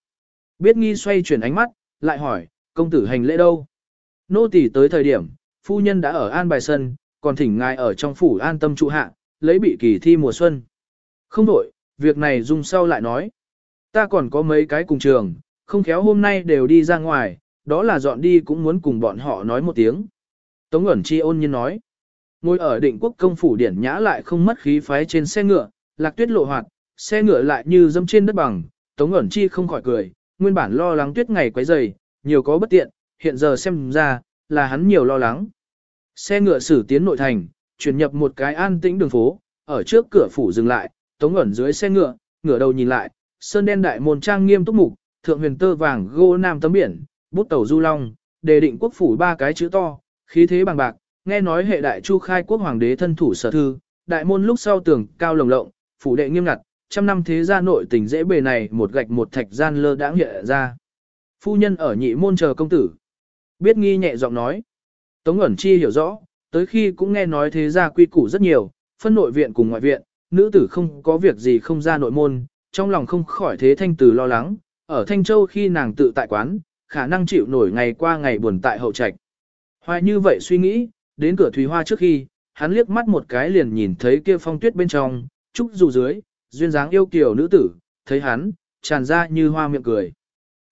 Biết nghi xoay chuyển ánh mắt, lại hỏi, công tử hành lễ đâu? Nô tỳ tới thời điểm, phu nhân đã ở an bài sân, còn thỉnh ngài ở trong phủ an tâm trụ hạ, lấy bị kỳ thi mùa xuân. Không đổi, việc này dùng sau lại nói. Ta còn có mấy cái cùng trường, không khéo hôm nay đều đi ra ngoài, đó là dọn đi cũng muốn cùng bọn họ nói một tiếng. Tống ẩn chi ôn nhiên nói. Ngồi ở định quốc công phủ điển nhã lại không mất khí phái trên xe ngựa, lạc tuyết lộ hoạt, xe ngựa lại như dâm trên đất bằng, Tống ẩn chi không khỏi cười, nguyên bản lo lắng tuyết ngày quấy dày, nhiều có bất tiện, hiện giờ xem ra, là hắn nhiều lo lắng. Xe ngựa xử tiến nội thành, chuyển nhập một cái an tĩnh đường phố, ở trước cửa phủ dừng lại, Tống ẩn dưới xe ngựa, ngửa đầu nhìn lại, sơn đen đại môn trang nghiêm túc mục, thượng huyền tơ vàng gô nam tấm biển, bút tàu du long, đề định quốc phủ ba cái chữ to, khí thế bằng bạc, nghe nói hệ đại chu khai quốc hoàng đế thân thủ sở thư, đại môn lúc sau tường cao lồng lộng, phủ đệ nghiêm ngặt, trăm năm thế gia nội tình dễ bề này một gạch một thạch gian lơ đãng hiện ra. Phu nhân ở nhị môn chờ công tử. Biết nghi nhẹ giọng nói. Tống ẩn chi hiểu rõ, tới khi cũng nghe nói thế gia quy củ rất nhiều, phân nội viện cùng ngoại viện, nữ tử không có việc gì không ra nội môn, trong lòng không khỏi thế thanh tử lo lắng, ở Thanh Châu khi nàng tự tại quán, khả năng chịu nổi ngày qua ngày buồn tại hậu trạch. Hoài như vậy suy nghĩ, đến cửa Thùy Hoa trước khi, hắn liếc mắt một cái liền nhìn thấy kia phong tuyết bên trong, trúc dù dưới, duyên dáng yêu kiều nữ tử, thấy hắn, tràn ra như hoa miệng cười.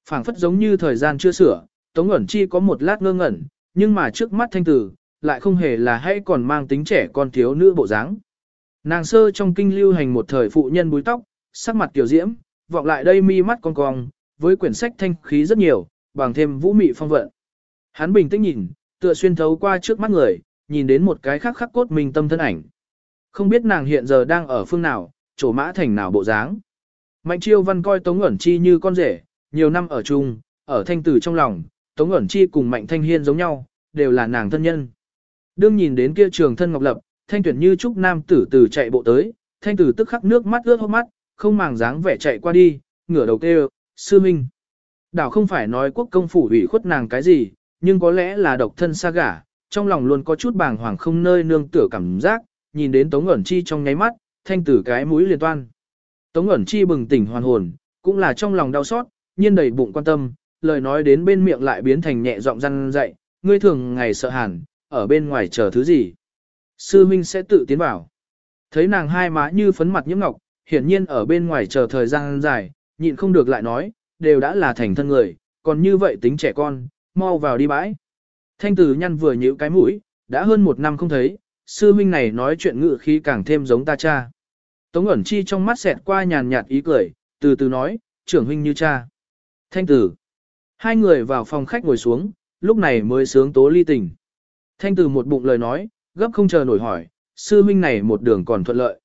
phảng phất giống như thời gian chưa sửa, Tống ẩn chi có một lát ngơ ngẩn, nhưng mà trước mắt thanh tử, lại không hề là hay còn mang tính trẻ con thiếu nữ bộ dáng. Nàng sơ trong kinh lưu hành một thời phụ nhân búi tóc, sắc mặt tiểu diễm, vọng lại đây mi mắt con cong, với quyển sách thanh khí rất nhiều, bằng thêm vũ mị phong vận. Hắn bình tĩnh nhìn, tựa xuyên thấu qua trước mắt người, nhìn đến một cái khắc khắc cốt mình tâm thân ảnh. Không biết nàng hiện giờ đang ở phương nào, chỗ mã thành nào bộ dáng. Mạnh chiêu văn coi Tống Ngẩn Chi như con rể, nhiều năm ở chung, ở thanh tử trong lòng, Tống Ngẩn Chi cùng Mạnh Thanh Hiên giống nhau, đều là nàng thân nhân. Đương nhìn đến kia trường thân ngọc lập, thanh tuyển như trúc nam tử tử chạy bộ tới, thanh tử tức khắc nước mắt ướt hốc mắt, không màng dáng vẻ chạy qua đi, ngửa đầu kêu, sư minh. Đảo không phải nói quốc công phủ ủy khuất nàng cái gì, nhưng có lẽ là độc thân xa gả, trong lòng luôn có chút bàng hoàng không nơi nương tựa cảm giác, nhìn đến Tống ẩn chi trong nháy mắt, thanh tử cái mũi liền toan. Tống ẩn chi bừng tỉnh hoàn hồn, cũng là trong lòng đau xót, nhiên đầy bụng quan tâm, lời nói đến bên miệng lại biến thành nhẹ giọng răn dạy, ngươi thường ngày sợ hẳn, ở bên ngoài chờ thứ gì. Sư Minh sẽ tự tiến vào. Thấy nàng hai má như phấn mặt nhiễm ngọc, hiển nhiên ở bên ngoài chờ thời gian dài, nhịn không được lại nói, đều đã là thành thân người, còn như vậy tính trẻ con, mau vào đi bãi. Thanh tử nhăn vừa nhíu cái mũi, đã hơn một năm không thấy, sư huynh này nói chuyện ngự khí càng thêm giống ta cha. Tống ẩn chi trong mắt xẹt qua nhàn nhạt ý cười, từ từ nói, trưởng huynh như cha. Thanh tử. Hai người vào phòng khách ngồi xuống, lúc này mới sướng tố ly tình. Thanh tử một bụng lời nói, gấp không chờ nổi hỏi, sư huynh này một đường còn thuận lợi.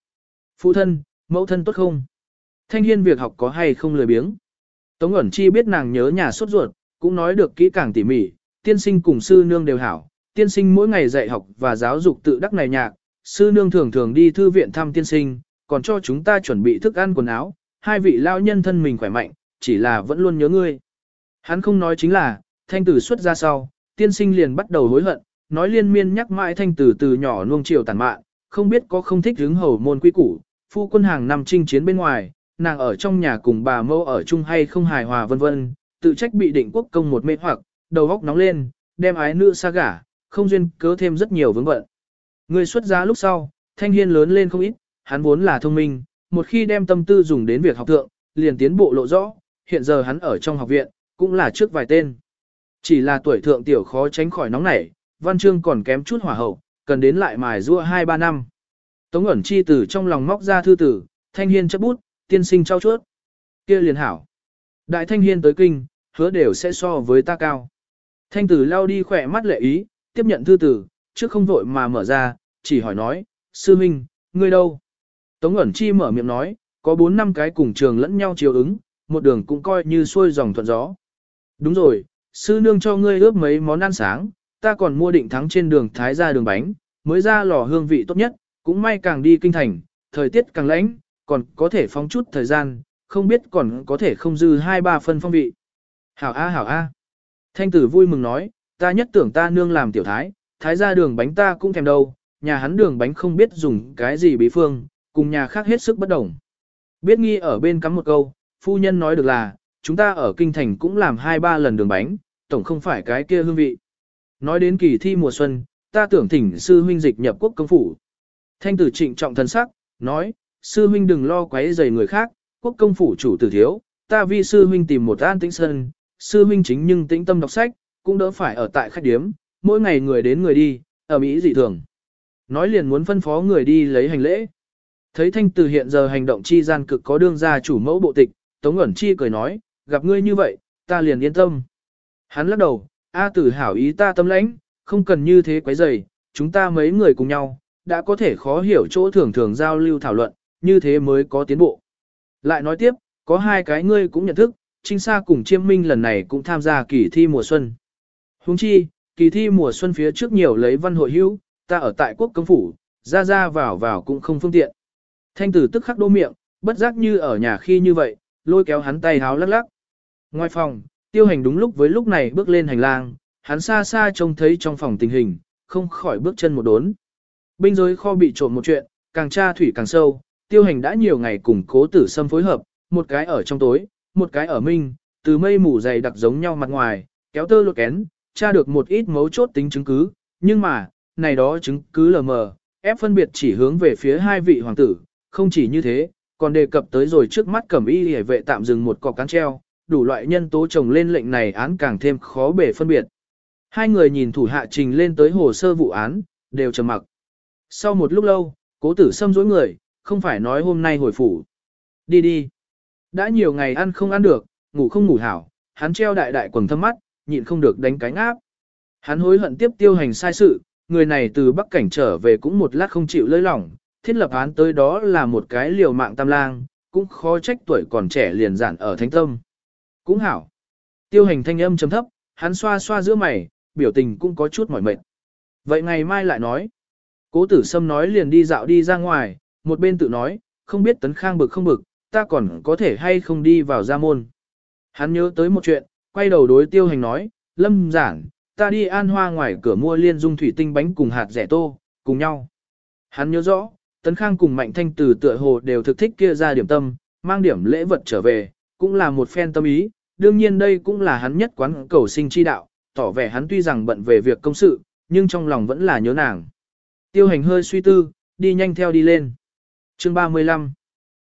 Phụ thân, mẫu thân tốt không? Thanh hiên việc học có hay không lười biếng? Tống ẩn chi biết nàng nhớ nhà sốt ruột, cũng nói được kỹ càng tỉ mỉ, tiên sinh cùng sư nương đều hảo, tiên sinh mỗi ngày dạy học và giáo dục tự đắc này nhạc, sư nương thường thường đi thư viện thăm tiên sinh, còn cho chúng ta chuẩn bị thức ăn quần áo, hai vị lao nhân thân mình khỏe mạnh, chỉ là vẫn luôn nhớ ngươi. Hắn không nói chính là, thanh tử xuất ra sau, tiên sinh liền bắt đầu hối hận, nói liên miên nhắc mãi thanh tử từ nhỏ nuông chiều tàn mạn, không biết có không thích hứng hầu môn quy củ, phu quân hàng năm chinh chiến bên ngoài, nàng ở trong nhà cùng bà mâu ở chung hay không hài hòa vân vân, tự trách bị định quốc công một mê hoặc, đầu góc nóng lên, đem ái nữ xa gả, không duyên cớ thêm rất nhiều vướng bận. Người xuất giá lúc sau, thanh hiên lớn lên không ít, hắn vốn là thông minh, một khi đem tâm tư dùng đến việc học thượng, liền tiến bộ lộ rõ, hiện giờ hắn ở trong học viện, cũng là trước vài tên. Chỉ là tuổi thượng tiểu khó tránh khỏi nóng nảy, văn chương còn kém chút hỏa hậu, cần đến lại mài rua 2-3 năm. Tống ẩn chi từ trong lòng móc ra thư tử, thanh hiên chấp bút, tiên sinh trao chuốt. kia liền hảo. Đại thanh hiên tới kinh, hứa đều sẽ so với ta cao. Thanh tử lao đi khỏe mắt lệ ý, tiếp nhận thư tử, trước không vội mà mở ra, chỉ hỏi nói, sư minh, ngươi đâu? Tống ẩn chi mở miệng nói, có 4 năm cái cùng trường lẫn nhau chiều ứng, một đường cũng coi như xuôi dòng thuận gió. Đúng rồi, sư nương cho ngươi ướp mấy món ăn sáng, ta còn mua định thắng trên đường thái ra đường bánh, mới ra lò hương vị tốt nhất, cũng may càng đi kinh thành, thời tiết càng lạnh, còn có thể phóng chút thời gian, không biết còn có thể không dư hai ba phân phong vị. Hảo A hảo A. Thanh tử vui mừng nói, ta nhất tưởng ta nương làm tiểu thái, thái ra đường bánh ta cũng thèm đâu, nhà hắn đường bánh không biết dùng cái gì bí phương, cùng nhà khác hết sức bất đồng. Biết nghi ở bên cắm một câu, phu nhân nói được là, chúng ta ở kinh thành cũng làm hai ba lần đường bánh, tổng không phải cái kia hương vị. Nói đến kỳ thi mùa xuân, ta tưởng thỉnh sư huynh dịch nhập quốc công phủ. Thanh tử trịnh trọng thân sắc, nói, sư huynh đừng lo quấy rầy người khác, quốc công phủ chủ tử thiếu, ta vi sư huynh tìm một an tĩnh sân, sư huynh chính nhưng tĩnh tâm đọc sách, cũng đỡ phải ở tại khách điếm, mỗi ngày người đến người đi, ở Mỹ dị thường. Nói liền muốn phân phó người đi lấy hành lễ. Thấy thanh từ hiện giờ hành động chi gian cực có đương gia chủ mẫu bộ tịch, Tống ẩn chi cười nói, gặp ngươi như vậy, ta liền yên tâm. Hắn lắc đầu, A tử hảo ý ta tâm lãnh, không cần như thế quấy rầy, chúng ta mấy người cùng nhau, đã có thể khó hiểu chỗ thường thường giao lưu thảo luận, như thế mới có tiến bộ. Lại nói tiếp, có hai cái ngươi cũng nhận thức, Trinh Sa cùng Chiêm Minh lần này cũng tham gia kỳ thi mùa xuân. Huống chi, kỳ thi mùa xuân phía trước nhiều lấy văn hội hữu, ta ở tại quốc công phủ, ra ra vào vào cũng không phương tiện. Thanh tử tức khắc đô miệng, bất giác như ở nhà khi như vậy, lôi kéo hắn tay háo lắc lắc. Ngoài phòng, tiêu hành đúng lúc với lúc này bước lên hành lang, hắn xa xa trông thấy trong phòng tình hình, không khỏi bước chân một đốn. Binh giới kho bị trộm một chuyện, càng tra thủy càng sâu, tiêu hành đã nhiều ngày cùng cố tử Sâm phối hợp, một cái ở trong tối, một cái ở minh, từ mây mù dày đặc giống nhau mặt ngoài, kéo tơ lột kén, tra được một ít mấu chốt tính chứng cứ, nhưng mà, này đó chứng cứ lờ mờ, ép phân biệt chỉ hướng về phía hai vị hoàng tử, không chỉ như thế, còn đề cập tới rồi trước mắt cẩm y hề vệ tạm dừng một cọc cán treo, đủ loại nhân tố chồng lên lệnh này án càng thêm khó bể phân biệt. Hai người nhìn thủ hạ trình lên tới hồ sơ vụ án, đều trầm mặc. Sau một lúc lâu, cố tử xâm dối người, không phải nói hôm nay hồi phủ. Đi đi. Đã nhiều ngày ăn không ăn được, ngủ không ngủ hảo, hắn treo đại đại quần thâm mắt, nhịn không được đánh cánh áp. Hắn hối hận tiếp tiêu hành sai sự, người này từ Bắc Cảnh trở về cũng một lát không chịu lơi lỏng, thiết lập án tới đó là một cái liều mạng tam lang, cũng khó trách tuổi còn trẻ liền giản ở thánh tâm. Cũng hảo. Tiêu hành thanh âm chấm thấp, hắn xoa xoa giữa mày, biểu tình cũng có chút mỏi mệt. Vậy ngày mai lại nói. Cố tử sâm nói liền đi dạo đi ra ngoài, một bên tự nói, không biết tấn khang bực không bực, ta còn có thể hay không đi vào gia môn. Hắn nhớ tới một chuyện, quay đầu đối tiêu hành nói, lâm giản, ta đi an hoa ngoài cửa mua liên dung thủy tinh bánh cùng hạt rẻ tô, cùng nhau. Hắn nhớ rõ, Tấn Khang cùng Mạnh Thanh từ tựa hồ đều thực thích kia ra điểm tâm, mang điểm lễ vật trở về, cũng là một phen tâm ý, đương nhiên đây cũng là hắn nhất quán cầu sinh chi đạo, tỏ vẻ hắn tuy rằng bận về việc công sự, nhưng trong lòng vẫn là nhớ nàng. Tiêu hành hơi suy tư, đi nhanh theo đi lên. Chương 35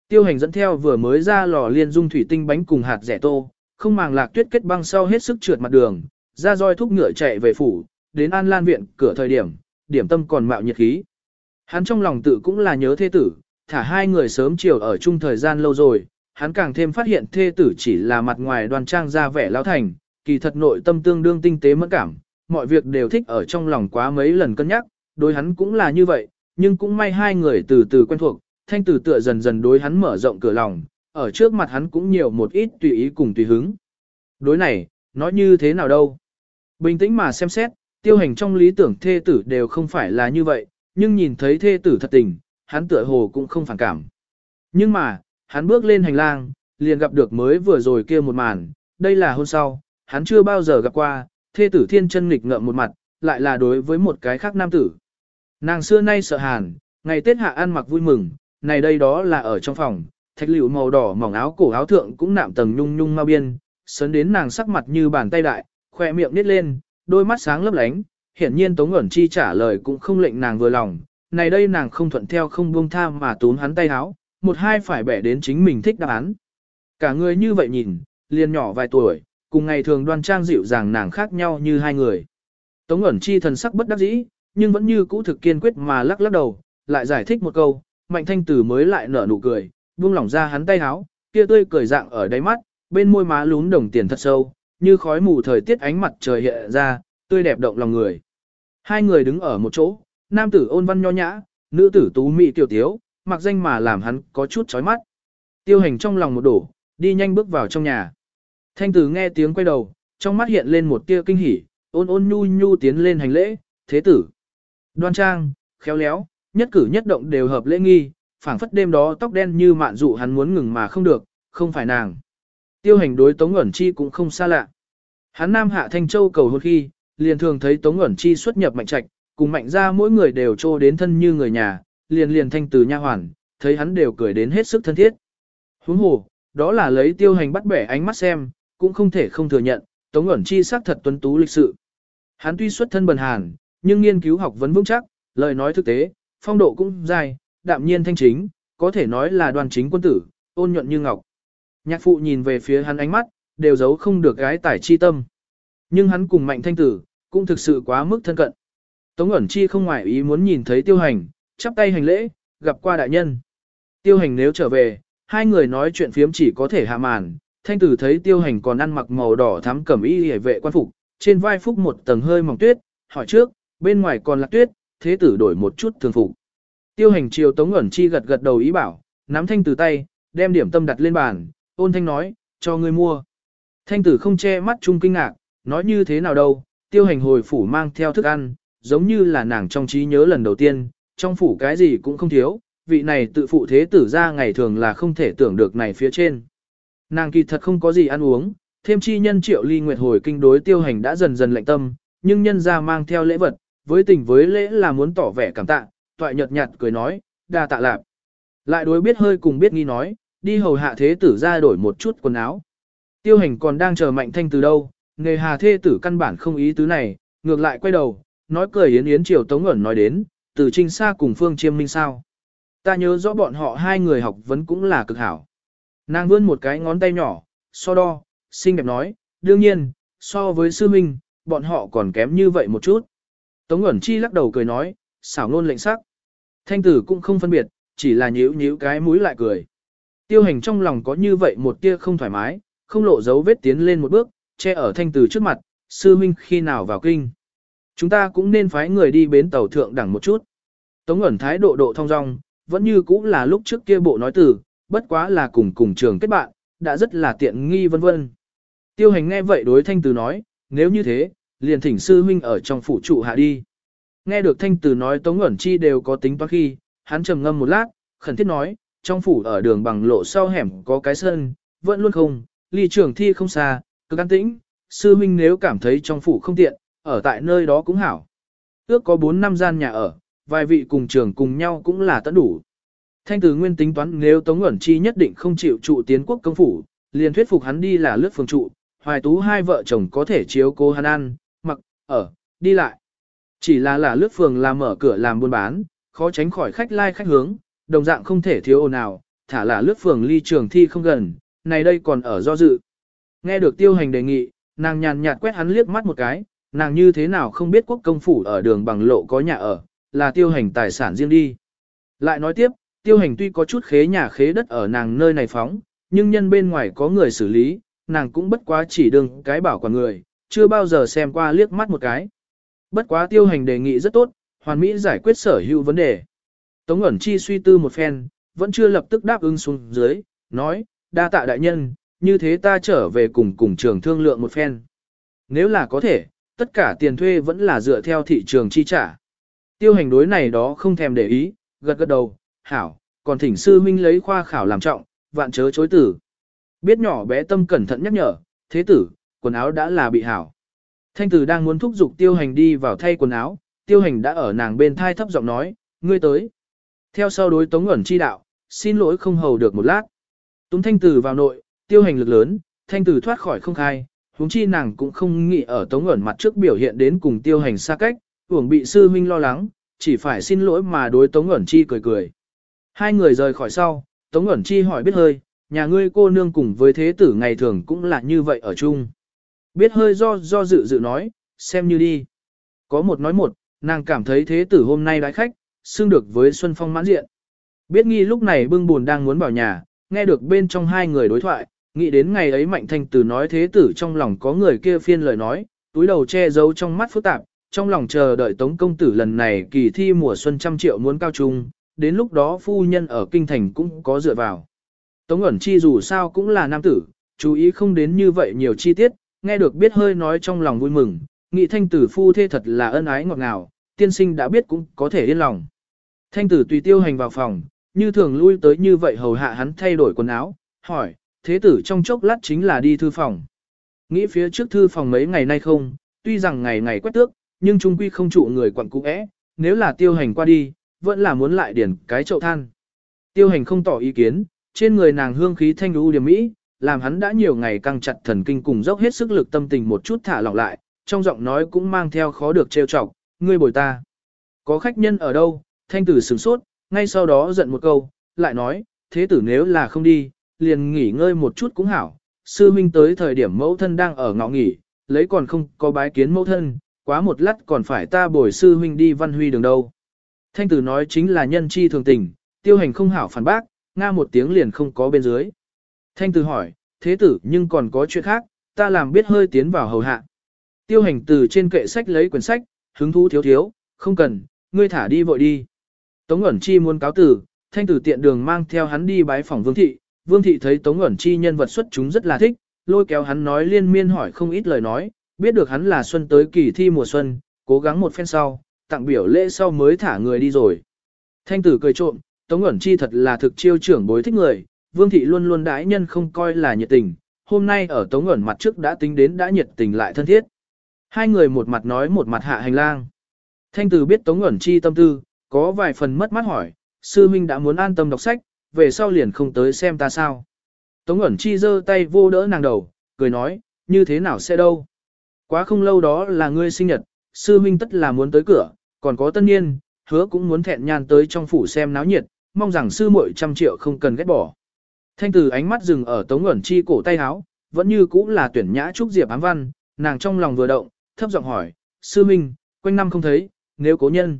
Tiêu hành dẫn theo vừa mới ra lò liên dung thủy tinh bánh cùng hạt rẻ tô, không màng lạc tuyết kết băng sau hết sức trượt mặt đường, ra roi thúc ngựa chạy về phủ, đến An Lan viện cửa thời điểm, điểm tâm còn mạo nhiệt khí. Hắn trong lòng tự cũng là nhớ thê tử, thả hai người sớm chiều ở chung thời gian lâu rồi, hắn càng thêm phát hiện thê tử chỉ là mặt ngoài đoan trang ra vẻ lao thành, kỳ thật nội tâm tương đương tinh tế mẫn cảm, mọi việc đều thích ở trong lòng quá mấy lần cân nhắc, đối hắn cũng là như vậy, nhưng cũng may hai người từ từ quen thuộc, thanh tử tựa dần dần đối hắn mở rộng cửa lòng, ở trước mặt hắn cũng nhiều một ít tùy ý cùng tùy hứng. Đối này, nói như thế nào đâu? Bình tĩnh mà xem xét, tiêu hành trong lý tưởng thê tử đều không phải là như vậy, nhưng nhìn thấy thê tử thật tình, hắn tựa hồ cũng không phản cảm. Nhưng mà, hắn bước lên hành lang, liền gặp được mới vừa rồi kia một màn, đây là hôn sau, hắn chưa bao giờ gặp qua, thê tử thiên chân nghịch ngợm một mặt, lại là đối với một cái khác nam tử. Nàng xưa nay sợ hàn, ngày Tết hạ ăn mặc vui mừng, này đây đó là ở trong phòng, thạch liệu màu đỏ mỏng áo cổ áo thượng cũng nạm tầng nhung nhung mau biên, sấn đến nàng sắc mặt như bàn tay đại, khoe miệng nít lên, đôi mắt sáng lấp lánh, hiển nhiên Tống Ngẩn Chi trả lời cũng không lệnh nàng vừa lòng, này đây nàng không thuận theo không buông tha mà túm hắn tay áo, một hai phải bẻ đến chính mình thích đáp án. Cả người như vậy nhìn, liền nhỏ vài tuổi, cùng ngày thường đoan trang dịu dàng nàng khác nhau như hai người. Tống Ngẩn Chi thần sắc bất đắc dĩ, nhưng vẫn như cũ thực kiên quyết mà lắc lắc đầu, lại giải thích một câu, Mạnh Thanh Tử mới lại nở nụ cười, buông lỏng ra hắn tay háo, kia tươi cười dạng ở đáy mắt, bên môi má lún đồng tiền thật sâu, như khói mù thời tiết ánh mặt trời hiện ra, tươi đẹp động lòng người. Hai người đứng ở một chỗ, nam tử ôn văn nho nhã, nữ tử tú mỹ tiểu tiếu, mặc danh mà làm hắn có chút chói mắt. Tiêu hành trong lòng một đổ, đi nhanh bước vào trong nhà. Thanh tử nghe tiếng quay đầu, trong mắt hiện lên một tia kinh hỉ, ôn ôn nhu nhu tiến lên hành lễ, thế tử. Đoan trang, khéo léo, nhất cử nhất động đều hợp lễ nghi, phảng phất đêm đó tóc đen như mạn dụ hắn muốn ngừng mà không được, không phải nàng. Tiêu hành đối Tống ẩn chi cũng không xa lạ. Hắn nam hạ Thanh Châu cầu hôn khi, liền thường thấy Tống ẩn chi xuất nhập mạnh trạch, cùng mạnh ra mỗi người đều trô đến thân như người nhà, liền liền thanh từ nha hoàn, thấy hắn đều cười đến hết sức thân thiết. Huống hồ, đó là lấy tiêu hành bắt bẻ ánh mắt xem, cũng không thể không thừa nhận, Tống ẩn chi xác thật tuấn tú lịch sự. Hắn tuy xuất thân bần hàn, nhưng nghiên cứu học vấn vững chắc, lời nói thực tế, phong độ cũng dài, đạm nhiên thanh chính, có thể nói là đoàn chính quân tử, ôn nhuận như ngọc. Nhạc phụ nhìn về phía hắn ánh mắt, đều giấu không được gái tải chi tâm. Nhưng hắn cùng mạnh thanh tử, cũng thực sự quá mức thân cận. Tống ẩn chi không ngoại ý muốn nhìn thấy tiêu hành, chắp tay hành lễ, gặp qua đại nhân. Tiêu hành nếu trở về, hai người nói chuyện phiếm chỉ có thể hạ màn. Thanh tử thấy tiêu hành còn ăn mặc màu đỏ thắm cẩm y hề vệ quan phục, trên vai phúc một tầng hơi mỏng tuyết, hỏi trước, bên ngoài còn là tuyết, thế tử đổi một chút thường phục. Tiêu hành chiều tống ẩn chi gật gật đầu ý bảo, nắm thanh tử tay, đem điểm tâm đặt lên bàn, ôn thanh nói, cho ngươi mua. Thanh tử không che mắt chung kinh ngạc, nói như thế nào đâu, tiêu hành hồi phủ mang theo thức ăn, giống như là nàng trong trí nhớ lần đầu tiên, trong phủ cái gì cũng không thiếu, vị này tự phụ thế tử ra ngày thường là không thể tưởng được này phía trên. Nàng kỳ thật không có gì ăn uống, thêm chi nhân triệu ly nguyệt hồi kinh đối tiêu hành đã dần dần lạnh tâm, nhưng nhân ra mang theo lễ vật, với tình với lễ là muốn tỏ vẻ cảm tạ, toại nhợt nhạt cười nói, đa tạ lạp. Lại đối biết hơi cùng biết nghi nói, đi hầu hạ thế tử ra đổi một chút quần áo. Tiêu hành còn đang chờ mạnh thanh từ đâu, nghề hà thế tử căn bản không ý tứ này, ngược lại quay đầu, nói cười yến yến chiều tống ẩn nói đến, từ trinh xa cùng phương chiêm minh sao. Ta nhớ rõ bọn họ hai người học vấn cũng là cực hảo. Nàng vươn một cái ngón tay nhỏ, so đo, xinh đẹp nói, đương nhiên, so với sư minh, bọn họ còn kém như vậy một chút. Tống ẩn chi lắc đầu cười nói, xảo ngôn lệnh sắc. Thanh tử cũng không phân biệt, chỉ là nhíu nhíu cái mũi lại cười. Tiêu hành trong lòng có như vậy một tia không thoải mái, không lộ dấu vết tiến lên một bước, che ở thanh tử trước mặt, sư minh khi nào vào kinh. Chúng ta cũng nên phái người đi bến tàu thượng đẳng một chút. Tống ẩn thái độ độ thong dong, vẫn như cũng là lúc trước kia bộ nói từ, bất quá là cùng cùng trường kết bạn, đã rất là tiện nghi vân vân. Tiêu hành nghe vậy đối thanh Tử nói, nếu như thế, liền thỉnh sư huynh ở trong phủ trụ hạ đi. Nghe được thanh từ nói Tống Ngẩn Chi đều có tính toán khi, hắn trầm ngâm một lát, khẩn thiết nói, trong phủ ở đường bằng lộ sau hẻm có cái sân, vẫn luôn không, ly trường thi không xa, cực an tĩnh, sư huynh nếu cảm thấy trong phủ không tiện, ở tại nơi đó cũng hảo. Ước có 4 năm gian nhà ở, vài vị cùng trường cùng nhau cũng là tận đủ. Thanh tử nguyên tính toán nếu Tống Ngẩn Chi nhất định không chịu trụ tiến quốc công phủ, liền thuyết phục hắn đi là lướt phường trụ, hoài tú hai vợ chồng có thể chiếu cố hắn ăn, ở, đi lại. Chỉ là là lướt phường làm mở cửa làm buôn bán, khó tránh khỏi khách lai like khách hướng, đồng dạng không thể thiếu ồn nào, thả là lướt phường ly trường thi không gần, này đây còn ở do dự. Nghe được tiêu hành đề nghị, nàng nhàn nhạt quét hắn liếc mắt một cái, nàng như thế nào không biết quốc công phủ ở đường bằng lộ có nhà ở, là tiêu hành tài sản riêng đi. Lại nói tiếp, tiêu hành tuy có chút khế nhà khế đất ở nàng nơi này phóng, nhưng nhân bên ngoài có người xử lý, nàng cũng bất quá chỉ đừng cái bảo quản người, chưa bao giờ xem qua liếc mắt một cái. Bất quá tiêu hành đề nghị rất tốt, hoàn mỹ giải quyết sở hữu vấn đề. Tống ẩn chi suy tư một phen, vẫn chưa lập tức đáp ứng xuống dưới, nói, đa tạ đại nhân, như thế ta trở về cùng cùng trường thương lượng một phen. Nếu là có thể, tất cả tiền thuê vẫn là dựa theo thị trường chi trả. Tiêu hành đối này đó không thèm để ý, gật gật đầu, hảo, còn thỉnh sư minh lấy khoa khảo làm trọng, vạn chớ chối tử. Biết nhỏ bé tâm cẩn thận nhắc nhở, thế tử, quần áo đã là bị hảo. Thanh tử đang muốn thúc giục tiêu hành đi vào thay quần áo, tiêu hành đã ở nàng bên thai thấp giọng nói, ngươi tới. Theo sau đối tống ẩn chi đạo, xin lỗi không hầu được một lát. Túng thanh tử vào nội, tiêu hành lực lớn, thanh tử thoát khỏi không khai, huống chi nàng cũng không nghĩ ở tống ẩn mặt trước biểu hiện đến cùng tiêu hành xa cách, uổng bị sư huynh lo lắng, chỉ phải xin lỗi mà đối tống ẩn chi cười cười. Hai người rời khỏi sau, tống ẩn chi hỏi biết hơi, nhà ngươi cô nương cùng với thế tử ngày thường cũng là như vậy ở chung. Biết hơi do do dự dự nói, xem như đi. Có một nói một, nàng cảm thấy thế tử hôm nay đái khách, xưng được với Xuân Phong mãn diện. Biết nghi lúc này bưng buồn đang muốn vào nhà, nghe được bên trong hai người đối thoại, nghĩ đến ngày ấy mạnh thanh tử nói thế tử trong lòng có người kia phiên lời nói, túi đầu che giấu trong mắt phức tạp, trong lòng chờ đợi tống công tử lần này kỳ thi mùa xuân trăm triệu muốn cao trung, đến lúc đó phu nhân ở kinh thành cũng có dựa vào. Tống ẩn chi dù sao cũng là nam tử, chú ý không đến như vậy nhiều chi tiết, nghe được biết hơi nói trong lòng vui mừng, nghị thanh tử phu thê thật là ân ái ngọt ngào, tiên sinh đã biết cũng có thể yên lòng. Thanh tử tùy tiêu hành vào phòng, như thường lui tới như vậy hầu hạ hắn thay đổi quần áo, hỏi, thế tử trong chốc lát chính là đi thư phòng. Nghĩ phía trước thư phòng mấy ngày nay không, tuy rằng ngày ngày quét tước, nhưng trung quy không trụ người quặn cũ é, nếu là tiêu hành qua đi, vẫn là muốn lại điển cái chậu than. Tiêu hành không tỏ ý kiến, trên người nàng hương khí thanh đu điểm mỹ, làm hắn đã nhiều ngày căng chặt thần kinh cùng dốc hết sức lực tâm tình một chút thả lỏng lại, trong giọng nói cũng mang theo khó được trêu chọc, ngươi bồi ta. Có khách nhân ở đâu, thanh tử sửng sốt, ngay sau đó giận một câu, lại nói, thế tử nếu là không đi, liền nghỉ ngơi một chút cũng hảo. Sư huynh tới thời điểm mẫu thân đang ở ngõ nghỉ, lấy còn không có bái kiến mẫu thân, quá một lát còn phải ta bồi sư huynh đi văn huy đường đâu. Thanh tử nói chính là nhân chi thường tình, tiêu hành không hảo phản bác, nga một tiếng liền không có bên dưới. Thanh tử hỏi, thế tử nhưng còn có chuyện khác, ta làm biết hơi tiến vào hầu hạ. Tiêu hành từ trên kệ sách lấy quyển sách, hứng thú thiếu thiếu, không cần, ngươi thả đi vội đi. Tống ẩn chi muốn cáo tử, thanh tử tiện đường mang theo hắn đi bái phòng vương thị, vương thị thấy tống ẩn chi nhân vật xuất chúng rất là thích, lôi kéo hắn nói liên miên hỏi không ít lời nói, biết được hắn là xuân tới kỳ thi mùa xuân, cố gắng một phen sau, tặng biểu lễ sau mới thả người đi rồi. Thanh tử cười trộm, tống ẩn chi thật là thực chiêu trưởng bối thích người, vương thị luôn luôn đãi nhân không coi là nhiệt tình, hôm nay ở tống ẩn mặt trước đã tính đến đã nhiệt tình lại thân thiết. Hai người một mặt nói một mặt hạ hành lang. Thanh Từ biết tống ẩn chi tâm tư, có vài phần mất mắt hỏi, sư huynh đã muốn an tâm đọc sách, về sau liền không tới xem ta sao. Tống ẩn chi giơ tay vô đỡ nàng đầu, cười nói, như thế nào sẽ đâu. Quá không lâu đó là ngươi sinh nhật, sư huynh tất là muốn tới cửa, còn có tân niên, hứa cũng muốn thẹn nhan tới trong phủ xem náo nhiệt, mong rằng sư muội trăm triệu không cần ghét bỏ. Thanh từ ánh mắt dừng ở tống Ngẩn chi cổ tay áo, vẫn như cũ là tuyển nhã trúc diệp ám văn, nàng trong lòng vừa động, thấp giọng hỏi, sư minh, quanh năm không thấy, nếu cố nhân.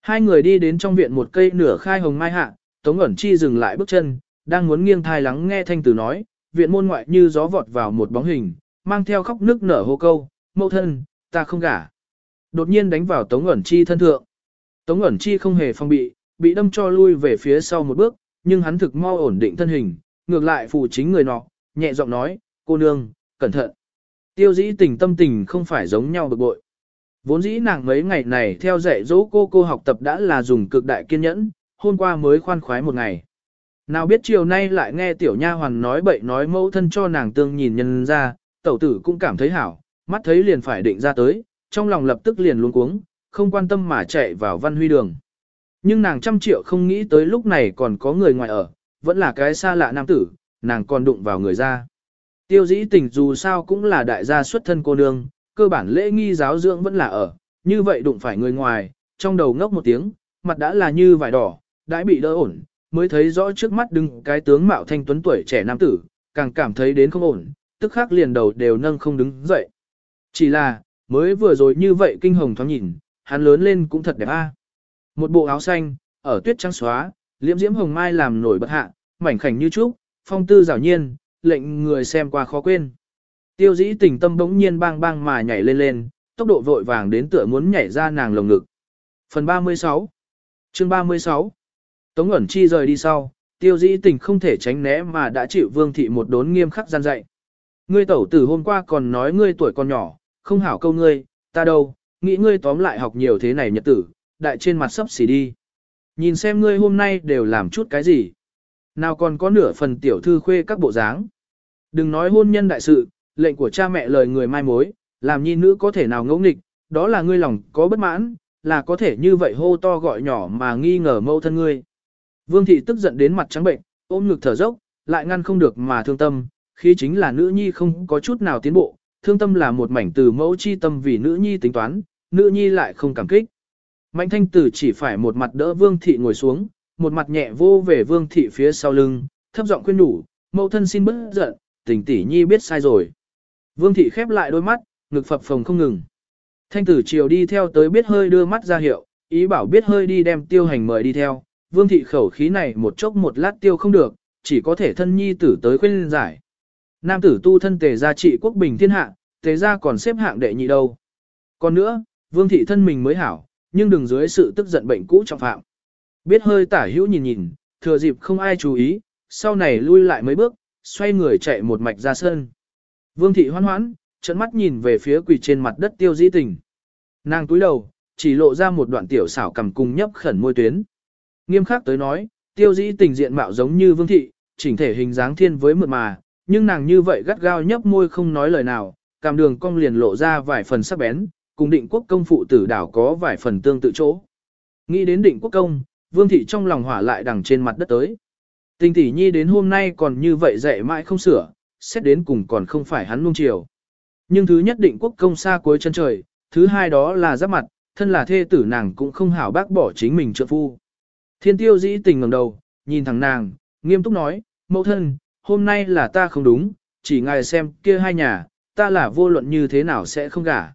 Hai người đi đến trong viện một cây nửa khai hồng mai hạ, Tống Ngẩn chi dừng lại bước chân, đang muốn nghiêng thai lắng nghe thanh tử nói, viện môn ngoại như gió vọt vào một bóng hình, mang theo khóc nước nở hô câu, mẫu thân, ta không gả. Đột nhiên đánh vào Tống Ngẩn chi thân thượng. Tống Ngẩn chi không hề phong bị, bị đâm cho lui về phía sau một bước, nhưng hắn thực mau ổn định thân hình, ngược lại phụ chính người nọ, nhẹ giọng nói, cô nương, cẩn thận. Tiêu dĩ tình tâm tình không phải giống nhau bực bội. Vốn dĩ nàng mấy ngày này theo dạy dỗ cô cô học tập đã là dùng cực đại kiên nhẫn, hôm qua mới khoan khoái một ngày. Nào biết chiều nay lại nghe tiểu nha hoàn nói bậy nói mẫu thân cho nàng tương nhìn nhân ra, tẩu tử cũng cảm thấy hảo, mắt thấy liền phải định ra tới, trong lòng lập tức liền luống cuống, không quan tâm mà chạy vào văn huy đường. Nhưng nàng trăm triệu không nghĩ tới lúc này còn có người ngoài ở, vẫn là cái xa lạ nam tử, nàng còn đụng vào người ra. Tiêu dĩ tình dù sao cũng là đại gia xuất thân cô nương, cơ bản lễ nghi giáo dưỡng vẫn là ở, như vậy đụng phải người ngoài, trong đầu ngốc một tiếng, mặt đã là như vải đỏ, đã bị đỡ ổn, mới thấy rõ trước mắt đứng cái tướng mạo thanh tuấn tuổi trẻ nam tử, càng cảm thấy đến không ổn, tức khắc liền đầu đều nâng không đứng dậy. Chỉ là, mới vừa rồi như vậy kinh hồng thoáng nhìn, hắn lớn lên cũng thật đẹp a. Một bộ áo xanh, ở tuyết trắng xóa, liễm diễm hồng mai làm nổi bật hạ, mảnh khảnh như trúc, phong tư rào nhiên, lệnh người xem qua khó quên. Tiêu dĩ tình tâm bỗng nhiên bang bang mà nhảy lên lên, tốc độ vội vàng đến tựa muốn nhảy ra nàng lồng ngực. Phần 36 Chương 36 Tống ẩn chi rời đi sau, tiêu dĩ tình không thể tránh né mà đã chịu vương thị một đốn nghiêm khắc gian dạy. Ngươi tẩu tử hôm qua còn nói ngươi tuổi còn nhỏ, không hảo câu ngươi, ta đâu, nghĩ ngươi tóm lại học nhiều thế này nhật tử, đại trên mặt sấp xỉ đi. Nhìn xem ngươi hôm nay đều làm chút cái gì. Nào còn có nửa phần tiểu thư khuê các bộ dáng. Đừng nói hôn nhân đại sự, lệnh của cha mẹ lời người mai mối, làm nhi nữ có thể nào ngẫu nghịch, đó là ngươi lòng có bất mãn, là có thể như vậy hô to gọi nhỏ mà nghi ngờ mâu thân ngươi. Vương thị tức giận đến mặt trắng bệnh, ôm ngực thở dốc, lại ngăn không được mà thương tâm, khi chính là nữ nhi không có chút nào tiến bộ, thương tâm là một mảnh từ mẫu chi tâm vì nữ nhi tính toán, nữ nhi lại không cảm kích. Mạnh thanh tử chỉ phải một mặt đỡ vương thị ngồi xuống, một mặt nhẹ vô về vương thị phía sau lưng, thấp giọng khuyên nhủ, mẫu thân xin bớt giận, tình tỷ nhi biết sai rồi. Vương thị khép lại đôi mắt, ngực phập phồng không ngừng. Thanh tử chiều đi theo tới biết hơi đưa mắt ra hiệu, ý bảo biết hơi đi đem tiêu hành mời đi theo. Vương thị khẩu khí này một chốc một lát tiêu không được, chỉ có thể thân nhi tử tới khuyên giải. Nam tử tu thân tề gia trị quốc bình thiên hạ, tề gia còn xếp hạng đệ nhị đâu. Còn nữa, vương thị thân mình mới hảo, nhưng đừng dưới sự tức giận bệnh cũ trọng phạm. Biết hơi tả hữu nhìn nhìn, thừa dịp không ai chú ý, sau này lui lại mấy bước, xoay người chạy một mạch ra sân. Vương thị hoan hoãn, trận mắt nhìn về phía quỳ trên mặt đất tiêu di tình. Nàng túi đầu, chỉ lộ ra một đoạn tiểu xảo cầm cùng nhấp khẩn môi tuyến. Nghiêm khắc tới nói, tiêu di tình diện mạo giống như vương thị, chỉnh thể hình dáng thiên với mượt mà, nhưng nàng như vậy gắt gao nhấp môi không nói lời nào, cảm đường cong liền lộ ra vài phần sắc bén, cùng định quốc công phụ tử đảo có vài phần tương tự chỗ. Nghĩ đến định quốc công, vương thị trong lòng hỏa lại đằng trên mặt đất tới. Tình tỷ nhi đến hôm nay còn như vậy dạy mãi không sửa, xét đến cùng còn không phải hắn nung chiều. Nhưng thứ nhất định quốc công xa cuối chân trời, thứ hai đó là giáp mặt, thân là thê tử nàng cũng không hảo bác bỏ chính mình trợ phu. Thiên tiêu dĩ tình ngẩng đầu, nhìn thẳng nàng, nghiêm túc nói, mẫu thân, hôm nay là ta không đúng, chỉ ngài xem kia hai nhà, ta là vô luận như thế nào sẽ không gả.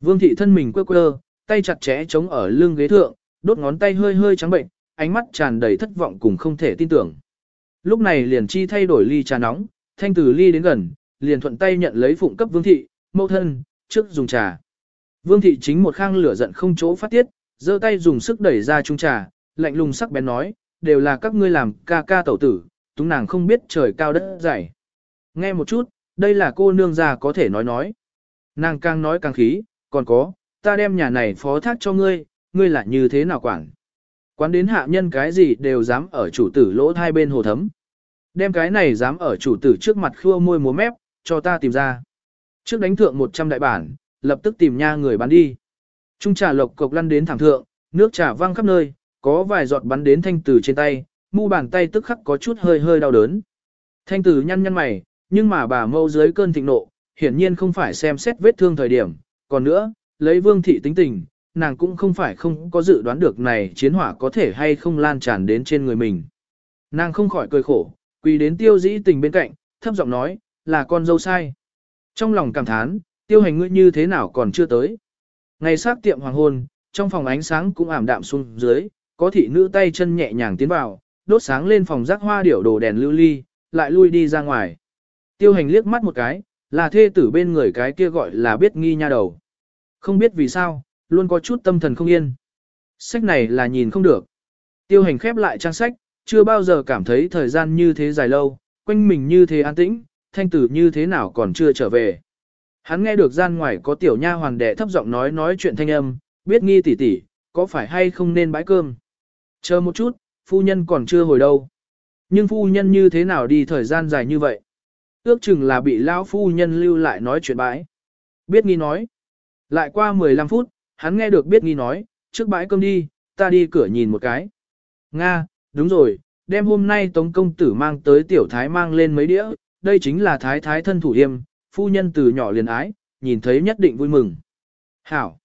Vương thị thân mình quơ quơ, tay chặt chẽ chống ở lưng ghế thượng, đốt ngón tay hơi hơi trắng bệnh, ánh mắt tràn đầy thất vọng cùng không thể tin tưởng. Lúc này liền chi thay đổi ly trà nóng, thanh từ ly đến gần, liền thuận tay nhận lấy phụng cấp vương thị, mẫu thân, trước dùng trà. Vương thị chính một khang lửa giận không chỗ phát tiết, giơ tay dùng sức đẩy ra chung trà, lạnh lùng sắc bén nói, đều là các ngươi làm ca ca tẩu tử, túng nàng không biết trời cao đất dày. Nghe một chút, đây là cô nương già có thể nói nói. Nàng càng nói càng khí, còn có, ta đem nhà này phó thác cho ngươi, ngươi là như thế nào quản. Quán đến hạ nhân cái gì đều dám ở chủ tử lỗ hai bên hồ thấm. Đem cái này dám ở chủ tử trước mặt khua môi múa mép, cho ta tìm ra. Trước đánh thượng 100 đại bản, lập tức tìm nha người bán đi. Trung trà lộc cộc lăn đến thẳng thượng, nước trà văng khắp nơi, có vài giọt bắn đến thanh tử trên tay, mu bàn tay tức khắc có chút hơi hơi đau đớn. Thanh tử nhăn nhăn mày, nhưng mà bà mâu dưới cơn thịnh nộ, hiển nhiên không phải xem xét vết thương thời điểm. Còn nữa, lấy vương thị tính tình, nàng cũng không phải không có dự đoán được này chiến hỏa có thể hay không lan tràn đến trên người mình. Nàng không khỏi cười khổ, quỳ đến tiêu dĩ tình bên cạnh, thấp giọng nói, là con dâu sai. Trong lòng cảm thán, tiêu hành ngươi như thế nào còn chưa tới. Ngày sát tiệm hoàng hôn, trong phòng ánh sáng cũng ảm đạm xuống dưới, có thị nữ tay chân nhẹ nhàng tiến vào, đốt sáng lên phòng rác hoa điểu đồ đèn lưu ly, lại lui đi ra ngoài. Tiêu hành liếc mắt một cái, là thê tử bên người cái kia gọi là biết nghi nha đầu. Không biết vì sao, luôn có chút tâm thần không yên. Sách này là nhìn không được. Tiêu hành khép lại trang sách, chưa bao giờ cảm thấy thời gian như thế dài lâu, quanh mình như thế an tĩnh, thanh tử như thế nào còn chưa trở về. Hắn nghe được gian ngoài có tiểu nha hoàn đệ thấp giọng nói nói chuyện thanh âm, biết nghi tỉ tỉ, có phải hay không nên bãi cơm. Chờ một chút, phu nhân còn chưa hồi đâu. Nhưng phu nhân như thế nào đi thời gian dài như vậy? Ước chừng là bị lão phu nhân lưu lại nói chuyện bãi. Biết nghi nói. Lại qua 15 phút, hắn nghe được biết nghi nói, trước bãi cơm đi, ta đi cửa nhìn một cái. Nga, đúng rồi, đêm hôm nay Tống Công Tử mang tới tiểu thái mang lên mấy đĩa, đây chính là thái thái thân thủ yêm, phu nhân từ nhỏ liền ái, nhìn thấy nhất định vui mừng. Hảo.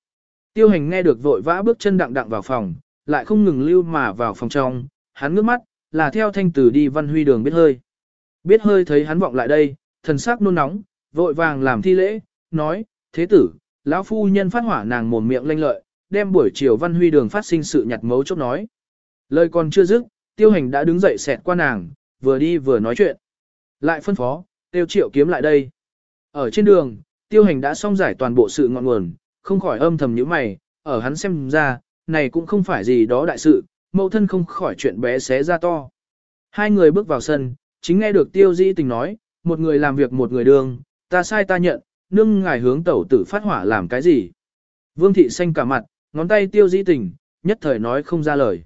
Tiêu hành nghe được vội vã bước chân đặng đặng vào phòng, lại không ngừng lưu mà vào phòng trong, hắn ngước mắt, là theo thanh tử đi văn huy đường biết hơi. Biết hơi thấy hắn vọng lại đây, thần sắc nôn nóng, vội vàng làm thi lễ, nói, thế tử, lão phu nhân phát hỏa nàng mồm miệng lanh lợi, đem buổi chiều văn huy đường phát sinh sự nhặt mấu chốt nói. Lời còn chưa dứt, tiêu hành đã đứng dậy xẹt qua nàng, vừa đi vừa nói chuyện. Lại phân phó, tiêu triệu kiếm lại đây. Ở trên đường, tiêu hành đã xong giải toàn bộ sự ngọn nguồn, không khỏi âm thầm những mày, ở hắn xem ra, này cũng không phải gì đó đại sự, mẫu thân không khỏi chuyện bé xé ra to. Hai người bước vào sân, chính nghe được tiêu di tình nói, một người làm việc một người đường, ta sai ta nhận, nương ngài hướng tẩu tử phát hỏa làm cái gì. Vương thị xanh cả mặt, ngón tay tiêu di tình, nhất thời nói không ra lời.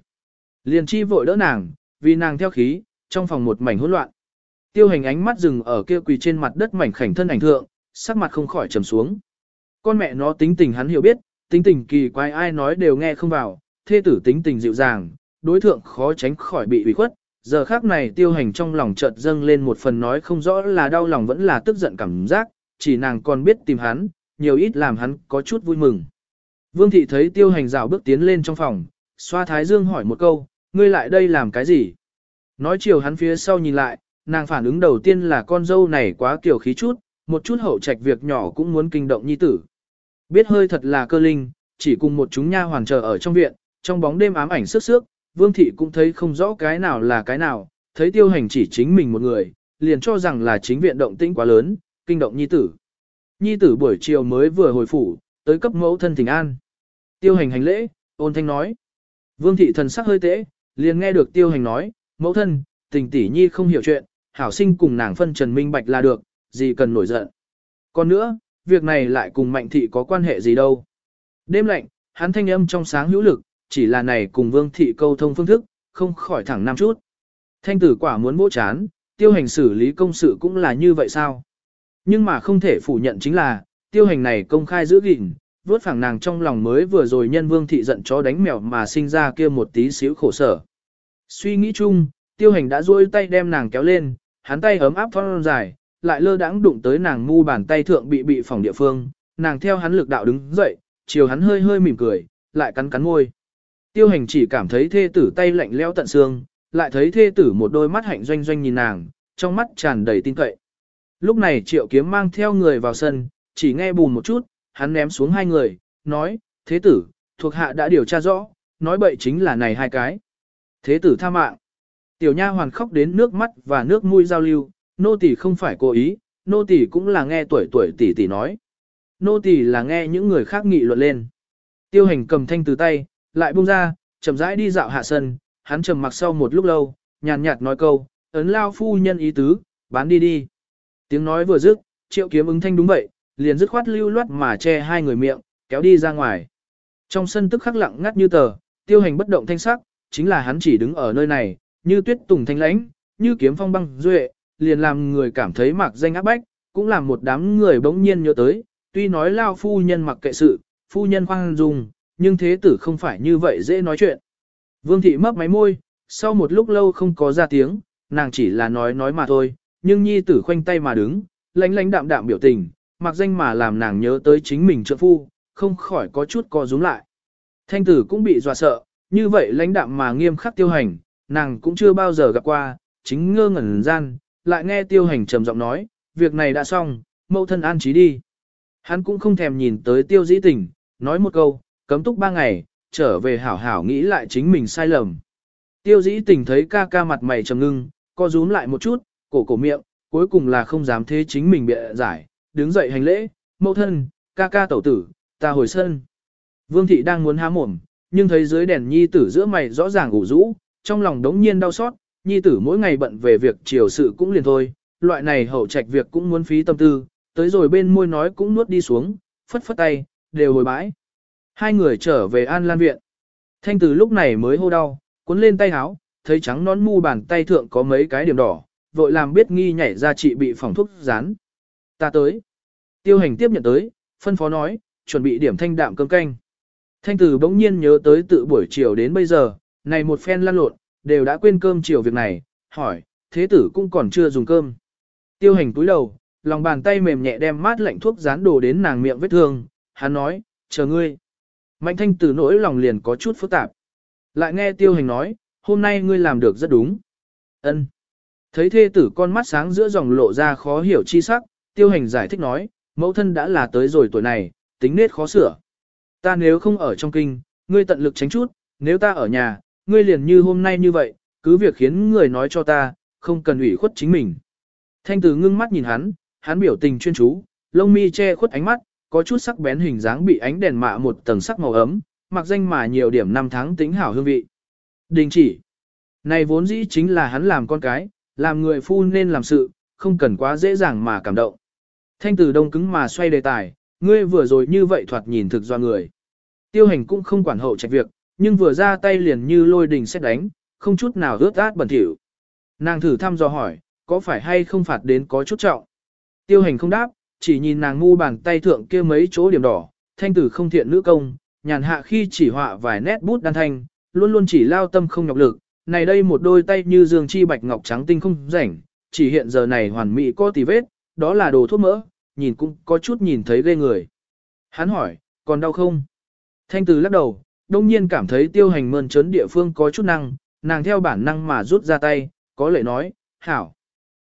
Liền chi vội đỡ nàng, vì nàng theo khí, trong phòng một mảnh hỗn loạn. Tiêu hành ánh mắt dừng ở kia quỳ trên mặt đất mảnh khảnh thân ảnh thượng, sắc mặt không khỏi trầm xuống. Con mẹ nó tính tình hắn hiểu biết, tính tình kỳ quái ai nói đều nghe không vào, thê tử tính tình dịu dàng, đối thượng khó tránh khỏi bị ủy khuất. Giờ khác này tiêu hành trong lòng chợt dâng lên một phần nói không rõ là đau lòng vẫn là tức giận cảm giác, chỉ nàng còn biết tìm hắn, nhiều ít làm hắn có chút vui mừng. Vương thị thấy tiêu hành rào bước tiến lên trong phòng, xoa thái dương hỏi một câu, ngươi lại đây làm cái gì? Nói chiều hắn phía sau nhìn lại, nàng phản ứng đầu tiên là con dâu này quá kiểu khí chút, một chút hậu trạch việc nhỏ cũng muốn kinh động nhi tử. Biết hơi thật là cơ linh, chỉ cùng một chúng nha hoàn chờ ở trong viện, trong bóng đêm ám ảnh sức sước, vương thị cũng thấy không rõ cái nào là cái nào, thấy tiêu hành chỉ chính mình một người, liền cho rằng là chính viện động tĩnh quá lớn, kinh động nhi tử. Nhi tử buổi chiều mới vừa hồi phủ, tới cấp mẫu thân thỉnh an. Tiêu hành hành lễ, ôn thanh nói. Vương thị thần sắc hơi tễ, liền nghe được tiêu hành nói, mẫu thân, tình tỷ nhi không hiểu chuyện, hảo sinh cùng nàng phân trần minh bạch là được, gì cần nổi giận. Còn nữa, việc này lại cùng mạnh thị có quan hệ gì đâu. Đêm lạnh, hắn thanh âm trong sáng hữu lực, chỉ là này cùng vương thị câu thông phương thức, không khỏi thẳng năm chút. Thanh tử quả muốn bố chán, tiêu hành xử lý công sự cũng là như vậy sao? Nhưng mà không thể phủ nhận chính là, tiêu hành này công khai giữ gìn, vớt phẳng nàng trong lòng mới vừa rồi nhân vương thị giận chó đánh mèo mà sinh ra kia một tí xíu khổ sở. Suy nghĩ chung, tiêu hành đã duỗi tay đem nàng kéo lên, hắn tay ấm áp thon dài, lại lơ đãng đụng tới nàng mu bàn tay thượng bị bị phòng địa phương, nàng theo hắn lực đạo đứng dậy, chiều hắn hơi hơi mỉm cười, lại cắn cắn môi. Tiêu hành chỉ cảm thấy thê tử tay lạnh leo tận xương, lại thấy thê tử một đôi mắt hạnh doanh doanh nhìn nàng, trong mắt tràn đầy tin cậy. Lúc này triệu kiếm mang theo người vào sân, chỉ nghe bùn một chút, hắn ném xuống hai người, nói, thế tử, thuộc hạ đã điều tra rõ, nói bậy chính là này hai cái. Thế tử tha mạng. Tiểu nha hoàn khóc đến nước mắt và nước mũi giao lưu, nô tỳ không phải cố ý, nô tỳ cũng là nghe tuổi tuổi tỷ tỷ nói. Nô tỳ là nghe những người khác nghị luận lên. Tiêu hành cầm thanh từ tay, lại buông ra, chậm rãi đi dạo hạ sân, hắn trầm mặc sau một lúc lâu, nhàn nhạt nói câu, ấn lao phu nhân ý tứ, bán đi đi. Tiếng nói vừa dứt, triệu kiếm ứng thanh đúng vậy, liền dứt khoát lưu loát mà che hai người miệng, kéo đi ra ngoài. Trong sân tức khắc lặng ngắt như tờ, tiêu hành bất động thanh sắc, chính là hắn chỉ đứng ở nơi này, như tuyết tùng thanh lãnh, như kiếm phong băng duệ, liền làm người cảm thấy mặc danh áp bách, cũng làm một đám người bỗng nhiên nhớ tới, tuy nói lao phu nhân mặc kệ sự, phu nhân khoan dung, nhưng thế tử không phải như vậy dễ nói chuyện. Vương thị mấp máy môi, sau một lúc lâu không có ra tiếng, nàng chỉ là nói nói mà thôi, nhưng nhi tử khoanh tay mà đứng, lánh lánh đạm đạm biểu tình, mặc danh mà làm nàng nhớ tới chính mình trợ phu, không khỏi có chút co rúm lại. Thanh tử cũng bị dọa sợ, như vậy lãnh đạm mà nghiêm khắc tiêu hành, nàng cũng chưa bao giờ gặp qua, chính ngơ ngẩn gian, lại nghe tiêu hành trầm giọng nói, việc này đã xong, mẫu thân an trí đi. Hắn cũng không thèm nhìn tới tiêu dĩ tình, nói một câu, cấm túc ba ngày, trở về hảo hảo nghĩ lại chính mình sai lầm. Tiêu dĩ tình thấy ca ca mặt mày trầm ngưng, co rúm lại một chút, cổ cổ miệng, cuối cùng là không dám thế chính mình bịa giải, đứng dậy hành lễ, mẫu thân, ca ca tẩu tử, ta hồi sân. Vương thị đang muốn há mồm, nhưng thấy dưới đèn nhi tử giữa mày rõ ràng ủ rũ, trong lòng đống nhiên đau xót, nhi tử mỗi ngày bận về việc chiều sự cũng liền thôi, loại này hậu trạch việc cũng muốn phí tâm tư, tới rồi bên môi nói cũng nuốt đi xuống, phất phất tay, đều hồi bãi. Hai người trở về An Lan Viện. Thanh tử lúc này mới hô đau, cuốn lên tay háo, thấy trắng nón mu bàn tay thượng có mấy cái điểm đỏ, vội làm biết nghi nhảy ra chị bị phòng thuốc rán. Ta tới. Tiêu hành tiếp nhận tới, phân phó nói, chuẩn bị điểm thanh đạm cơm canh. Thanh tử bỗng nhiên nhớ tới tự buổi chiều đến bây giờ, này một phen lăn lộn, đều đã quên cơm chiều việc này, hỏi, thế tử cũng còn chưa dùng cơm. Tiêu hành túi đầu, lòng bàn tay mềm nhẹ đem mát lạnh thuốc dán đồ đến nàng miệng vết thương, hắn nói, chờ ngươi. Mạnh thanh từ nỗi lòng liền có chút phức tạp. Lại nghe tiêu hành nói, hôm nay ngươi làm được rất đúng. ân Thấy thê tử con mắt sáng giữa dòng lộ ra khó hiểu chi sắc, tiêu hành giải thích nói, mẫu thân đã là tới rồi tuổi này, tính nết khó sửa. Ta nếu không ở trong kinh, ngươi tận lực tránh chút, nếu ta ở nhà, ngươi liền như hôm nay như vậy, cứ việc khiến người nói cho ta, không cần ủy khuất chính mình. Thanh tử ngưng mắt nhìn hắn, hắn biểu tình chuyên chú, lông mi che khuất ánh mắt, có chút sắc bén hình dáng bị ánh đèn mạ một tầng sắc màu ấm, mặc danh mà nhiều điểm năm tháng tính hảo hương vị. Đình chỉ. Này vốn dĩ chính là hắn làm con cái, làm người phu nên làm sự, không cần quá dễ dàng mà cảm động. Thanh tử đông cứng mà xoay đề tài, ngươi vừa rồi như vậy thoạt nhìn thực do người. Tiêu hành cũng không quản hậu trạch việc, nhưng vừa ra tay liền như lôi đình xét đánh, không chút nào ướt át bẩn thỉu. Nàng thử thăm dò hỏi, có phải hay không phạt đến có chút trọng. Tiêu hành không đáp, chỉ nhìn nàng ngu bàn tay thượng kia mấy chỗ điểm đỏ, thanh tử không thiện nữ công, nhàn hạ khi chỉ họa vài nét bút đan thanh, luôn luôn chỉ lao tâm không nhọc lực, này đây một đôi tay như dương chi bạch ngọc trắng tinh không rảnh, chỉ hiện giờ này hoàn mỹ có tì vết, đó là đồ thuốc mỡ, nhìn cũng có chút nhìn thấy ghê người. Hắn hỏi, còn đau không? Thanh tử lắc đầu, đông nhiên cảm thấy tiêu hành mơn trớn địa phương có chút năng, nàng theo bản năng mà rút ra tay, có lệ nói, hảo.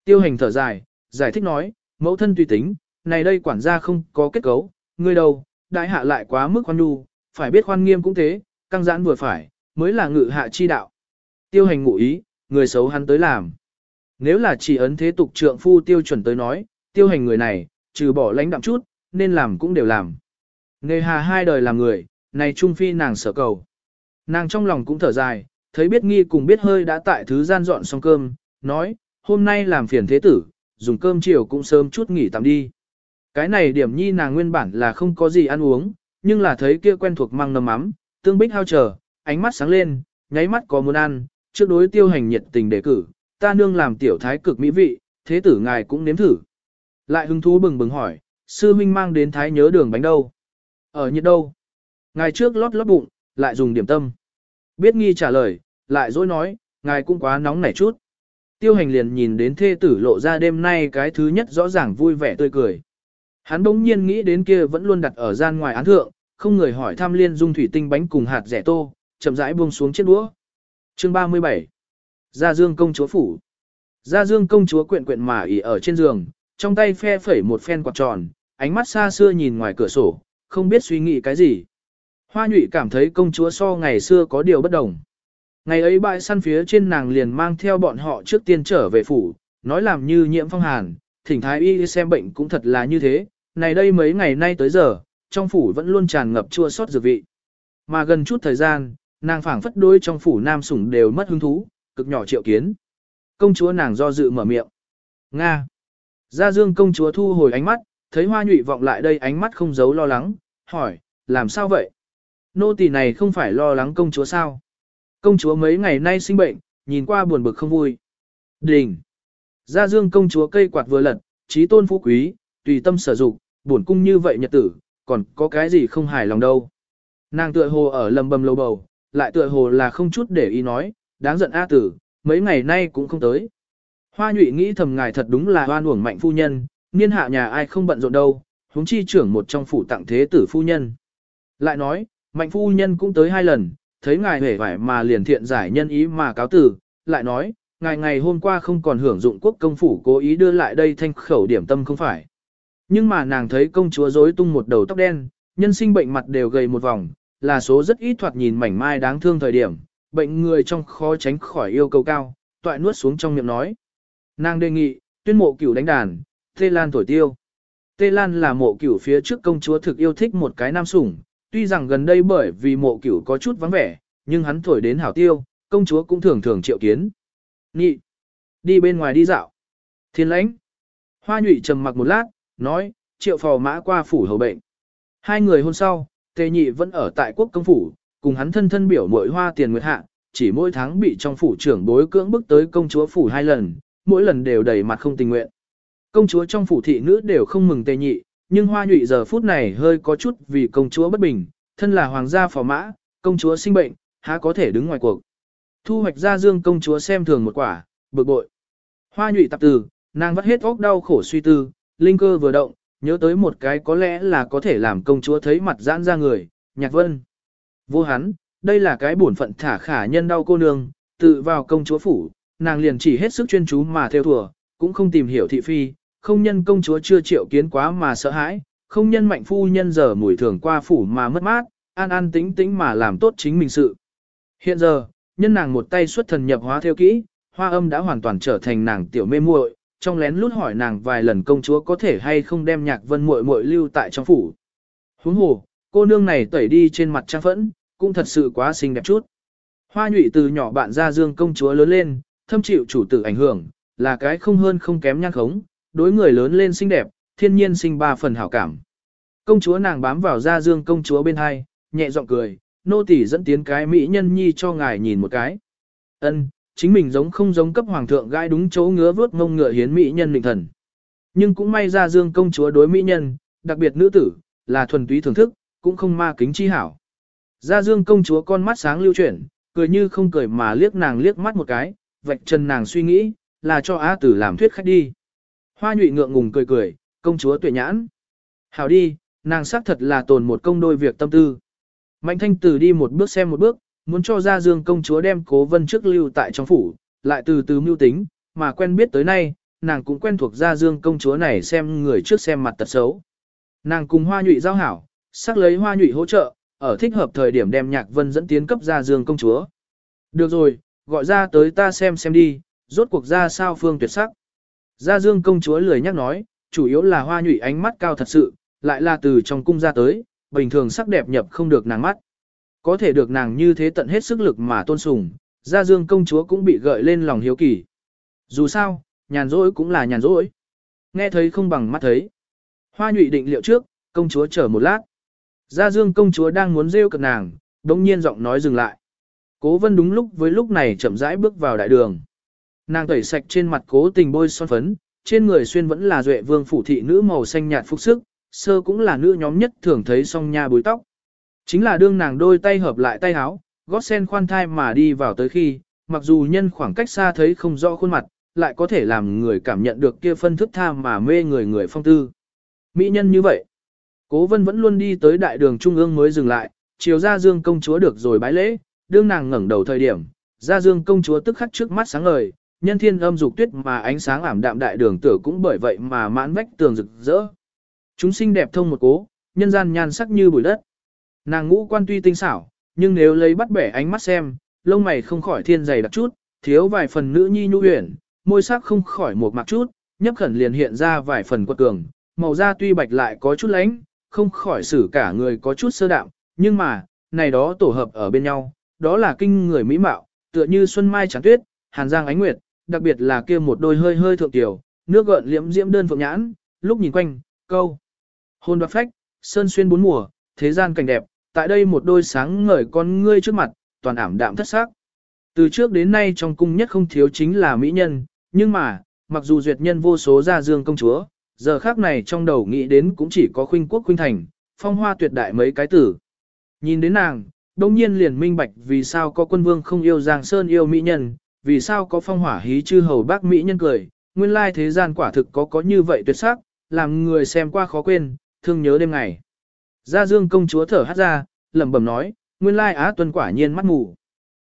Tiêu hành thở dài, giải thích nói, mẫu thân tùy tính, này đây quản gia không có kết cấu, ngươi đâu, đại hạ lại quá mức khoan nhu, phải biết khoan nghiêm cũng thế, căng giãn vừa phải, mới là ngự hạ chi đạo. Tiêu hành ngụ ý, người xấu hắn tới làm. Nếu là chỉ ấn thế tục trượng phu tiêu chuẩn tới nói, tiêu hành người này, trừ bỏ lãnh đạm chút, nên làm cũng đều làm. Nghề hà hai đời làm người, này trung phi nàng sở cầu. Nàng trong lòng cũng thở dài, thấy biết nghi cùng biết hơi đã tại thứ gian dọn xong cơm, nói, hôm nay làm phiền thế tử, dùng cơm chiều cũng sớm chút nghỉ tạm đi. Cái này điểm nhi nàng nguyên bản là không có gì ăn uống, nhưng là thấy kia quen thuộc mang nấm mắm, tương bích hao chờ, ánh mắt sáng lên, nháy mắt có muốn ăn, trước đối tiêu hành nhiệt tình đề cử, ta nương làm tiểu thái cực mỹ vị, thế tử ngài cũng nếm thử. Lại hứng thú bừng bừng hỏi, sư huynh mang đến thái nhớ đường bánh đâu? Ở nhiệt đâu? Ngài trước lót lót bụng, lại dùng điểm tâm. Biết nghi trả lời, lại dối nói, ngài cũng quá nóng nảy chút. Tiêu hành liền nhìn đến thê tử lộ ra đêm nay cái thứ nhất rõ ràng vui vẻ tươi cười. Hắn bỗng nhiên nghĩ đến kia vẫn luôn đặt ở gian ngoài án thượng, không người hỏi thăm liên dung thủy tinh bánh cùng hạt rẻ tô, chậm rãi buông xuống chiếc đũa. Chương 37 Gia Dương công chúa phủ Gia Dương công chúa quyện quyện mà ỉ ở trên giường, trong tay phe phẩy một phen quạt tròn, ánh mắt xa xưa nhìn ngoài cửa sổ, không biết suy nghĩ cái gì. Hoa nhụy cảm thấy công chúa so ngày xưa có điều bất đồng. Ngày ấy bãi săn phía trên nàng liền mang theo bọn họ trước tiên trở về phủ, nói làm như nhiễm phong hàn, thỉnh thái y xem bệnh cũng thật là như thế, này đây mấy ngày nay tới giờ, trong phủ vẫn luôn tràn ngập chua sót dược vị. Mà gần chút thời gian, nàng phảng phất đôi trong phủ nam sủng đều mất hứng thú, cực nhỏ triệu kiến. Công chúa nàng do dự mở miệng. Nga. Gia Dương công chúa thu hồi ánh mắt, thấy hoa nhụy vọng lại đây ánh mắt không giấu lo lắng, hỏi, làm sao vậy? Nô tỳ này không phải lo lắng công chúa sao? Công chúa mấy ngày nay sinh bệnh, nhìn qua buồn bực không vui. Đình. Gia Dương công chúa cây quạt vừa lật, trí tôn phú quý, tùy tâm sở dụng, buồn cung như vậy nhật tử, còn có cái gì không hài lòng đâu. Nàng tựa hồ ở lầm bầm lâu bầu, lại tựa hồ là không chút để ý nói, đáng giận A tử, mấy ngày nay cũng không tới. Hoa nhụy nghĩ thầm ngài thật đúng là hoan uổng mạnh phu nhân, niên hạ nhà ai không bận rộn đâu, huống chi trưởng một trong phủ tặng thế tử phu nhân. Lại nói, mạnh phu nhân cũng tới hai lần, thấy ngài hề vải mà liền thiện giải nhân ý mà cáo tử, lại nói, ngài ngày hôm qua không còn hưởng dụng quốc công phủ cố ý đưa lại đây thanh khẩu điểm tâm không phải. Nhưng mà nàng thấy công chúa rối tung một đầu tóc đen, nhân sinh bệnh mặt đều gầy một vòng, là số rất ít thoạt nhìn mảnh mai đáng thương thời điểm, bệnh người trong khó tránh khỏi yêu cầu cao, toại nuốt xuống trong miệng nói. Nàng đề nghị, tuyên mộ cửu đánh đàn, Tê Lan thổi tiêu. Tê Lan là mộ cửu phía trước công chúa thực yêu thích một cái nam sủng, tuy rằng gần đây bởi vì mộ cửu có chút vắng vẻ, nhưng hắn thổi đến hảo tiêu, công chúa cũng thường thường triệu kiến. Nhị, đi bên ngoài đi dạo. Thiên lãnh. Hoa nhụy trầm mặc một lát, nói, triệu phò mã qua phủ hầu bệnh. Hai người hôn sau, tề nhị vẫn ở tại quốc công phủ, cùng hắn thân thân biểu mội hoa tiền nguyệt hạ, chỉ mỗi tháng bị trong phủ trưởng bối cưỡng bức tới công chúa phủ hai lần, mỗi lần đều đầy mặt không tình nguyện. Công chúa trong phủ thị nữ đều không mừng tề nhị, nhưng hoa nhụy giờ phút này hơi có chút vì công chúa bất bình, thân là hoàng gia phò mã, công chúa sinh bệnh, há có thể đứng ngoài cuộc. Thu hoạch ra dương công chúa xem thường một quả, bực bội. Hoa nhụy tập từ, nàng vắt hết óc đau khổ suy tư, linh cơ vừa động, nhớ tới một cái có lẽ là có thể làm công chúa thấy mặt giãn ra người, nhạc vân. Vô hắn, đây là cái bổn phận thả khả nhân đau cô nương, tự vào công chúa phủ, nàng liền chỉ hết sức chuyên chú mà theo thùa, cũng không tìm hiểu thị phi, không nhân công chúa chưa triệu kiến quá mà sợ hãi, không nhân mạnh phu nhân giờ mùi thường qua phủ mà mất mát, an an tính tính mà làm tốt chính mình sự. Hiện giờ, nhân nàng một tay xuất thần nhập hóa theo kỹ, hoa âm đã hoàn toàn trở thành nàng tiểu mê muội, trong lén lút hỏi nàng vài lần công chúa có thể hay không đem nhạc vân muội muội lưu tại trong phủ. Huống hồ, cô nương này tẩy đi trên mặt trang phẫn, cũng thật sự quá xinh đẹp chút. Hoa nhụy từ nhỏ bạn ra dương công chúa lớn lên, thâm chịu chủ tử ảnh hưởng, là cái không hơn không kém nhan khống, đối người lớn lên xinh đẹp, thiên nhiên sinh ba phần hảo cảm. Công chúa nàng bám vào ra dương công chúa bên hai, nhẹ giọng cười, nô tỳ dẫn tiến cái mỹ nhân nhi cho ngài nhìn một cái. Ân, chính mình giống không giống cấp hoàng thượng gai đúng chỗ ngứa vớt mông ngựa hiến mỹ nhân định thần. Nhưng cũng may ra dương công chúa đối mỹ nhân, đặc biệt nữ tử, là thuần túy thưởng thức, cũng không ma kính chi hảo. Ra dương công chúa con mắt sáng lưu chuyển, cười như không cười mà liếc nàng liếc mắt một cái, vạch chân nàng suy nghĩ, là cho Á tử làm thuyết khách đi. Hoa nhụy ngượng ngùng cười cười, công chúa tuệ nhãn. Hảo đi, nàng xác thật là tồn một công đôi việc tâm tư. Mạnh thanh tử đi một bước xem một bước, muốn cho ra dương công chúa đem cố vân trước lưu tại trong phủ, lại từ từ mưu tính, mà quen biết tới nay, nàng cũng quen thuộc ra dương công chúa này xem người trước xem mặt tật xấu. Nàng cùng hoa nhụy giao hảo, sắc lấy hoa nhụy hỗ trợ, ở thích hợp thời điểm đem nhạc vân dẫn tiến cấp ra dương công chúa. Được rồi, gọi ra tới ta xem xem đi, rốt cuộc ra sao phương tuyệt sắc. Gia dương công chúa lười nhắc nói, chủ yếu là hoa nhụy ánh mắt cao thật sự, lại là từ trong cung ra tới, bình thường sắc đẹp nhập không được nàng mắt. Có thể được nàng như thế tận hết sức lực mà tôn sùng, gia dương công chúa cũng bị gợi lên lòng hiếu kỳ. Dù sao, nhàn rỗi cũng là nhàn rỗi. Nghe thấy không bằng mắt thấy. Hoa nhụy định liệu trước, công chúa chờ một lát. Gia dương công chúa đang muốn rêu cực nàng, đống nhiên giọng nói dừng lại. Cố vân đúng lúc với lúc này chậm rãi bước vào đại đường. Nàng tẩy sạch trên mặt cố tình bôi son phấn, trên người xuyên vẫn là duệ vương phủ thị nữ màu xanh nhạt phúc sức, sơ cũng là nữ nhóm nhất thường thấy song nha búi tóc. Chính là đương nàng đôi tay hợp lại tay áo, gót sen khoan thai mà đi vào tới khi, mặc dù nhân khoảng cách xa thấy không rõ khuôn mặt, lại có thể làm người cảm nhận được kia phân thức tham mà mê người người phong tư. Mỹ nhân như vậy, cố vân vẫn luôn đi tới đại đường trung ương mới dừng lại, chiều ra dương công chúa được rồi bái lễ, đương nàng ngẩng đầu thời điểm, ra dương công chúa tức khắc trước mắt sáng ngời, nhân thiên âm dục tuyết mà ánh sáng ảm đạm đại đường tử cũng bởi vậy mà mãn vách tường rực rỡ. Chúng sinh đẹp thông một cố, nhân gian nhan sắc như bụi đất. Nàng ngũ quan tuy tinh xảo, nhưng nếu lấy bắt bẻ ánh mắt xem, lông mày không khỏi thiên dày đặc chút, thiếu vài phần nữ nhi nhu huyền, môi sắc không khỏi một mặc chút, nhấp khẩn liền hiện ra vài phần quật cường, màu da tuy bạch lại có chút lánh, không khỏi xử cả người có chút sơ đạm, nhưng mà, này đó tổ hợp ở bên nhau, đó là kinh người mỹ mạo, tựa như xuân mai trắng tuyết, hàn giang ánh nguyệt, đặc biệt là kia một đôi hơi hơi thượng tiểu, nước gợn liễm diễm đơn phượng nhãn, lúc nhìn quanh, câu. Hôn đoạt phách, sơn xuyên bốn mùa, thế gian cảnh đẹp, tại đây một đôi sáng ngời con ngươi trước mặt, toàn ảm đạm thất sắc. Từ trước đến nay trong cung nhất không thiếu chính là mỹ nhân, nhưng mà, mặc dù duyệt nhân vô số ra dương công chúa, giờ khác này trong đầu nghĩ đến cũng chỉ có khuynh quốc khuynh thành, phong hoa tuyệt đại mấy cái tử. Nhìn đến nàng, đông nhiên liền minh bạch vì sao có quân vương không yêu Giang Sơn yêu mỹ nhân, vì sao có phong hỏa hí chư hầu bác mỹ nhân cười, nguyên lai thế gian quả thực có có như vậy tuyệt sắc, làm người xem qua khó quên, thương nhớ đêm ngày. Gia Dương công chúa thở hát ra, lẩm bẩm nói, nguyên lai Á Tuân quả nhiên mắt mù.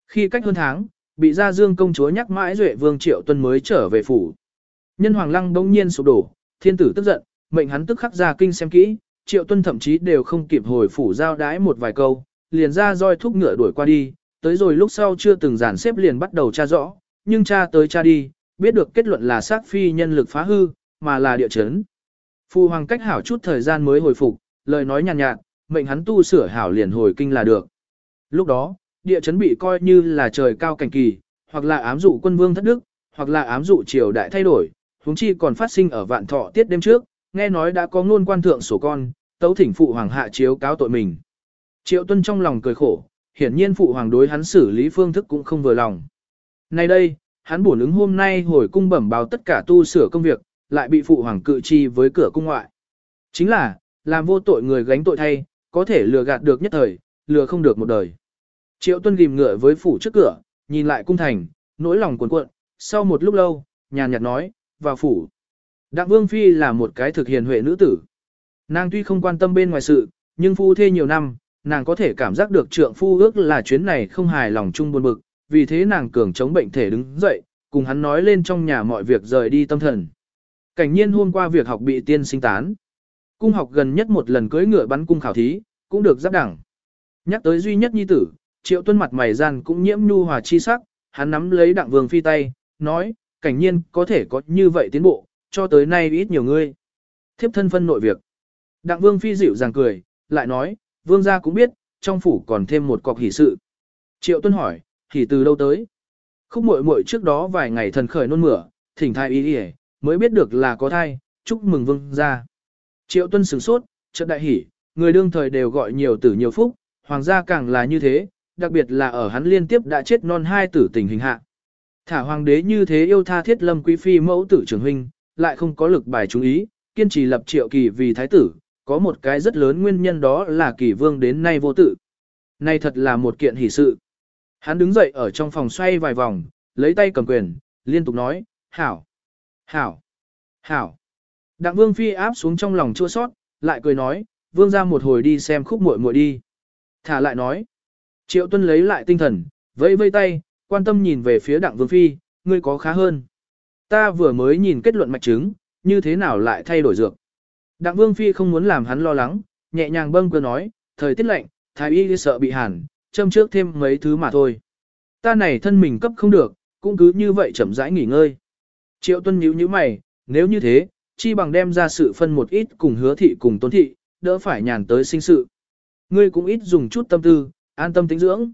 Khi cách hơn tháng, bị Gia Dương công chúa nhắc mãi duệ vương Triệu Tuân mới trở về phủ. Nhân Hoàng Lăng đông nhiên sụp đổ, thiên tử tức giận, mệnh hắn tức khắc ra kinh xem kỹ, Triệu Tuân thậm chí đều không kịp hồi phủ giao đái một vài câu, liền ra roi thúc ngựa đuổi qua đi, tới rồi lúc sau chưa từng giản xếp liền bắt đầu tra rõ, nhưng tra tới tra đi, biết được kết luận là xác phi nhân lực phá hư, mà là địa chấn. Phu hoàng cách hảo chút thời gian mới hồi phục, lời nói nhàn nhạt, nhạt, mệnh hắn tu sửa hảo liền hồi kinh là được. Lúc đó, địa chấn bị coi như là trời cao cảnh kỳ, hoặc là ám dụ quân vương thất đức, hoặc là ám dụ triều đại thay đổi, huống chi còn phát sinh ở vạn thọ tiết đêm trước, nghe nói đã có ngôn quan thượng sổ con, tấu thỉnh phụ hoàng hạ chiếu cáo tội mình. Triệu tuân trong lòng cười khổ, hiển nhiên phụ hoàng đối hắn xử lý phương thức cũng không vừa lòng. Nay đây, hắn bổn ứng hôm nay hồi cung bẩm báo tất cả tu sửa công việc, lại bị phụ hoàng cự chi với cửa cung ngoại. Chính là, làm vô tội người gánh tội thay, có thể lừa gạt được nhất thời, lừa không được một đời. Triệu tuân ghim ngựa với phủ trước cửa, nhìn lại cung thành, nỗi lòng cuồn cuộn, sau một lúc lâu, nhàn nhạt nói, vào phủ. Đặng Vương Phi là một cái thực hiền huệ nữ tử. Nàng tuy không quan tâm bên ngoài sự, nhưng phu thê nhiều năm, nàng có thể cảm giác được trượng phu ước là chuyến này không hài lòng chung buồn bực, vì thế nàng cường chống bệnh thể đứng dậy, cùng hắn nói lên trong nhà mọi việc rời đi tâm thần. Cảnh nhiên hôm qua việc học bị tiên sinh tán. Cung học gần nhất một lần cưới ngựa bắn cung khảo thí, cũng được giáp đẳng. Nhắc tới duy nhất nhi tử, triệu tuân mặt mày gian cũng nhiễm nhu hòa chi sắc, hắn nắm lấy đặng vương phi tay, nói, cảnh nhiên có thể có như vậy tiến bộ, cho tới nay ít nhiều ngươi. Thiếp thân phân nội việc. Đặng vương phi dịu dàng cười, lại nói, vương gia cũng biết, trong phủ còn thêm một cọc hỷ sự. Triệu tuân hỏi, hỷ từ đâu tới? Khúc muội muội trước đó vài ngày thần khởi nôn mửa, thỉnh thai ý đi mới biết được là có thai, chúc mừng vương gia. Triệu tuân sửng sốt, trận đại Hỉ, người đương thời đều gọi nhiều tử nhiều phúc, hoàng gia càng là như thế, đặc biệt là ở hắn liên tiếp đã chết non hai tử tình hình hạ. Thả hoàng đế như thế yêu tha thiết lâm quý phi mẫu tử trưởng huynh, lại không có lực bài chú ý, kiên trì lập triệu kỳ vì thái tử, có một cái rất lớn nguyên nhân đó là kỳ vương đến nay vô tử. Này thật là một kiện hỷ sự. Hắn đứng dậy ở trong phòng xoay vài vòng, lấy tay cầm quyền, liên tục nói, hảo, hảo, hảo. Đặng vương phi áp xuống trong lòng chua sót, lại cười nói, vương ra một hồi đi xem khúc muội muội đi. Thả lại nói, triệu tuân lấy lại tinh thần, vẫy vây tay, quan tâm nhìn về phía đặng vương phi, ngươi có khá hơn. Ta vừa mới nhìn kết luận mạch chứng, như thế nào lại thay đổi dược. Đặng vương phi không muốn làm hắn lo lắng, nhẹ nhàng bâng cơ nói, thời tiết lạnh, thái y sợ bị hàn, châm trước thêm mấy thứ mà thôi. Ta này thân mình cấp không được, cũng cứ như vậy chậm rãi nghỉ ngơi. Triệu tuân nhíu nhíu mày, nếu như thế, chi bằng đem ra sự phân một ít cùng hứa thị cùng tôn thị, đỡ phải nhàn tới sinh sự. Ngươi cũng ít dùng chút tâm tư, an tâm tính dưỡng.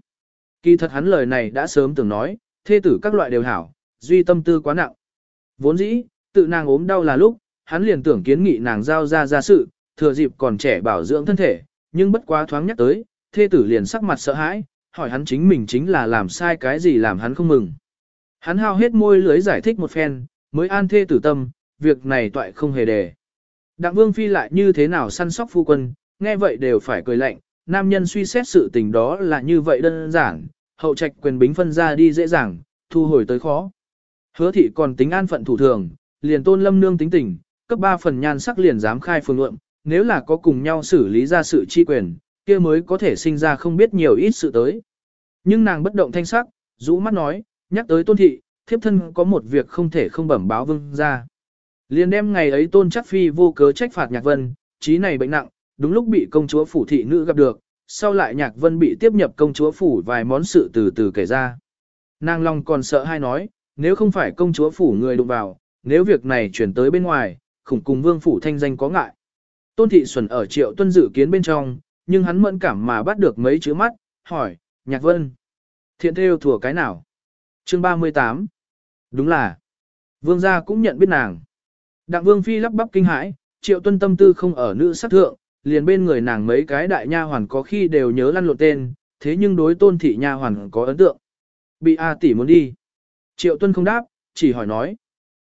Kỳ thật hắn lời này đã sớm từng nói, thê tử các loại đều hảo, duy tâm tư quá nặng. Vốn dĩ, tự nàng ốm đau là lúc, hắn liền tưởng kiến nghị nàng giao ra ra sự, thừa dịp còn trẻ bảo dưỡng thân thể, nhưng bất quá thoáng nhắc tới, thê tử liền sắc mặt sợ hãi, hỏi hắn chính mình chính là làm sai cái gì làm hắn không mừng. Hắn hao hết môi lưới giải thích một phen, mới an thê tử tâm, việc này toại không hề đề. Đặng vương phi lại như thế nào săn sóc phu quân, nghe vậy đều phải cười lạnh, nam nhân suy xét sự tình đó là như vậy đơn giản, hậu trạch quyền bính phân ra đi dễ dàng, thu hồi tới khó. Hứa thị còn tính an phận thủ thường, liền tôn lâm nương tính tình, cấp 3 phần nhan sắc liền dám khai phương luận, nếu là có cùng nhau xử lý ra sự chi quyền, kia mới có thể sinh ra không biết nhiều ít sự tới. Nhưng nàng bất động thanh sắc, rũ mắt nói, nhắc tới tôn thị, thiếp thân có một việc không thể không bẩm báo vương ra. Liền đem ngày ấy tôn chắc phi vô cớ trách phạt nhạc vân, trí này bệnh nặng, đúng lúc bị công chúa phủ thị nữ gặp được, sau lại nhạc vân bị tiếp nhập công chúa phủ vài món sự từ từ kể ra. Nàng long còn sợ hai nói, nếu không phải công chúa phủ người đụng vào, nếu việc này chuyển tới bên ngoài, khủng cùng vương phủ thanh danh có ngại. Tôn thị xuẩn ở triệu tuân dự kiến bên trong, nhưng hắn mẫn cảm mà bắt được mấy chữ mắt, hỏi, nhạc vân. Thiện theo thủa cái nào? Chương 38. Đúng là. Vương gia cũng nhận biết nàng. Đặng vương phi lắp bắp kinh hãi, triệu tuân tâm tư không ở nữ sắc thượng, liền bên người nàng mấy cái đại nha hoàn có khi đều nhớ lăn lộn tên, thế nhưng đối tôn thị nha hoàn có ấn tượng. Bị A tỷ muốn đi. Triệu tuân không đáp, chỉ hỏi nói.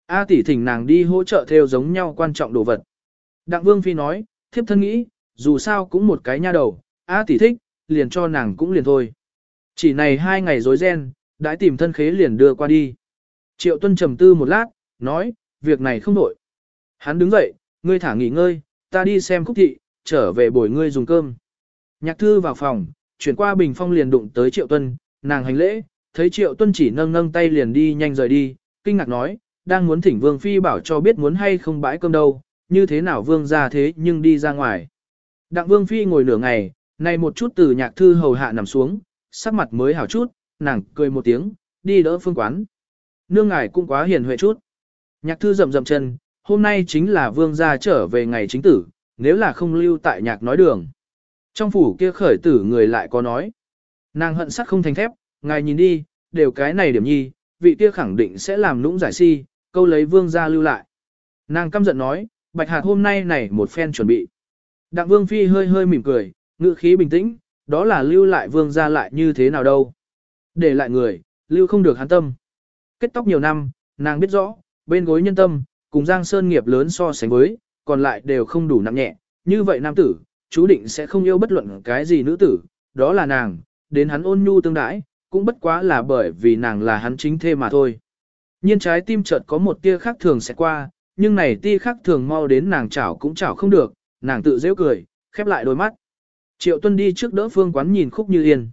A tỷ thỉnh nàng đi hỗ trợ theo giống nhau quan trọng đồ vật. Đặng vương phi nói, thiếp thân nghĩ, dù sao cũng một cái nha đầu, A tỷ thích, liền cho nàng cũng liền thôi. Chỉ này hai ngày rối ren, đãi tìm thân khế liền đưa qua đi. Triệu tuân trầm tư một lát, nói, việc này không đổi. Hắn đứng dậy, ngươi thả nghỉ ngơi, ta đi xem khúc thị, trở về bồi ngươi dùng cơm. Nhạc thư vào phòng, chuyển qua bình phong liền đụng tới triệu tuân, nàng hành lễ, thấy triệu tuân chỉ nâng nâng tay liền đi nhanh rời đi, kinh ngạc nói, đang muốn thỉnh vương phi bảo cho biết muốn hay không bãi cơm đâu, như thế nào vương ra thế nhưng đi ra ngoài. Đặng vương phi ngồi nửa ngày, này một chút từ nhạc thư hầu hạ nằm xuống, sắc mặt mới hảo chút, nàng cười một tiếng, đi đỡ phương quán. Nương ngài cũng quá hiền huệ chút. Nhạc thư rầm rầm chân, hôm nay chính là vương gia trở về ngày chính tử, nếu là không lưu tại nhạc nói đường. Trong phủ kia khởi tử người lại có nói. Nàng hận sắt không thành thép, ngài nhìn đi, đều cái này điểm nhi, vị kia khẳng định sẽ làm lũng giải si, câu lấy vương gia lưu lại. Nàng căm giận nói, bạch hạt hôm nay này một phen chuẩn bị. Đặng vương phi hơi hơi mỉm cười, ngữ khí bình tĩnh, đó là lưu lại vương gia lại như thế nào đâu. Để lại người, lưu không được hắn tâm. Kết tóc nhiều năm, nàng biết rõ, bên gối nhân tâm, cùng Giang Sơn nghiệp lớn so sánh với, còn lại đều không đủ nặng nhẹ. Như vậy nam tử, chú định sẽ không yêu bất luận cái gì nữ tử, đó là nàng, đến hắn ôn nhu tương đãi, cũng bất quá là bởi vì nàng là hắn chính thê mà thôi. Nhiên trái tim chợt có một tia khác thường sẽ qua, nhưng này tia khác thường mau đến nàng chảo cũng chảo không được, nàng tự dễ cười, khép lại đôi mắt. Triệu Tuân đi trước đỡ phương quán nhìn Khúc Như Yên.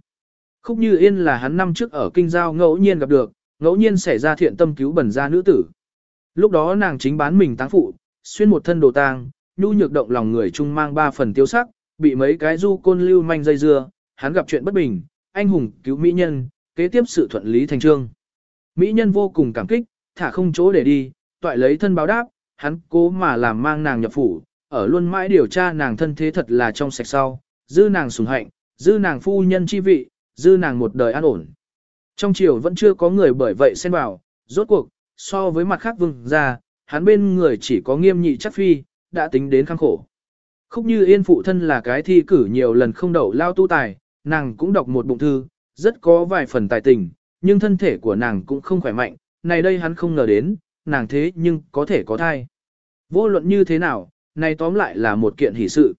Khúc Như Yên là hắn năm trước ở kinh giao ngẫu nhiên gặp được, ngẫu nhiên xảy ra thiện tâm cứu bẩn ra nữ tử. Lúc đó nàng chính bán mình táng phụ, xuyên một thân đồ tang, nhu nhược động lòng người chung mang ba phần tiêu sắc, bị mấy cái du côn lưu manh dây dưa, hắn gặp chuyện bất bình, anh hùng cứu mỹ nhân, kế tiếp sự thuận lý thành trương. Mỹ nhân vô cùng cảm kích, thả không chỗ để đi, toại lấy thân báo đáp, hắn cố mà làm mang nàng nhập phủ, ở luôn mãi điều tra nàng thân thế thật là trong sạch sau, dư nàng sùng hạnh, dư nàng phu nhân chi vị, dư nàng một đời an ổn. Trong triều vẫn chưa có người bởi vậy xen vào, rốt cuộc, so với mặt khác vương gia hắn bên người chỉ có nghiêm nhị chắc phi, đã tính đến khăng khổ. Khúc như yên phụ thân là cái thi cử nhiều lần không đậu lao tu tài, nàng cũng đọc một bụng thư, rất có vài phần tài tình, nhưng thân thể của nàng cũng không khỏe mạnh, này đây hắn không ngờ đến, nàng thế nhưng có thể có thai. Vô luận như thế nào, này tóm lại là một kiện hỷ sự.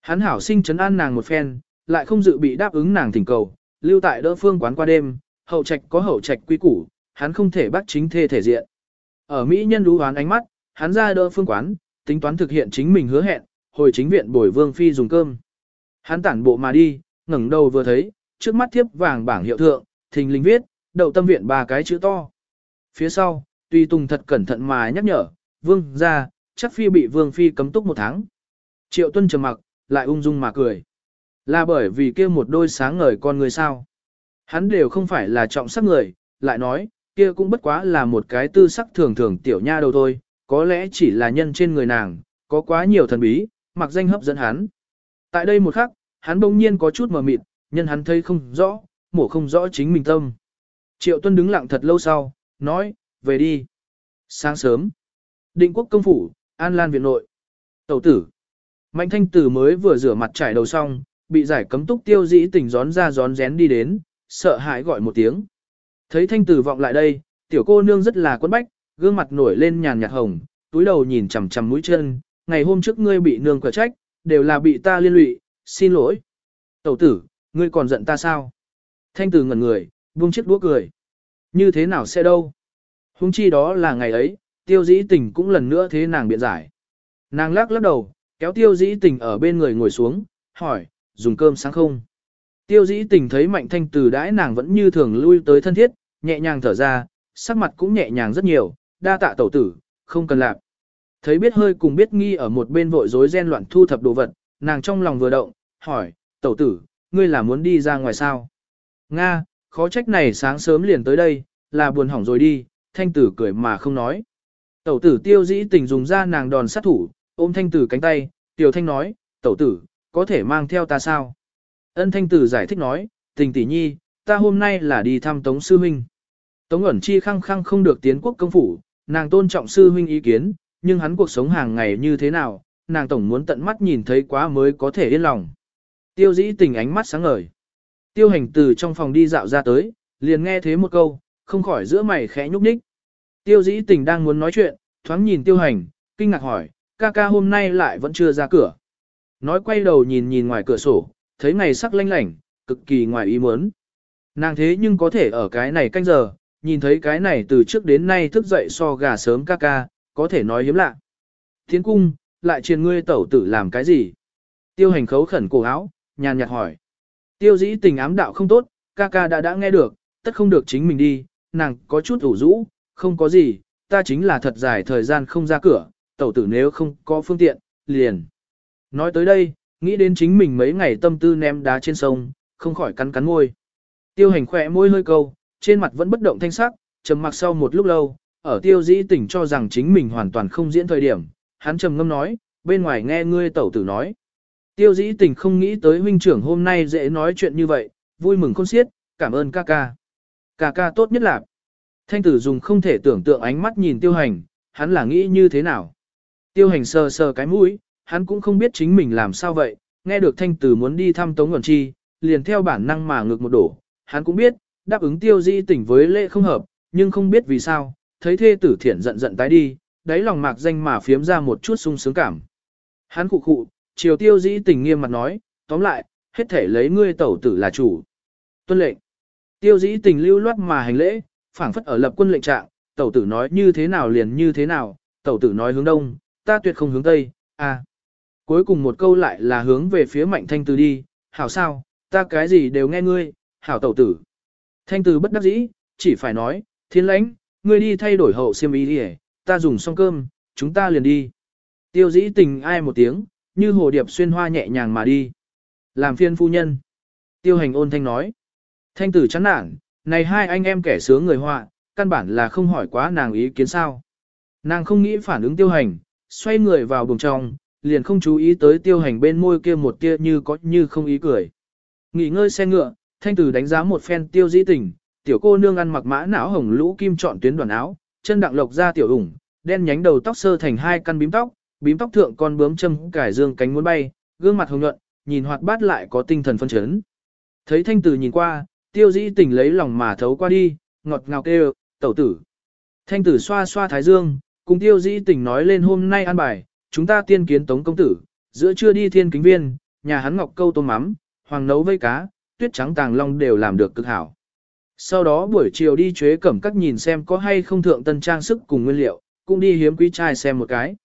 Hắn hảo sinh chấn an nàng một phen, lại không dự bị đáp ứng nàng thỉnh cầu, lưu tại đỡ phương quán qua đêm, hậu trạch có hậu trạch quy củ, hắn không thể bắt chính thê thể diện. Ở Mỹ nhân đú hoán ánh mắt, hắn ra đỡ phương quán, tính toán thực hiện chính mình hứa hẹn, hồi chính viện bồi vương phi dùng cơm. Hắn tản bộ mà đi, ngẩng đầu vừa thấy, trước mắt thiếp vàng bảng hiệu thượng, thình linh viết, đậu tâm viện ba cái chữ to. Phía sau, tuy tùng thật cẩn thận mà nhắc nhở, vương ra, chắc phi bị vương phi cấm túc một tháng. Triệu tuân trầm mặc, lại ung dung mà cười. Là bởi vì kia một đôi sáng ngời con người sao. Hắn đều không phải là trọng sắc người, lại nói, kia cũng bất quá là một cái tư sắc thường thường tiểu nha đầu thôi, có lẽ chỉ là nhân trên người nàng, có quá nhiều thần bí, mặc danh hấp dẫn hắn. Tại đây một khắc, hắn bỗng nhiên có chút mờ mịt, nhân hắn thấy không rõ, mổ không rõ chính mình tâm. Triệu Tuân đứng lặng thật lâu sau, nói, về đi. Sáng sớm, định quốc công phủ, An Lan viện nội. Tẩu tử. Mạnh thanh tử mới vừa rửa mặt trải đầu xong, bị giải cấm túc tiêu dĩ tỉnh gión ra gión rén đi đến, sợ hãi gọi một tiếng. Thấy thanh tử vọng lại đây, tiểu cô nương rất là quấn bách, gương mặt nổi lên nhàn nhạt hồng, túi đầu nhìn chằm chằm mũi chân, ngày hôm trước ngươi bị nương quả trách, đều là bị ta liên lụy, xin lỗi. Tẩu tử, ngươi còn giận ta sao? Thanh tử ngẩn người, buông chiếc đũa cười. Như thế nào sẽ đâu? Hung chi đó là ngày ấy, tiêu dĩ tình cũng lần nữa thế nàng biện giải. Nàng lắc lắc đầu, kéo tiêu dĩ tình ở bên người ngồi xuống, hỏi, dùng cơm sáng không? Tiêu dĩ tình thấy mạnh thanh từ đãi nàng vẫn như thường lui tới thân thiết, nhẹ nhàng thở ra, sắc mặt cũng nhẹ nhàng rất nhiều, đa tạ tẩu tử, không cần lạp. Thấy biết hơi cùng biết nghi ở một bên vội rối ren loạn thu thập đồ vật, nàng trong lòng vừa động, hỏi, tẩu tử, ngươi là muốn đi ra ngoài sao? Nga, khó trách này sáng sớm liền tới đây, là buồn hỏng rồi đi, thanh tử cười mà không nói. Tẩu tử tiêu dĩ tình dùng ra nàng đòn sát thủ, ôm thanh tử cánh tay, tiểu thanh nói, tẩu tử, có thể mang theo ta sao? Ân thanh tử giải thích nói, tình tỷ nhi, ta hôm nay là đi thăm Tống Sư Huynh. Tống ẩn chi khăng khăng không được tiến quốc công phủ, nàng tôn trọng Sư Huynh ý kiến, nhưng hắn cuộc sống hàng ngày như thế nào, nàng tổng muốn tận mắt nhìn thấy quá mới có thể yên lòng. Tiêu dĩ tình ánh mắt sáng ngời. Tiêu hành từ trong phòng đi dạo ra tới, liền nghe thế một câu, không khỏi giữa mày khẽ nhúc nhích. Tiêu dĩ tình đang muốn nói chuyện, thoáng nhìn tiêu hành, kinh ngạc hỏi, ca ca hôm nay lại vẫn chưa ra cửa. Nói quay đầu nhìn nhìn ngoài cửa sổ, thấy ngày sắc lanh lảnh, cực kỳ ngoài ý muốn. Nàng thế nhưng có thể ở cái này canh giờ, nhìn thấy cái này từ trước đến nay thức dậy so gà sớm ca ca, có thể nói hiếm lạ. Thiên cung, lại truyền ngươi tẩu tử làm cái gì? Tiêu hành khấu khẩn cổ áo, nhàn nhạt hỏi. Tiêu dĩ tình ám đạo không tốt, ca ca đã đã nghe được, tất không được chính mình đi, nàng có chút ủ rũ, không có gì, ta chính là thật dài thời gian không ra cửa, tẩu tử nếu không có phương tiện, liền. Nói tới đây, nghĩ đến chính mình mấy ngày tâm tư ném đá trên sông, không khỏi cắn cắn môi. Tiêu hành khỏe môi hơi câu, trên mặt vẫn bất động thanh sắc, trầm mặc sau một lúc lâu, ở tiêu dĩ tỉnh cho rằng chính mình hoàn toàn không diễn thời điểm, hắn trầm ngâm nói, bên ngoài nghe ngươi tẩu tử nói. Tiêu dĩ Tỉnh không nghĩ tới huynh trưởng hôm nay dễ nói chuyện như vậy, vui mừng khôn xiết, cảm ơn ca ca. Ca ca tốt nhất là. Thanh tử dùng không thể tưởng tượng ánh mắt nhìn tiêu hành, hắn là nghĩ như thế nào. Tiêu hành sờ sờ cái mũi, hắn cũng không biết chính mình làm sao vậy, nghe được thanh tử muốn đi thăm Tống Ngẩn Chi, liền theo bản năng mà ngược một đổ, hắn cũng biết, đáp ứng tiêu di tỉnh với lễ không hợp, nhưng không biết vì sao, thấy thê tử thiển giận giận tái đi, đáy lòng mạc danh mà phiếm ra một chút sung sướng cảm. Hắn cụ khụ, chiều tiêu di tỉnh nghiêm mặt nói, tóm lại, hết thể lấy ngươi tẩu tử là chủ. Tuân lệnh. Tiêu dĩ tình lưu loát mà hành lễ, phảng phất ở lập quân lệnh trạng, tẩu tử nói như thế nào liền như thế nào, tẩu tử nói hướng đông, ta tuyệt không hướng tây, à. Cuối cùng một câu lại là hướng về phía mạnh thanh từ đi, hảo sao, ta cái gì đều nghe ngươi, hảo tẩu tử. Thanh từ bất đắc dĩ, chỉ phải nói, thiên lãnh, ngươi đi thay đổi hậu xiêm ý đi ta dùng xong cơm, chúng ta liền đi. Tiêu dĩ tình ai một tiếng, như hồ điệp xuyên hoa nhẹ nhàng mà đi. Làm phiên phu nhân. Tiêu hành ôn thanh nói. Thanh tử chán nản, này hai anh em kẻ sướng người họa, căn bản là không hỏi quá nàng ý kiến sao. Nàng không nghĩ phản ứng tiêu hành, xoay người vào buồng trong, liền không chú ý tới tiêu hành bên môi kia một tia như có như không ý cười. Nghỉ ngơi xe ngựa, thanh tử đánh giá một phen tiêu dĩ tình, tiểu cô nương ăn mặc mã não hồng lũ kim chọn tuyến đoàn áo, chân đặng lộc ra tiểu ủng, đen nhánh đầu tóc sơ thành hai căn bím tóc, bím tóc thượng con bướm châm cải dương cánh muốn bay, gương mặt hồng nhuận, nhìn hoạt bát lại có tinh thần phân chấn. Thấy thanh tử nhìn qua, tiêu dĩ tình lấy lòng mà thấu qua đi, ngọt ngào kêu, tẩu tử. Thanh tử xoa xoa thái dương, cùng tiêu dĩ tình nói lên hôm nay ăn bài, chúng ta tiên kiến tống công tử, giữa trưa đi thiên kính viên, nhà hắn ngọc câu tôm mắm, hoàng nấu vây cá, tuyết trắng tàng long đều làm được cực hảo. Sau đó buổi chiều đi chế cẩm các nhìn xem có hay không thượng tân trang sức cùng nguyên liệu, cũng đi hiếm quý trai xem một cái.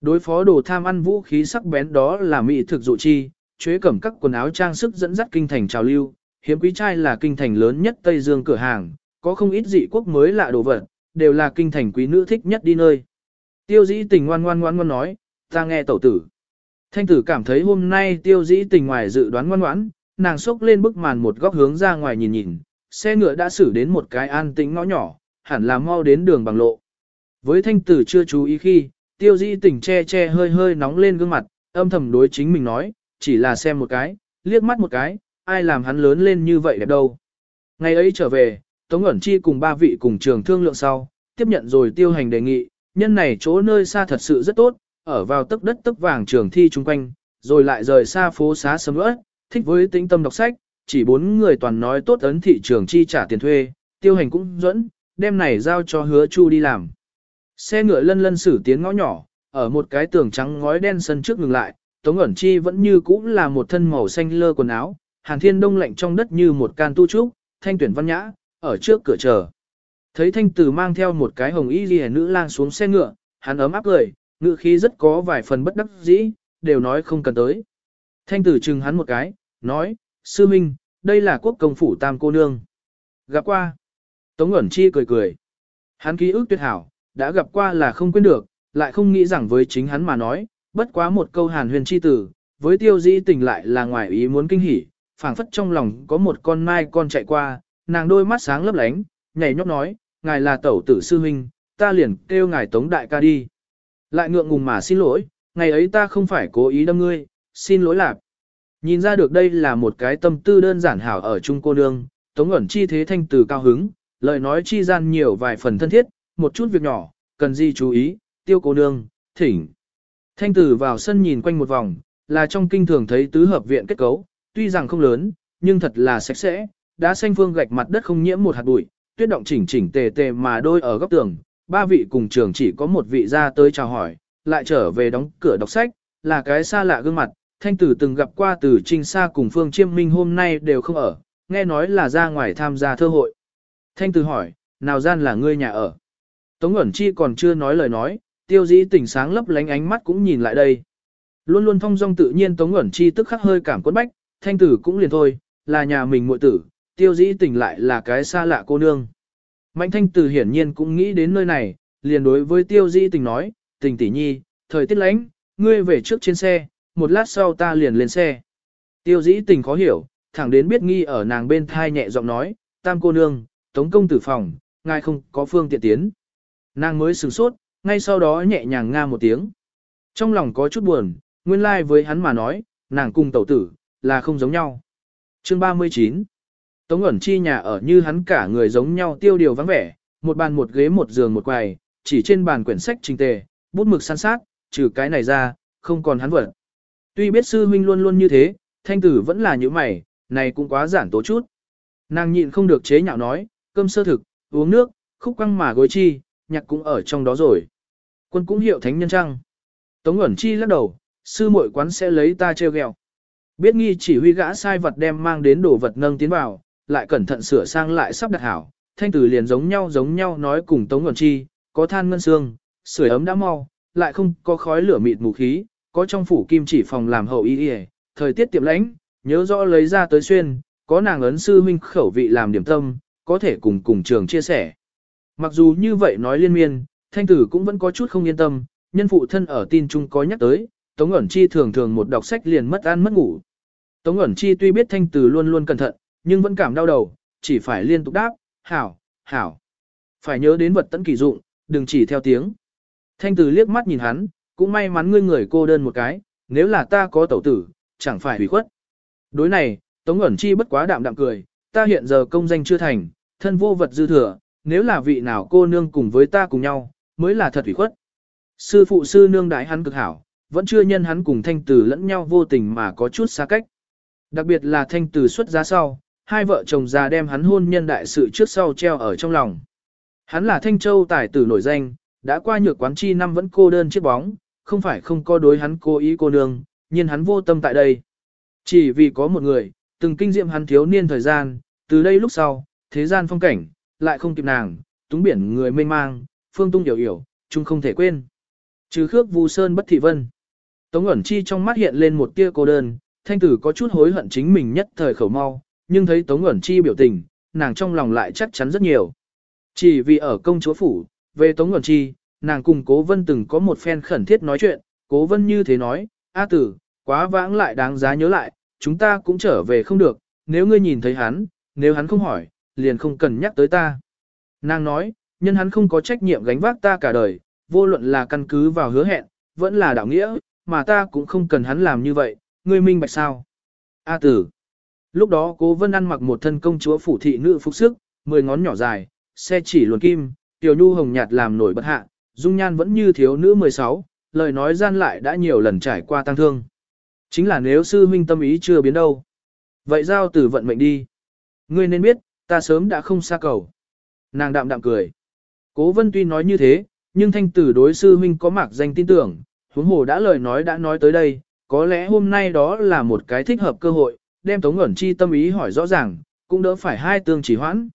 Đối phó đồ tham ăn vũ khí sắc bén đó là mỹ thực dụ chi, chế cẩm các quần áo trang sức dẫn dắt kinh thành trào lưu, hiếm quý trai là kinh thành lớn nhất Tây Dương cửa hàng, có không ít dị quốc mới lạ đồ vật, đều là kinh thành quý nữ thích nhất đi nơi. Tiêu dĩ tình ngoan ngoan ngoan ngoan nói, ta nghe tẩu tử. Thanh tử cảm thấy hôm nay tiêu dĩ tình ngoài dự đoán ngoan ngoãn, nàng xốc lên bức màn một góc hướng ra ngoài nhìn nhìn, xe ngựa đã xử đến một cái an tĩnh ngõ nhỏ, hẳn là mau đến đường bằng lộ. Với thanh tử chưa chú ý khi, tiêu dĩ tình che che hơi hơi nóng lên gương mặt, âm thầm đối chính mình nói, chỉ là xem một cái, liếc mắt một cái, ai làm hắn lớn lên như vậy đẹp đâu. Ngày ấy trở về, Tống ẩn chi cùng ba vị cùng trường thương lượng sau, tiếp nhận rồi tiêu hành đề nghị, nhân này chỗ nơi xa thật sự rất tốt, ở vào tức đất tức vàng trường thi chung quanh, rồi lại rời xa phố xá sầm ớt, thích với tĩnh tâm đọc sách, chỉ bốn người toàn nói tốt ấn thị trường chi trả tiền thuê, tiêu hành cũng dẫn, đem này giao cho hứa chu đi làm. Xe ngựa lân lân xử tiến ngõ nhỏ, ở một cái tường trắng ngói đen sân trước ngừng lại, Tống ẩn chi vẫn như cũ là một thân màu xanh lơ quần áo, hàn thiên đông lạnh trong đất như một can tu trúc, thanh tuyển văn nhã, ở trước cửa chờ. Thấy thanh tử mang theo một cái hồng y ghi nữ lang xuống xe ngựa, hắn ấm áp cười, ngựa khí rất có vài phần bất đắc dĩ, đều nói không cần tới. Thanh tử chừng hắn một cái, nói, sư minh, đây là quốc công phủ tam cô nương. Gặp qua. Tống ẩn chi cười cười. Hắn ký ức tuyệt hảo, đã gặp qua là không quên được, lại không nghĩ rằng với chính hắn mà nói, bất quá một câu hàn huyền chi tử, với tiêu dĩ tình lại là ngoài ý muốn kinh hỉ, phảng phất trong lòng có một con mai con chạy qua, nàng đôi mắt sáng lấp lánh, nhảy nhót nói, ngài là tẩu tử sư huynh, ta liền kêu ngài tống đại ca đi. Lại ngượng ngùng mà xin lỗi, ngày ấy ta không phải cố ý đâm ngươi, xin lỗi lạc. Nhìn ra được đây là một cái tâm tư đơn giản hảo ở chung cô nương, tống ẩn chi thế thanh từ cao hứng, lời nói chi gian nhiều vài phần thân thiết, một chút việc nhỏ, cần gì chú ý, tiêu cô nương, thỉnh. Thanh tử vào sân nhìn quanh một vòng, là trong kinh thường thấy tứ hợp viện kết cấu, tuy rằng không lớn, nhưng thật là sạch sẽ, đá xanh phương gạch mặt đất không nhiễm một hạt bụi, tuyết động chỉnh chỉnh tề tề mà đôi ở góc tường, ba vị cùng trường chỉ có một vị ra tới chào hỏi, lại trở về đóng cửa đọc sách, là cái xa lạ gương mặt, thanh tử từng gặp qua từ trinh xa cùng phương chiêm minh hôm nay đều không ở, nghe nói là ra ngoài tham gia thơ hội. Thanh tử hỏi, nào gian là ngươi nhà ở? Tống ẩn chi còn chưa nói lời nói, tiêu dĩ tỉnh sáng lấp lánh ánh mắt cũng nhìn lại đây. Luôn luôn thông dong tự nhiên Tống ẩn chi tức khắc hơi cảm quấn bách, thanh tử cũng liền thôi, là nhà mình muội tử, tiêu dĩ tỉnh lại là cái xa lạ cô nương. Mạnh thanh Từ hiển nhiên cũng nghĩ đến nơi này, liền đối với tiêu dĩ tỉnh nói, tình tỷ nhi, thời tiết lánh, ngươi về trước trên xe, một lát sau ta liền lên xe. Tiêu dĩ tình khó hiểu, thẳng đến biết nghi ở nàng bên thai nhẹ giọng nói, tam cô nương, tống công tử phòng, ngài không có phương tiện tiến. Nàng mới sửng sốt, ngay sau đó nhẹ nhàng nga một tiếng. Trong lòng có chút buồn, nguyên lai like với hắn mà nói, nàng cùng tẩu tử, là không giống nhau. Chương 39 Tống ẩn chi nhà ở như hắn cả người giống nhau tiêu điều vắng vẻ, một bàn một ghế một giường một quầy, chỉ trên bàn quyển sách trình tề, bút mực san sát, trừ cái này ra, không còn hắn vật. Tuy biết sư huynh luôn luôn như thế, thanh tử vẫn là như mày, này cũng quá giản tố chút. Nàng nhịn không được chế nhạo nói, cơm sơ thực, uống nước, khúc quăng mà gối chi, nhạc cũng ở trong đó rồi. Quân cũng hiệu thánh nhân trăng. Tống ẩn chi lắc đầu, sư muội quán sẽ lấy ta treo ghẹo. Biết nghi chỉ huy gã sai vật đem mang đến đồ vật nâng tiến vào, lại cẩn thận sửa sang lại sắp đặt hảo. Thanh tử liền giống nhau giống nhau nói cùng Tống ẩn chi, có than ngân xương, sưởi ấm đã mau, lại không có khói lửa mịt mù khí, có trong phủ kim chỉ phòng làm hậu y y, thời tiết tiệm lãnh, nhớ rõ lấy ra tới xuyên, có nàng ấn sư huynh khẩu vị làm điểm tâm, có thể cùng cùng trường chia sẻ. Mặc dù như vậy nói liên miên, thanh tử cũng vẫn có chút không yên tâm, nhân phụ thân ở tin chung có nhắc tới, Tống ẩn chi thường thường một đọc sách liền mất ăn mất ngủ. Tống ẩn chi tuy biết thanh tử luôn luôn cẩn thận, nhưng vẫn cảm đau đầu, chỉ phải liên tục đáp, hảo, hảo. Phải nhớ đến vật tận kỳ dụng, đừng chỉ theo tiếng. Thanh tử liếc mắt nhìn hắn, cũng may mắn ngươi người cô đơn một cái, nếu là ta có tẩu tử, chẳng phải hủy khuất. Đối này, Tống ẩn chi bất quá đạm đạm cười, ta hiện giờ công danh chưa thành, thân vô vật dư thừa, nếu là vị nào cô nương cùng với ta cùng nhau, mới là thật hủy khuất. Sư phụ sư nương đại hắn cực hảo, vẫn chưa nhân hắn cùng thanh tử lẫn nhau vô tình mà có chút xa cách. Đặc biệt là thanh tử xuất giá sau, hai vợ chồng già đem hắn hôn nhân đại sự trước sau treo ở trong lòng. Hắn là thanh châu tài tử nổi danh, đã qua nhược quán chi năm vẫn cô đơn chiếc bóng, không phải không có đối hắn cố ý cô nương, nhưng hắn vô tâm tại đây. Chỉ vì có một người, từng kinh diệm hắn thiếu niên thời gian, từ đây lúc sau, thế gian phong cảnh, lại không kịp nàng, túng biển người mênh mang, phương tung hiểu hiểu, chung không thể quên. Trừ khước vu sơn bất thị vân. Tống ẩn chi trong mắt hiện lên một tia cô đơn, thanh tử có chút hối hận chính mình nhất thời khẩu mau, nhưng thấy Tống ẩn chi biểu tình, nàng trong lòng lại chắc chắn rất nhiều. Chỉ vì ở công chúa phủ, về Tống ẩn chi, nàng cùng cố vân từng có một phen khẩn thiết nói chuyện, cố vân như thế nói, A tử, quá vãng lại đáng giá nhớ lại, chúng ta cũng trở về không được, nếu ngươi nhìn thấy hắn, nếu hắn không hỏi, liền không cần nhắc tới ta. Nàng nói, nhân hắn không có trách nhiệm gánh vác ta cả đời, vô luận là căn cứ vào hứa hẹn, vẫn là đạo nghĩa, mà ta cũng không cần hắn làm như vậy, ngươi minh bạch sao. A tử. Lúc đó cố vân ăn mặc một thân công chúa phủ thị nữ phục sức, mười ngón nhỏ dài, xe chỉ luồn kim, tiểu nhu hồng nhạt làm nổi bất hạ, dung nhan vẫn như thiếu nữ 16, lời nói gian lại đã nhiều lần trải qua tăng thương. Chính là nếu sư huynh tâm ý chưa biến đâu. Vậy giao tử vận mệnh đi. Ngươi nên biết, ta sớm đã không xa cầu. Nàng đạm đạm cười. Cố vân tuy nói như thế, nhưng thanh tử đối sư huynh có mạc danh tin tưởng, huống hồ đã lời nói đã nói tới đây, có lẽ hôm nay đó là một cái thích hợp cơ hội, đem Tống Ngẩn Chi tâm ý hỏi rõ ràng, cũng đỡ phải hai tương chỉ hoãn.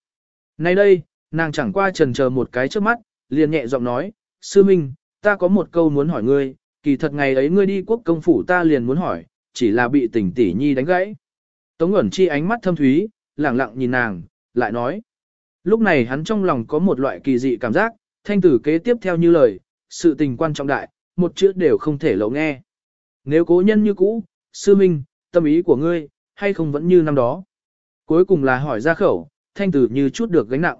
Nay đây, nàng chẳng qua trần chờ một cái trước mắt, liền nhẹ giọng nói, sư minh, ta có một câu muốn hỏi ngươi, kỳ thật ngày ấy ngươi đi quốc công phủ ta liền muốn hỏi, chỉ là bị tỉnh tỷ nhi đánh gãy. Tống Ngẩn Chi ánh mắt thâm thúy, lẳng lặng nhìn nàng, lại nói. Lúc này hắn trong lòng có một loại kỳ dị cảm giác, thanh tử kế tiếp theo như lời, sự tình quan trọng đại, một chữ đều không thể lậu nghe. Nếu cố nhân như cũ, sư minh, tâm ý của ngươi, hay không vẫn như năm đó. Cuối cùng là hỏi ra khẩu, thanh tử như chút được gánh nặng.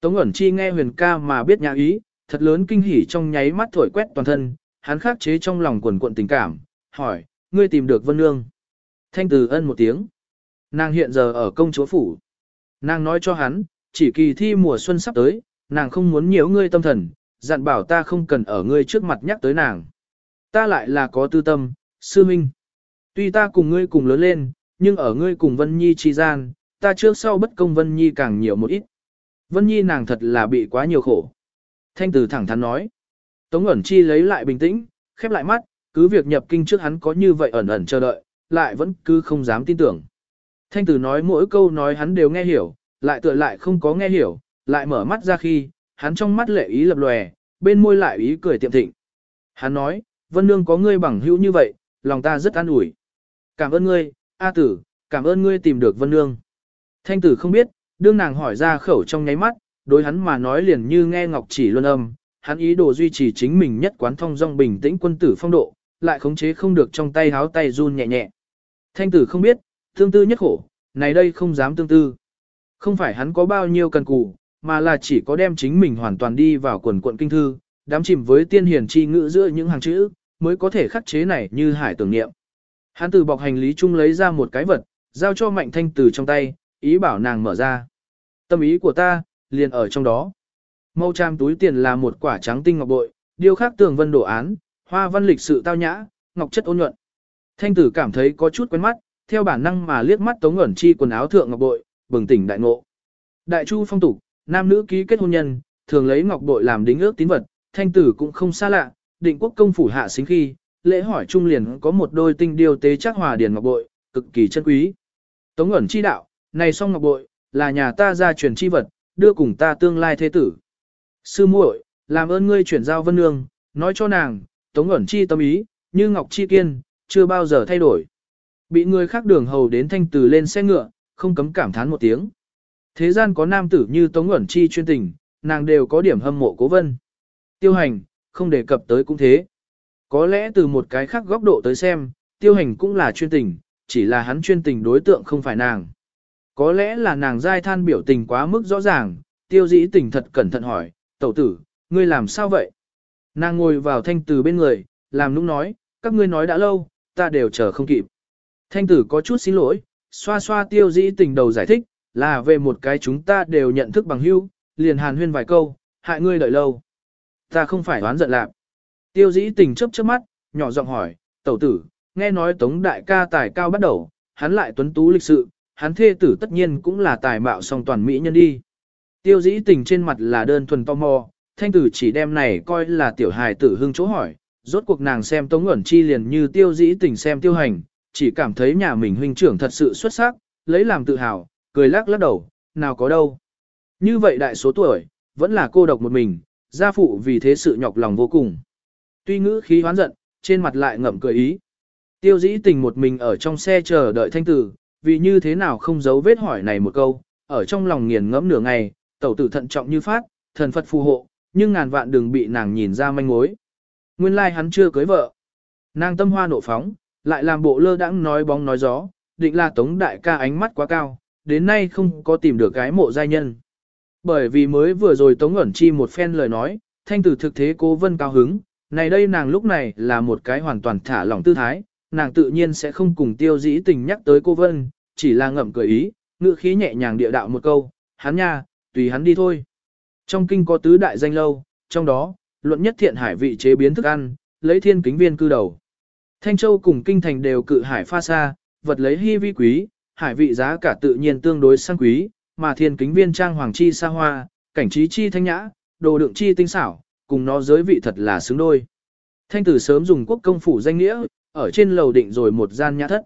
Tống ẩn chi nghe huyền ca mà biết nhà ý, thật lớn kinh hỉ trong nháy mắt thổi quét toàn thân, hắn khắc chế trong lòng quần cuộn tình cảm, hỏi, ngươi tìm được vân nương. Thanh tử ân một tiếng. Nàng hiện giờ ở công chúa phủ. Nàng nói cho hắn, chỉ kỳ thi mùa xuân sắp tới, nàng không muốn nhiễu ngươi tâm thần, dặn bảo ta không cần ở ngươi trước mặt nhắc tới nàng. Ta lại là có tư tâm, sư minh. Tuy ta cùng ngươi cùng lớn lên, nhưng ở ngươi cùng Vân Nhi chi gian, ta trước sau bất công Vân Nhi càng nhiều một ít. Vân Nhi nàng thật là bị quá nhiều khổ. Thanh tử thẳng thắn nói. Tống ẩn chi lấy lại bình tĩnh, khép lại mắt, cứ việc nhập kinh trước hắn có như vậy ẩn ẩn chờ đợi, lại vẫn cứ không dám tin tưởng. Thanh tử nói mỗi câu nói hắn đều nghe hiểu, lại tựa lại không có nghe hiểu, lại mở mắt ra khi, hắn trong mắt lệ ý lập lòe, bên môi lại ý cười tiệm thịnh. Hắn nói, Vân Nương có ngươi bằng hữu như vậy, lòng ta rất an ủi. Cảm ơn ngươi, A tử, cảm ơn ngươi tìm được Vân Nương. Thanh tử không biết, đương nàng hỏi ra khẩu trong nháy mắt, đối hắn mà nói liền như nghe ngọc chỉ luân âm, hắn ý đồ duy trì chính mình nhất quán thông dong bình tĩnh quân tử phong độ, lại khống chế không được trong tay háo tay run nhẹ nhẹ. Thanh tử không biết, tương tư nhất khổ, này đây không dám tương tư. Không phải hắn có bao nhiêu cần cù, mà là chỉ có đem chính mình hoàn toàn đi vào quần quận kinh thư, đám chìm với tiên hiền chi ngữ giữa những hàng chữ, mới có thể khắc chế này như hải tưởng niệm. Hắn từ bọc hành lý chung lấy ra một cái vật, giao cho mạnh thanh từ trong tay, ý bảo nàng mở ra. Tâm ý của ta, liền ở trong đó. Màu trang túi tiền là một quả trắng tinh ngọc bội, điêu khắc tường vân đồ án, hoa văn lịch sự tao nhã, ngọc chất ôn nhuận. Thanh tử cảm thấy có chút quen mắt, theo bản năng mà liếc mắt Tống ẩn chi quần áo thượng ngọc bội, bừng tỉnh đại ngộ. Đại chu phong tục, nam nữ ký kết hôn nhân, thường lấy ngọc bội làm đính ước tín vật, thanh tử cũng không xa lạ, định quốc công phủ hạ xính khi, lễ hỏi trung liền có một đôi tinh điêu tế chắc hòa điền ngọc bội, cực kỳ chân quý. Tống ẩn chi đạo, này song ngọc bội, là nhà ta gia truyền chi vật, đưa cùng ta tương lai thế tử. Sư muội, làm ơn ngươi chuyển giao vân nương, nói cho nàng, tống ẩn chi tâm ý, như ngọc chi kiên, chưa bao giờ thay đổi. Bị người khác đường hầu đến thanh từ lên xe ngựa, không cấm cảm thán một tiếng. Thế gian có nam tử như tống ẩn chi chuyên tình, nàng đều có điểm hâm mộ cố vân. Tiêu hành, không đề cập tới cũng thế. Có lẽ từ một cái khác góc độ tới xem, tiêu hành cũng là chuyên tình, chỉ là hắn chuyên tình đối tượng không phải nàng. Có lẽ là nàng dai than biểu tình quá mức rõ ràng, tiêu dĩ tình thật cẩn thận hỏi, tẩu tử, ngươi làm sao vậy? Nàng ngồi vào thanh tử bên người, làm nũng nói, các ngươi nói đã lâu, ta đều chờ không kịp. Thanh tử có chút xin lỗi, xoa xoa tiêu dĩ tình đầu giải thích, là về một cái chúng ta đều nhận thức bằng hữu, liền hàn huyên vài câu, hại ngươi đợi lâu. Ta không phải đoán giận lạc. Tiêu dĩ tình chấp chớp mắt, nhỏ giọng hỏi, tẩu tử, nghe nói tống đại ca tài cao bắt đầu, hắn lại tuấn tú lịch sự, hắn thê tử tất nhiên cũng là tài mạo song toàn mỹ nhân đi. Tiêu dĩ tình trên mặt là đơn thuần tò mò, thanh tử chỉ đem này coi là tiểu hài tử hưng chỗ hỏi, rốt cuộc nàng xem tống ẩn chi liền như tiêu dĩ tình xem tiêu hành, chỉ cảm thấy nhà mình huynh trưởng thật sự xuất sắc, lấy làm tự hào, cười lắc lắc đầu, nào có đâu. Như vậy đại số tuổi, vẫn là cô độc một mình, gia phụ vì thế sự nhọc lòng vô cùng. Tuy ngữ khí hoán giận, trên mặt lại ngậm cười ý. Tiêu dĩ tình một mình ở trong xe chờ đợi thanh tử, vì như thế nào không giấu vết hỏi này một câu, ở trong lòng nghiền ngẫm nửa ngày, tẩu tử thận trọng như phát, thần Phật phù hộ, nhưng ngàn vạn đừng bị nàng nhìn ra manh mối. Nguyên lai like hắn chưa cưới vợ. Nàng tâm hoa nộ phóng, lại làm bộ lơ đãng nói bóng nói gió, định là tống đại ca ánh mắt quá cao, đến nay không có tìm được cái mộ giai nhân. Bởi vì mới vừa rồi tống ẩn chi một phen lời nói, thanh tử thực thế cố vân cao hứng, này đây nàng lúc này là một cái hoàn toàn thả lỏng tư thái, nàng tự nhiên sẽ không cùng tiêu dĩ tình nhắc tới cô vân, chỉ là ngậm cười ý, ngữ khí nhẹ nhàng địa đạo một câu, hắn nha, tùy hắn đi thôi. Trong kinh có tứ đại danh lâu, trong đó, luận nhất thiện hải vị chế biến thức ăn, lấy thiên kính viên cư đầu. Thanh Châu cùng kinh thành đều cự hải pha xa, vật lấy hy vi quý, hải vị giá cả tự nhiên tương đối sang quý, mà thiên kính viên trang hoàng chi xa hoa, cảnh trí chi thanh nhã, đồ đựng chi tinh xảo, cùng nó giới vị thật là xứng đôi. Thanh tử sớm dùng quốc công phủ danh nghĩa, ở trên lầu định rồi một gian nhã thất.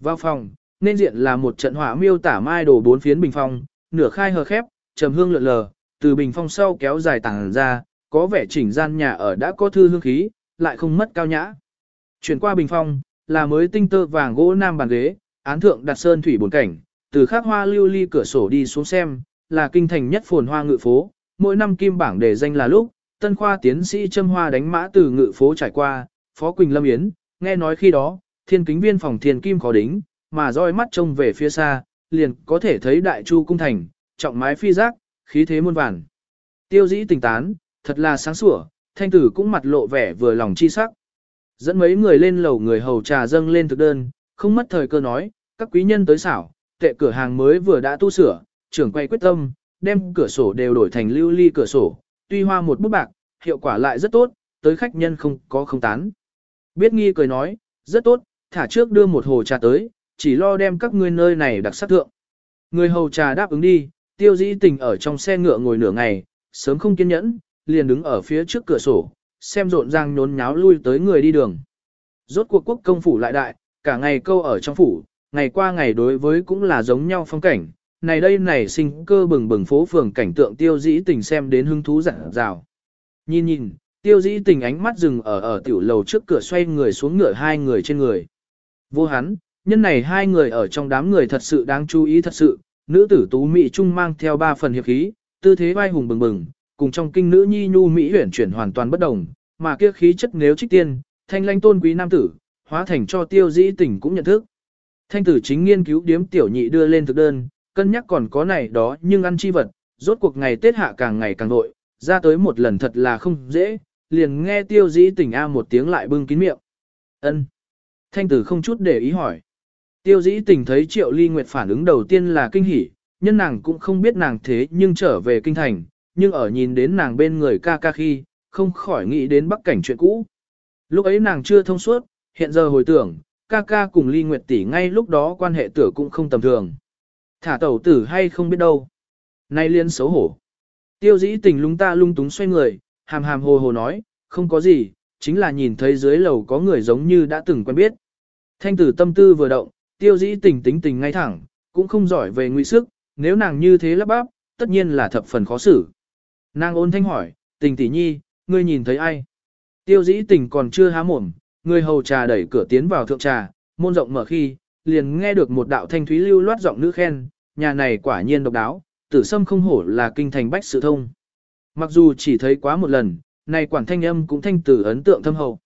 Vào phòng, nên diện là một trận hỏa miêu tả mai đồ bốn phiến bình phong, nửa khai hờ khép, trầm hương lượn lờ, từ bình phong sau kéo dài tảng ra, có vẻ chỉnh gian nhà ở đã có thư hương khí, lại không mất cao nhã. Chuyển qua bình phong, là mới tinh tơ vàng gỗ nam bàn ghế, án thượng đặt sơn thủy bốn cảnh, từ khắc hoa lưu ly cửa sổ đi xuống xem, là kinh thành nhất phồn hoa ngự phố, mỗi năm kim bảng để danh là lúc, tân khoa tiến sĩ châm hoa đánh mã từ ngự phố trải qua, phó Quỳnh Lâm Yến, nghe nói khi đó, thiên kính viên phòng thiên kim khó đính, mà roi mắt trông về phía xa, liền có thể thấy đại chu cung thành, trọng mái phi giác, khí thế muôn vàn. Tiêu dĩ tình tán, thật là sáng sủa, thanh tử cũng mặt lộ vẻ vừa lòng chi sắc. Dẫn mấy người lên lầu người hầu trà dâng lên thực đơn, không mất thời cơ nói, các quý nhân tới xảo, tệ cửa hàng mới vừa đã tu sửa, trưởng quay quyết tâm, đem cửa sổ đều đổi thành lưu ly cửa sổ, tuy hoa một bút bạc, hiệu quả lại rất tốt, tới khách nhân không có không tán. Biết nghi cười nói, rất tốt, thả trước đưa một hồ trà tới, chỉ lo đem các ngươi nơi này đặc sắc thượng. Người hầu trà đáp ứng đi, tiêu dĩ tình ở trong xe ngựa ngồi nửa ngày, sớm không kiên nhẫn, liền đứng ở phía trước cửa sổ, xem rộn ràng nhốn nháo lui tới người đi đường. Rốt cuộc quốc công phủ lại đại, cả ngày câu ở trong phủ, ngày qua ngày đối với cũng là giống nhau phong cảnh, này đây này sinh cơ bừng bừng phố phường cảnh tượng tiêu dĩ tình xem đến hứng thú dặn dào. Nhìn nhìn, tiêu dĩ tình ánh mắt dừng ở ở tiểu lầu trước cửa xoay người xuống ngựa hai người trên người. Vô hắn, nhân này hai người ở trong đám người thật sự đáng chú ý thật sự, nữ tử tú mỹ trung mang theo ba phần hiệp khí, tư thế vai hùng bừng bừng, cùng trong kinh nữ nhi nhu mỹ huyển chuyển hoàn toàn bất đồng, mà kia khí chất nếu trích tiên, thanh lanh tôn quý nam tử, hóa thành cho tiêu dĩ tình cũng nhận thức. Thanh tử chính nghiên cứu điếm tiểu nhị đưa lên thực đơn, cân nhắc còn có này đó nhưng ăn chi vật, rốt cuộc ngày Tết hạ càng ngày càng nội, ra tới một lần thật là không dễ, liền nghe tiêu dĩ tình a một tiếng lại bưng kín miệng. ân Thanh tử không chút để ý hỏi. Tiêu dĩ tình thấy triệu ly nguyệt phản ứng đầu tiên là kinh hỉ, nhân nàng cũng không biết nàng thế nhưng trở về kinh thành, nhưng ở nhìn đến nàng bên người ca ca khi, không khỏi nghĩ đến bắc cảnh chuyện cũ. Lúc ấy nàng chưa thông suốt, hiện giờ hồi tưởng, ca ca cùng ly nguyệt tỷ ngay lúc đó quan hệ tử cũng không tầm thường. Thả tẩu tử hay không biết đâu. Nay liên xấu hổ. Tiêu dĩ tình lung ta lung túng xoay người, hàm hàm hồ hồ nói, không có gì, chính là nhìn thấy dưới lầu có người giống như đã từng quen biết. Thanh tử tâm tư vừa động, tiêu dĩ tình tính tình ngay thẳng, cũng không giỏi về nguy sức, nếu nàng như thế lắp bắp, tất nhiên là thập phần khó xử. Nàng ôn thanh hỏi, tình tỷ nhi, ngươi nhìn thấy ai? Tiêu dĩ tình còn chưa há mồm, người hầu trà đẩy cửa tiến vào thượng trà, môn rộng mở khi, liền nghe được một đạo thanh thúy lưu loát giọng nữ khen, nhà này quả nhiên độc đáo, tử sâm không hổ là kinh thành bách sự thông. Mặc dù chỉ thấy quá một lần, này quản thanh âm cũng thanh tử ấn tượng thâm hậu.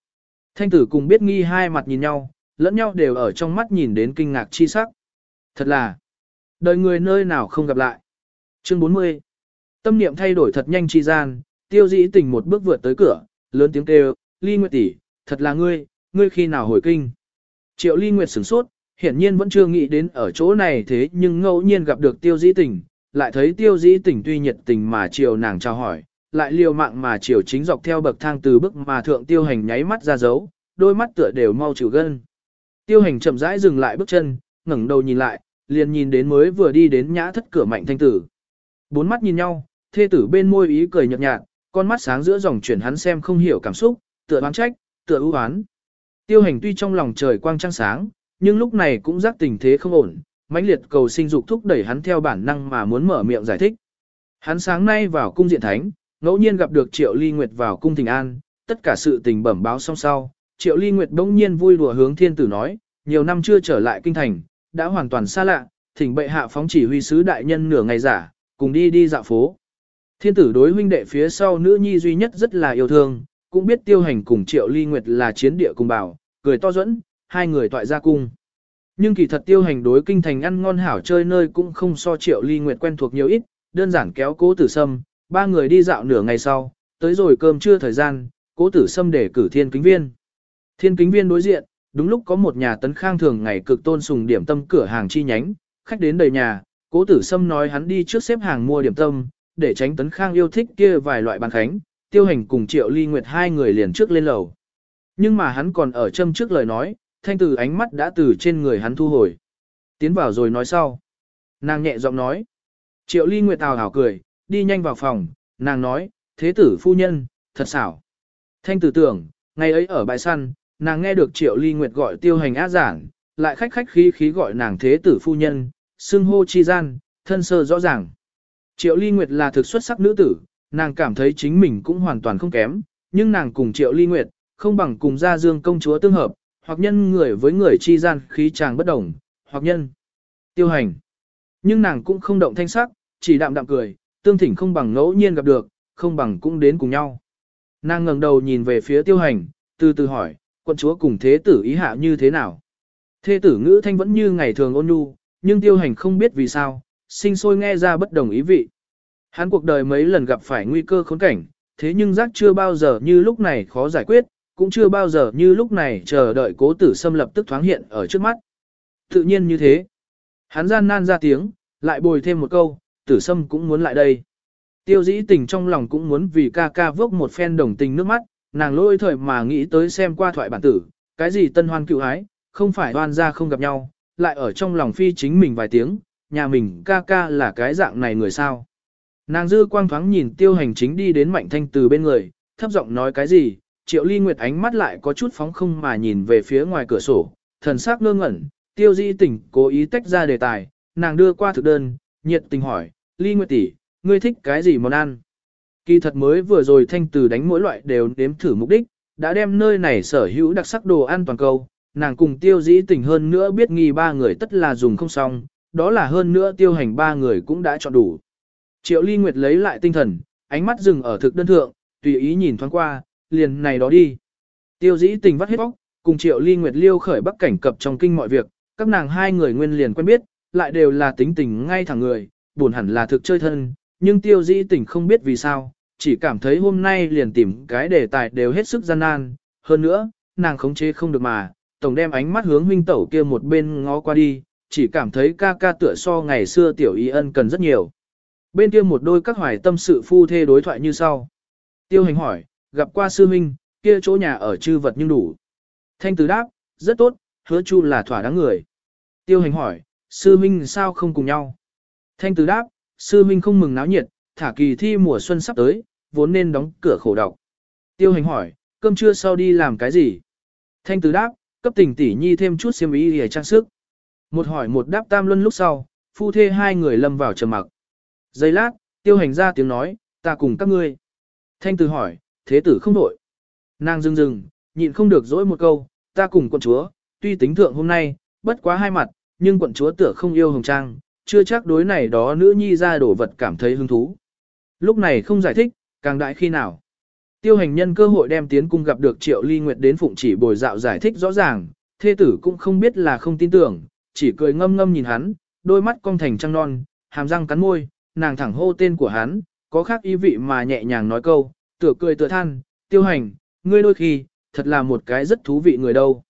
Thanh tử cùng biết nghi hai mặt nhìn nhau, lẫn nhau đều ở trong mắt nhìn đến kinh ngạc chi sắc. Thật là, đời người nơi nào không gặp lại. Chương 40 Tâm niệm thay đổi thật nhanh chi gian, tiêu dĩ tình một bước vượt tới cửa, lớn tiếng kêu, ly nguyệt tỷ, thật là ngươi, ngươi khi nào hồi kinh. Triệu ly nguyệt sửng sốt, hiển nhiên vẫn chưa nghĩ đến ở chỗ này thế nhưng ngẫu nhiên gặp được tiêu dĩ tình, lại thấy tiêu dĩ tình tuy nhiệt tình mà chiều nàng chào hỏi, lại liều mạng mà chiều chính dọc theo bậc thang từ bức mà thượng tiêu hành nháy mắt ra dấu, đôi mắt tựa đều mau chịu gân. Tiêu hành chậm rãi dừng lại bước chân, ngẩng đầu nhìn lại, liền nhìn đến mới vừa đi đến nhã thất cửa mạnh thanh tử. Bốn mắt nhìn nhau, thê tử bên môi ý cười nhợt nhạt, con mắt sáng giữa dòng chuyển hắn xem không hiểu cảm xúc, tựa oán trách, tựa ưu oán. Tiêu hành tuy trong lòng trời quang trăng sáng, nhưng lúc này cũng giác tình thế không ổn, mãnh liệt cầu sinh dục thúc đẩy hắn theo bản năng mà muốn mở miệng giải thích. Hắn sáng nay vào cung diện thánh, ngẫu nhiên gặp được Triệu Ly Nguyệt vào cung Thịnh An, tất cả sự tình bẩm báo xong sau, Triệu Ly Nguyệt bỗng nhiên vui đùa hướng thiên tử nói, nhiều năm chưa trở lại kinh thành, đã hoàn toàn xa lạ, thỉnh bệ hạ phóng chỉ huy sứ đại nhân nửa ngày giả, cùng đi đi dạo phố. Thiên tử đối huynh đệ phía sau nữ nhi duy nhất rất là yêu thương, cũng biết tiêu hành cùng Triệu Ly Nguyệt là chiến địa cùng bảo, cười to dẫn, hai người tọa ra cung. Nhưng kỳ thật tiêu hành đối kinh thành ăn ngon hảo chơi nơi cũng không so Triệu Ly Nguyệt quen thuộc nhiều ít, đơn giản kéo cố tử sâm, ba người đi dạo nửa ngày sau, tới rồi cơm trưa thời gian, cố tử sâm để cử thiên kính viên. Thiên kính viên đối diện, đúng lúc có một nhà tấn khang thường ngày cực tôn sùng điểm tâm cửa hàng chi nhánh, khách đến đầy nhà, cố tử sâm nói hắn đi trước xếp hàng mua điểm tâm, để tránh tấn khang yêu thích kia vài loại bàn khánh, tiêu hành cùng triệu ly nguyệt hai người liền trước lên lầu. Nhưng mà hắn còn ở châm trước lời nói, thanh từ ánh mắt đã từ trên người hắn thu hồi. Tiến vào rồi nói sau. Nàng nhẹ giọng nói. Triệu ly nguyệt tào hảo cười, đi nhanh vào phòng, nàng nói, thế tử phu nhân, thật xảo. Thanh tử tưởng, ngày ấy ở bãi săn, nàng nghe được triệu ly nguyệt gọi tiêu hành á giản, lại khách khách khí khí gọi nàng thế tử phu nhân, xưng hô chi gian, thân sơ rõ ràng. Triệu ly nguyệt là thực xuất sắc nữ tử, nàng cảm thấy chính mình cũng hoàn toàn không kém, nhưng nàng cùng triệu ly nguyệt, không bằng cùng gia dương công chúa tương hợp, hoặc nhân người với người chi gian khí chàng bất đồng, hoặc nhân tiêu hành. Nhưng nàng cũng không động thanh sắc, chỉ đạm đạm cười, tương thỉnh không bằng ngẫu nhiên gặp được, không bằng cũng đến cùng nhau. Nàng ngẩng đầu nhìn về phía tiêu hành, từ từ hỏi, quân chúa cùng thế tử ý hạ như thế nào? Thế tử ngữ thanh vẫn như ngày thường ôn nhu, nhưng tiêu hành không biết vì sao, sinh sôi nghe ra bất đồng ý vị. Hắn cuộc đời mấy lần gặp phải nguy cơ khốn cảnh, thế nhưng giác chưa bao giờ như lúc này khó giải quyết, cũng chưa bao giờ như lúc này chờ đợi cố tử xâm lập tức thoáng hiện ở trước mắt. Tự nhiên như thế. Hắn gian nan ra tiếng, lại bồi thêm một câu, tử sâm cũng muốn lại đây. Tiêu dĩ tình trong lòng cũng muốn vì ca ca vốc một phen đồng tình nước mắt, nàng lôi thời mà nghĩ tới xem qua thoại bản tử, cái gì tân hoan cựu ái, không phải đoan ra không gặp nhau, lại ở trong lòng phi chính mình vài tiếng, nhà mình ca ca là cái dạng này người sao. Nàng dư quang thoáng nhìn tiêu hành chính đi đến mạnh thanh từ bên người, thấp giọng nói cái gì, triệu ly nguyệt ánh mắt lại có chút phóng không mà nhìn về phía ngoài cửa sổ, thần sắc ngơ ngẩn, tiêu di tỉnh cố ý tách ra đề tài, nàng đưa qua thực đơn, nhiệt tình hỏi, ly nguyệt tỷ, ngươi thích cái gì món ăn? Kỳ thật mới vừa rồi thanh từ đánh mỗi loại đều đếm thử mục đích, đã đem nơi này sở hữu đặc sắc đồ ăn toàn cầu, nàng cùng tiêu dĩ tình hơn nữa biết nghi ba người tất là dùng không xong, đó là hơn nữa tiêu hành ba người cũng đã chọn đủ. Triệu Ly Nguyệt lấy lại tinh thần, ánh mắt dừng ở thực đơn thượng, tùy ý nhìn thoáng qua, liền này đó đi. Tiêu dĩ tình vắt hết bóc, cùng Triệu Ly Nguyệt liêu khởi bắc cảnh cập trong kinh mọi việc, các nàng hai người nguyên liền quen biết, lại đều là tính tình ngay thẳng người, buồn hẳn là thực chơi thân, nhưng tiêu dĩ tình không biết vì sao, chỉ cảm thấy hôm nay liền tìm cái đề tài đều hết sức gian nan, hơn nữa, nàng khống chế không được mà, tổng đem ánh mắt hướng huynh tẩu kia một bên ngó qua đi, chỉ cảm thấy ca ca tựa so ngày xưa tiểu y ân cần rất nhiều. Bên kia một đôi các hoài tâm sự phu thê đối thoại như sau. Tiêu hành hỏi, gặp qua sư huynh, kia chỗ nhà ở chư vật nhưng đủ. Thanh tử đáp, rất tốt, hứa chu là thỏa đáng người. Tiêu hành hỏi, sư huynh sao không cùng nhau? Thanh tử đáp, sư huynh không mừng náo nhiệt, thả kỳ thi mùa xuân sắp tới, vốn nên đóng cửa khổ đọc. Tiêu hành hỏi, cơm trưa sau đi làm cái gì? Thanh tử đáp, cấp tình tỷ nhi thêm chút xiêm y để trang sức. Một hỏi một đáp tam luân lúc sau, phu thê hai người lâm vào trầm mặc. Giây lát, tiêu hành ra tiếng nói, ta cùng các ngươi. Thanh tử hỏi, thế tử không đổi. Nàng dừng dừng, nhịn không được dỗi một câu, ta cùng quận chúa, tuy tính thượng hôm nay, bất quá hai mặt, nhưng quận chúa tựa không yêu hồng trang, chưa chắc đối này đó nữ nhi ra đổ vật cảm thấy hứng thú. Lúc này không giải thích, càng đại khi nào. Tiêu hành nhân cơ hội đem tiến cung gặp được Triệu Ly Nguyệt đến phụng chỉ bồi dạo giải thích rõ ràng, thê tử cũng không biết là không tin tưởng, chỉ cười ngâm ngâm nhìn hắn, đôi mắt cong thành trăng non, hàm răng cắn môi, nàng thẳng hô tên của hắn, có khác ý vị mà nhẹ nhàng nói câu, tựa cười tựa than, tiêu hành, ngươi đôi khi, thật là một cái rất thú vị người đâu.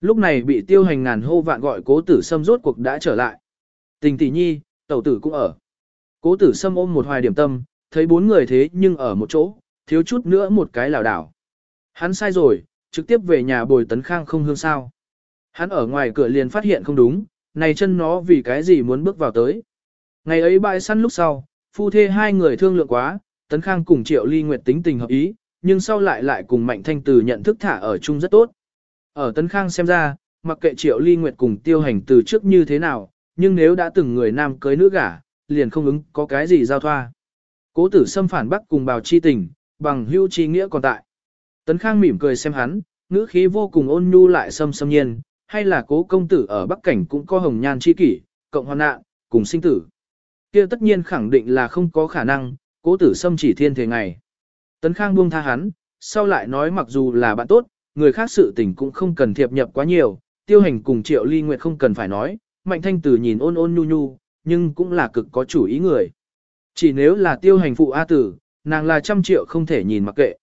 Lúc này bị tiêu hành ngàn hô vạn gọi cố tử sâm rốt cuộc đã trở lại. Tình tỷ nhi, tẩu tử cũng ở. Cố tử sâm ôm một hoài điểm tâm, thấy bốn người thế nhưng ở một chỗ, thiếu chút nữa một cái lảo đảo. Hắn sai rồi, trực tiếp về nhà bồi tấn khang không hương sao. Hắn ở ngoài cửa liền phát hiện không đúng, này chân nó vì cái gì muốn bước vào tới. Ngày ấy bãi săn lúc sau, phu thê hai người thương lượng quá, tấn khang cùng triệu ly nguyệt tính tình hợp ý, nhưng sau lại lại cùng mạnh thanh từ nhận thức thả ở chung rất tốt. Ở tấn khang xem ra, mặc kệ triệu ly nguyệt cùng tiêu hành từ trước như thế nào, nhưng nếu đã từng người nam cưới nữ gả, liền không ứng có cái gì giao thoa. Cố tử xâm phản bắc cùng bào chi tình, bằng hưu chi nghĩa còn tại. Tấn Khang mỉm cười xem hắn, ngữ khí vô cùng ôn nhu lại xâm xâm nhiên, hay là cố công tử ở Bắc Cảnh cũng có hồng nhan chi kỷ, cộng hoàn nạn, cùng sinh tử. kia tất nhiên khẳng định là không có khả năng, cố tử xâm chỉ thiên thế ngày. Tấn Khang buông tha hắn, sau lại nói mặc dù là bạn tốt, người khác sự tình cũng không cần thiệp nhập quá nhiều, tiêu hành cùng triệu ly nguyệt không cần phải nói, mạnh thanh tử nhìn ôn ôn nhu nhu, nhưng cũng là cực có chủ ý người. Chỉ nếu là tiêu hành phụ A tử, nàng là trăm triệu không thể nhìn mặc kệ.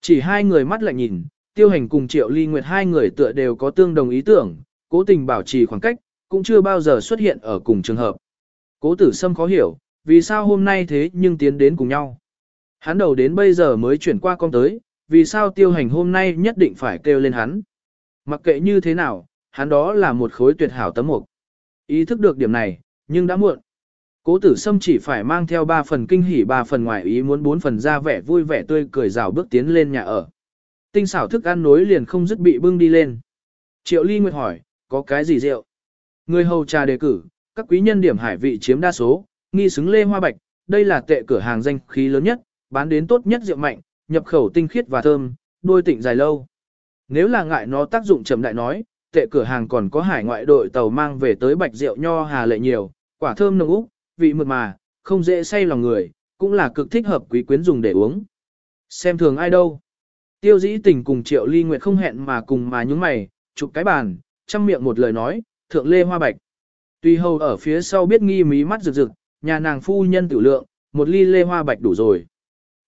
Chỉ hai người mắt lạnh nhìn, tiêu hành cùng triệu ly nguyệt hai người tựa đều có tương đồng ý tưởng, cố tình bảo trì khoảng cách, cũng chưa bao giờ xuất hiện ở cùng trường hợp. Cố tử sâm khó hiểu, vì sao hôm nay thế nhưng tiến đến cùng nhau. Hắn đầu đến bây giờ mới chuyển qua con tới, vì sao tiêu hành hôm nay nhất định phải kêu lên hắn. Mặc kệ như thế nào, hắn đó là một khối tuyệt hảo tấm mục. Ý thức được điểm này, nhưng đã muộn. Cố tử sâm chỉ phải mang theo ba phần kinh hỉ ba phần ngoài ý muốn bốn phần ra vẻ vui vẻ tươi cười rào bước tiến lên nhà ở. Tinh xảo thức ăn nối liền không dứt bị bưng đi lên. Triệu Ly Nguyệt hỏi, có cái gì rượu? Người hầu trà đề cử, các quý nhân điểm hải vị chiếm đa số, nghi xứng lê hoa bạch, đây là tệ cửa hàng danh khí lớn nhất, bán đến tốt nhất rượu mạnh, nhập khẩu tinh khiết và thơm, đôi tịnh dài lâu. Nếu là ngại nó tác dụng chậm đại nói, tệ cửa hàng còn có hải ngoại đội tàu mang về tới bạch rượu nho hà lệ nhiều, quả thơm nồng úc, vị mượt mà, không dễ say lòng người, cũng là cực thích hợp quý quyến dùng để uống. Xem thường ai đâu. Tiêu dĩ tình cùng triệu ly nguyệt không hẹn mà cùng mà nhúng mày, chụp cái bàn, chăm miệng một lời nói, thượng lê hoa bạch. Tuy hầu ở phía sau biết nghi mí mắt rực rực, nhà nàng phu nhân tự lượng, một ly lê hoa bạch đủ rồi.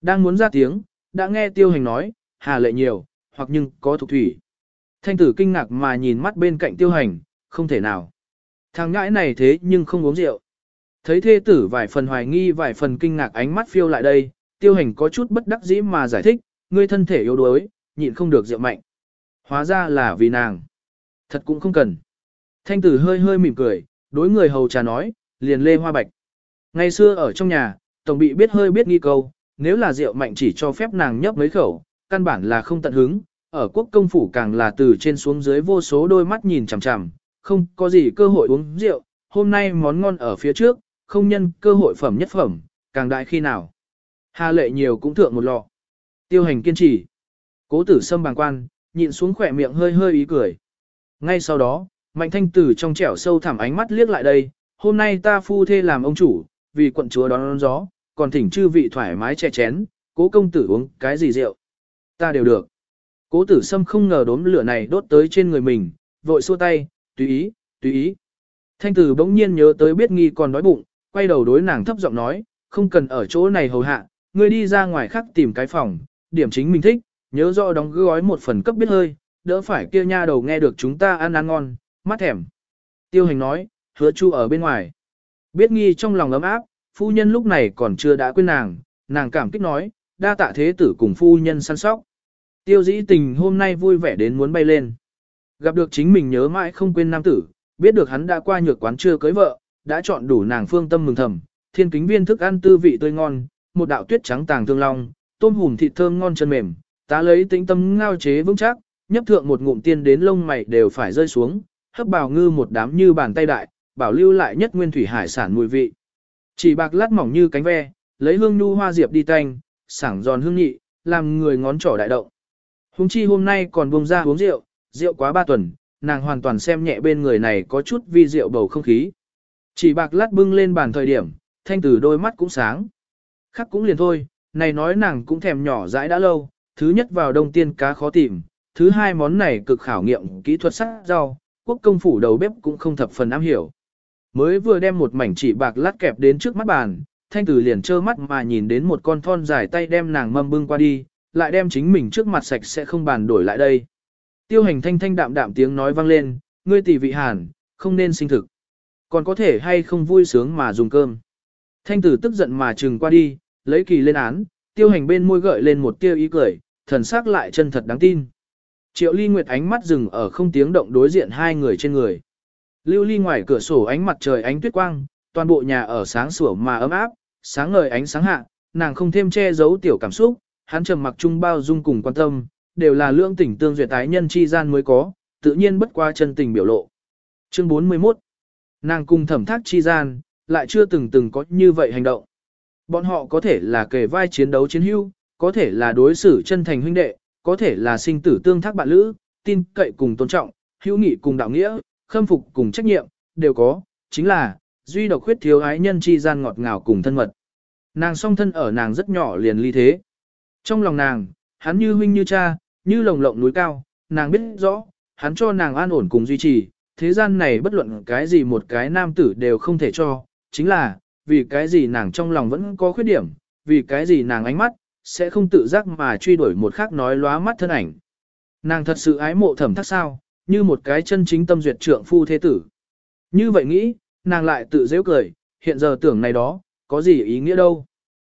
Đang muốn ra tiếng, đã nghe tiêu hành nói, hà lệ nhiều, hoặc nhưng có thuộc thủy. Thanh tử kinh ngạc mà nhìn mắt bên cạnh tiêu hành, không thể nào. Thằng ngãi này thế nhưng không uống rượu. Thấy thê tử vài phần hoài nghi vài phần kinh ngạc ánh mắt phiêu lại đây, tiêu hành có chút bất đắc dĩ mà giải thích, ngươi thân thể yếu đuối, nhịn không được rượu mạnh. Hóa ra là vì nàng. Thật cũng không cần. Thanh tử hơi hơi mỉm cười, đối người hầu trà nói, liền lê hoa bạch. Ngày xưa ở trong nhà, tổng bị biết hơi biết nghi câu, nếu là rượu mạnh chỉ cho phép nàng nhấp mấy khẩu, căn bản là không tận hứng, ở quốc công phủ càng là từ trên xuống dưới vô số đôi mắt nhìn chằm chằm, không có gì cơ hội uống rượu, hôm nay món ngon ở phía trước, không nhân cơ hội phẩm nhất phẩm, càng đại khi nào. Hà lệ nhiều cũng thượng một lọ. Tiêu hành kiên trì. Cố tử sâm bàng quan, nhịn xuống khỏe miệng hơi hơi ý cười. Ngay sau đó, mạnh thanh tử trong trẻo sâu thẳm ánh mắt liếc lại đây, hôm nay ta phu thê làm ông chủ, vì quận chúa đón, đón gió, còn thỉnh chư vị thoải mái che chén, cố công tử uống cái gì rượu. Ta đều được. Cố tử sâm không ngờ đốm lửa này đốt tới trên người mình, vội xua tay, tùy ý, tùy ý. Thanh tử bỗng nhiên nhớ tới biết nghi còn đói bụng, quay đầu đối nàng thấp giọng nói, không cần ở chỗ này hầu hạ, ngươi đi ra ngoài khác tìm cái phòng, điểm chính mình thích, nhớ rõ đóng gói một phần cấp biết hơi, đỡ phải kia nha đầu nghe được chúng ta ăn ăn ngon, mắt thèm. Tiêu hành nói, hứa chu ở bên ngoài. Biết nghi trong lòng ấm áp, phu nhân lúc này còn chưa đã quên nàng, nàng cảm kích nói, đa tạ thế tử cùng phu nhân săn sóc. Tiêu dĩ tình hôm nay vui vẻ đến muốn bay lên. Gặp được chính mình nhớ mãi không quên nam tử, biết được hắn đã qua nhược quán chưa cưới vợ, đã chọn đủ nàng phương tâm mừng thầm, thiên kính viên thức ăn tư vị tươi ngon, một đạo tuyết trắng tàng thương long, tôm hùm thịt thơm ngon chân mềm, ta lấy tĩnh tâm ngao chế vững chắc, nhấp thượng một ngụm tiên đến lông mày đều phải rơi xuống, hấp bào ngư một đám như bàn tay đại, bảo lưu lại nhất nguyên thủy hải sản mùi vị. Chỉ bạc lát mỏng như cánh ve, lấy hương nhu hoa diệp đi tanh, sảng giòn hương nhị, làm người ngón trỏ đại động. Hùng chi hôm nay còn buông ra uống rượu, rượu quá ba tuần, nàng hoàn toàn xem nhẹ bên người này có chút vi rượu bầu không khí. Chỉ bạc lát bưng lên bàn thời điểm, thanh tử đôi mắt cũng sáng. Khắc cũng liền thôi, này nói nàng cũng thèm nhỏ dãi đã lâu, thứ nhất vào đông tiên cá khó tìm, thứ hai món này cực khảo nghiệm kỹ thuật sắc rau, quốc công phủ đầu bếp cũng không thập phần am hiểu. Mới vừa đem một mảnh chỉ bạc lát kẹp đến trước mắt bàn, thanh tử liền trơ mắt mà nhìn đến một con thon dài tay đem nàng mâm bưng qua đi, lại đem chính mình trước mặt sạch sẽ không bàn đổi lại đây. Tiêu hành thanh thanh đạm đạm tiếng nói vang lên, ngươi tỷ vị hàn, không nên sinh thực. Còn có thể hay không vui sướng mà dùng cơm. Thanh tử tức giận mà trừng qua đi, lấy kỳ lên án, tiêu hành bên môi gợi lên một tia ý cười, thần sắc lại chân thật đáng tin. Triệu ly nguyệt ánh mắt dừng ở không tiếng động đối diện hai người trên người. Lưu ly ngoài cửa sổ ánh mặt trời ánh tuyết quang, toàn bộ nhà ở sáng sủa mà ấm áp, sáng ngời ánh sáng hạ, nàng không thêm che giấu tiểu cảm xúc, hắn trầm mặc trung bao dung cùng quan tâm, đều là lương tình tương duyệt tái nhân chi gian mới có, tự nhiên bất qua chân tình biểu lộ. Chương 41 Nàng cùng thẩm thác chi gian, lại chưa từng từng có như vậy hành động. Bọn họ có thể là kề vai chiến đấu chiến hữu, có thể là đối xử chân thành huynh đệ, có thể là sinh tử tương thác bạn lữ, tin cậy cùng tôn trọng, hữu nghị cùng đạo nghĩa, khâm phục cùng trách nhiệm, đều có, chính là, duy độc khuyết thiếu ái nhân chi gian ngọt ngào cùng thân mật. Nàng song thân ở nàng rất nhỏ liền ly thế. Trong lòng nàng, hắn như huynh như cha, như lồng lộng núi cao, nàng biết rõ, hắn cho nàng an ổn cùng duy trì, thế gian này bất luận cái gì một cái nam tử đều không thể cho, chính là, vì cái gì nàng trong lòng vẫn có khuyết điểm, vì cái gì nàng ánh mắt, sẽ không tự giác mà truy đuổi một khác nói lóa mắt thân ảnh. Nàng thật sự ái mộ thẩm thắc sao, như một cái chân chính tâm duyệt trượng phu thế tử. Như vậy nghĩ, nàng lại tự dễ cười, hiện giờ tưởng này đó, có gì ý nghĩa đâu.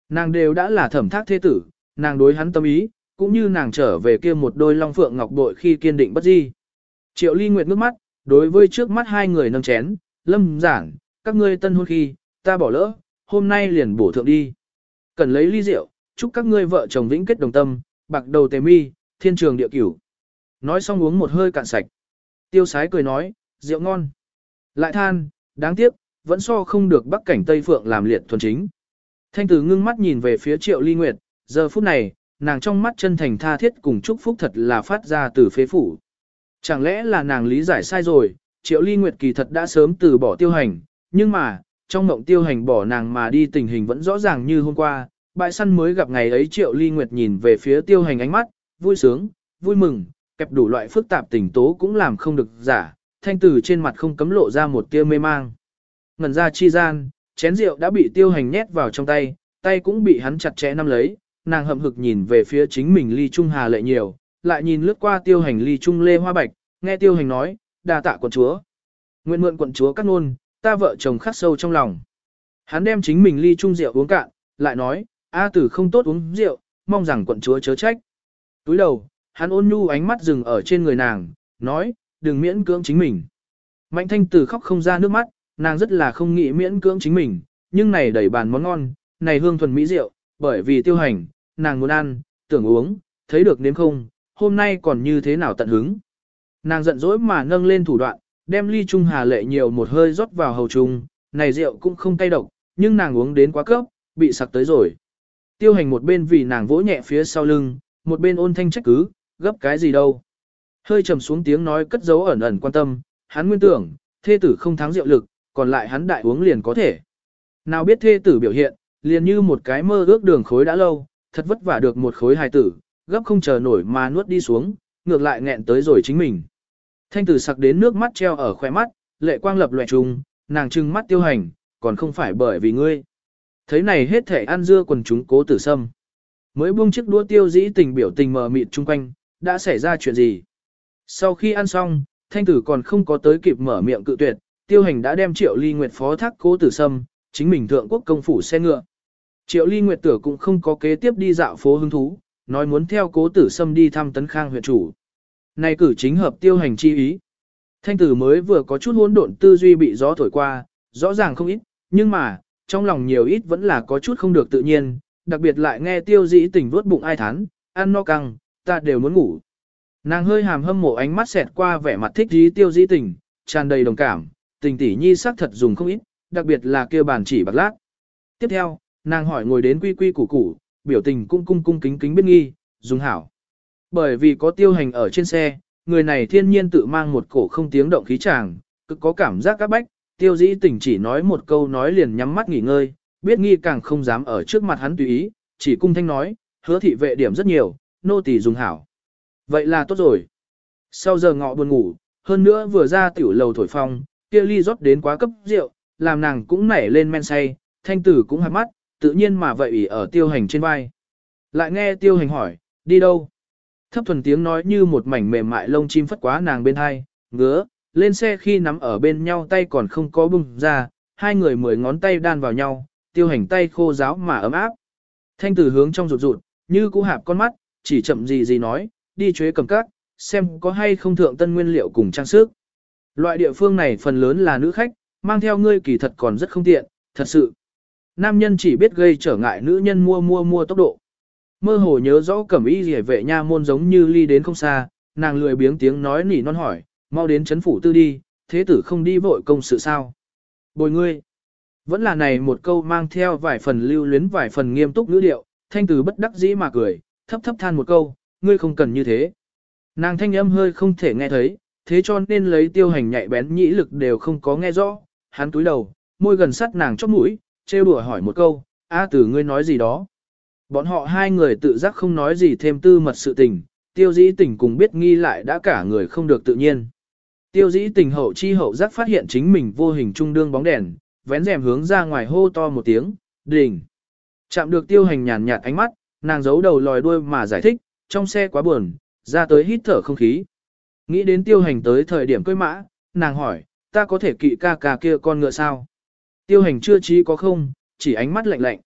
Nàng đều đã là thẩm thác thế tử, nàng đối hắn tâm ý, cũng như nàng trở về kia một đôi long phượng ngọc bội khi kiên định bất di. Triệu ly nguyệt nước mắt, đối với trước mắt hai người nâng chén, lâm giảng, các ngươi tân hôn khi, ta bỏ lỡ, hôm nay liền bổ thượng đi. Cần lấy ly rượu, chúc các ngươi vợ chồng vĩnh kết đồng tâm, bạc đầu tề mi, thiên trường địa cửu. Nói xong uống một hơi cạn sạch. Tiêu sái cười nói, rượu ngon. Lại than, đáng tiếc, vẫn so không được bắc cảnh Tây Phượng làm liệt thuần chính. Thanh tử ngưng mắt nhìn về phía triệu ly nguyệt, giờ phút này, nàng trong mắt chân thành tha thiết cùng chúc phúc thật là phát ra từ phế phủ. Chẳng lẽ là nàng lý giải sai rồi, triệu ly nguyệt kỳ thật đã sớm từ bỏ tiêu hành, nhưng mà, trong mộng tiêu hành bỏ nàng mà đi tình hình vẫn rõ ràng như hôm qua, bại săn mới gặp ngày ấy triệu ly nguyệt nhìn về phía tiêu hành ánh mắt, vui sướng, vui mừng, kẹp đủ loại phức tạp tình tố cũng làm không được giả, thanh tử trên mặt không cấm lộ ra một tia mê mang. Ngần ra chi gian, chén rượu đã bị tiêu hành nhét vào trong tay, tay cũng bị hắn chặt chẽ nắm lấy, nàng hậm hực nhìn về phía chính mình ly trung hà lệ nhiều, lại nhìn lướt qua tiêu hành ly trung lê hoa bạch, nghe tiêu hành nói, đa tạ quận chúa. Nguyện mượn quận chúa cắt nôn, ta vợ chồng khắc sâu trong lòng. Hắn đem chính mình ly trung rượu uống cạn, lại nói, A tử không tốt uống rượu, mong rằng quận chúa chớ trách. Túi đầu, hắn ôn nhu ánh mắt dừng ở trên người nàng, nói, đừng miễn cưỡng chính mình. Mạnh thanh tử khóc không ra nước mắt, nàng rất là không nghĩ miễn cưỡng chính mình, nhưng này đẩy bàn món ngon, này hương thuần mỹ rượu, bởi vì tiêu hành, nàng muốn ăn, tưởng uống, thấy được nếm không, hôm nay còn như thế nào tận hứng. Nàng giận dỗi mà nâng lên thủ đoạn, đem ly trung hà lệ nhiều một hơi rót vào hầu trung, này rượu cũng không cay độc, nhưng nàng uống đến quá cấp, bị sặc tới rồi. Tiêu hành một bên vì nàng vỗ nhẹ phía sau lưng, một bên ôn thanh trách cứ, gấp cái gì đâu. Hơi trầm xuống tiếng nói cất giấu ẩn ẩn quan tâm, hắn nguyên tưởng, thê tử không thắng rượu lực, còn lại hắn đại uống liền có thể. Nào biết thê tử biểu hiện, liền như một cái mơ ước đường khối đã lâu, thật vất vả được một khối hài tử, gấp không chờ nổi mà nuốt đi xuống, ngược lại nghẹn tới rồi chính mình. Thanh tử sặc đến nước mắt treo ở khóe mắt, lệ quang lập loè trùng, nàng trừng mắt tiêu hành, còn không phải bởi vì ngươi. Thấy này hết thể ăn dưa quần chúng cố tử sâm. Mới buông chiếc đũa tiêu dĩ tình biểu tình mờ mịt chung quanh, đã xảy ra chuyện gì? Sau khi ăn xong, thanh tử còn không có tới kịp mở miệng cự tuyệt, tiêu hành đã đem triệu ly nguyệt phó thác cố tử sâm, chính mình thượng quốc công phủ xe ngựa. Triệu ly nguyệt tử cũng không có kế tiếp đi dạo phố hứng thú, nói muốn theo cố tử sâm đi thăm tấn khang huyện chủ. Này cử chính hợp tiêu hành chi ý. Thanh tử mới vừa có chút hỗn độn tư duy bị gió thổi qua, rõ ràng không ít, nhưng mà, trong lòng nhiều ít vẫn là có chút không được tự nhiên, đặc biệt lại nghe tiêu dĩ tình vuốt bụng ai thán, ăn no căng, ta đều muốn ngủ. Nàng hơi hàm hâm mộ ánh mắt xẹt qua vẻ mặt thích dí tiêu di tình, tràn đầy đồng cảm, tình tỷ nhi sắc thật dùng không ít, đặc biệt là kia bàn chỉ bạc lát. Tiếp theo, nàng hỏi ngồi đến quy quy củ củ, biểu tình cung cung cung kính kính biết nghi, dùng hảo. Bởi vì có tiêu hành ở trên xe, người này thiên nhiên tự mang một cổ không tiếng động khí tràng, cực có cảm giác các bách, tiêu dĩ tình chỉ nói một câu nói liền nhắm mắt nghỉ ngơi, biết nghi càng không dám ở trước mặt hắn tùy ý, chỉ cung thanh nói, hứa thị vệ điểm rất nhiều, nô tỳ dùng hảo. Vậy là tốt rồi. Sau giờ ngọ buồn ngủ, hơn nữa vừa ra tiểu lầu thổi phong, kia ly rót đến quá cấp rượu, làm nàng cũng nảy lên men say, thanh tử cũng hạt mắt, tự nhiên mà vậy ở tiêu hành trên vai. Lại nghe tiêu hành hỏi, đi đâu? Thấp thuần tiếng nói như một mảnh mềm mại lông chim phất quá nàng bên hai, ngứa, lên xe khi nắm ở bên nhau tay còn không có bung ra, hai người mười ngón tay đan vào nhau, tiêu hành tay khô ráo mà ấm áp. Thanh tử hướng trong rụt rụt, như cũ hạp con mắt, chỉ chậm gì gì nói, đi chuế cầm các, xem có hay không thượng tân nguyên liệu cùng trang sức. Loại địa phương này phần lớn là nữ khách, mang theo ngươi kỳ thật còn rất không tiện, thật sự. Nam nhân chỉ biết gây trở ngại nữ nhân mua mua mua tốc độ. Mơ hồ nhớ rõ cẩm y rỉa vệ nha môn giống như ly đến không xa, nàng lười biếng tiếng nói nỉ non hỏi, mau đến chấn phủ tư đi, thế tử không đi vội công sự sao. Bồi ngươi. Vẫn là này một câu mang theo vài phần lưu luyến vài phần nghiêm túc ngữ điệu, thanh từ bất đắc dĩ mà cười, thấp thấp than một câu, ngươi không cần như thế. Nàng thanh âm hơi không thể nghe thấy, thế cho nên lấy tiêu hành nhạy bén nhĩ lực đều không có nghe rõ, hắn túi đầu, môi gần sát nàng chóp mũi, trêu đùa hỏi một câu, a tử ngươi nói gì đó. Bọn họ hai người tự giác không nói gì thêm tư mật sự tình, tiêu dĩ tình cùng biết nghi lại đã cả người không được tự nhiên. Tiêu dĩ tình hậu chi hậu giác phát hiện chính mình vô hình trung đương bóng đèn, vén rèm hướng ra ngoài hô to một tiếng, đỉnh. Chạm được tiêu hành nhàn nhạt ánh mắt, nàng giấu đầu lòi đuôi mà giải thích, trong xe quá buồn, ra tới hít thở không khí. Nghĩ đến tiêu hành tới thời điểm cưỡi mã, nàng hỏi, ta có thể kỵ ca ca kia con ngựa sao? Tiêu hành chưa trí có không, chỉ ánh mắt lạnh lạnh.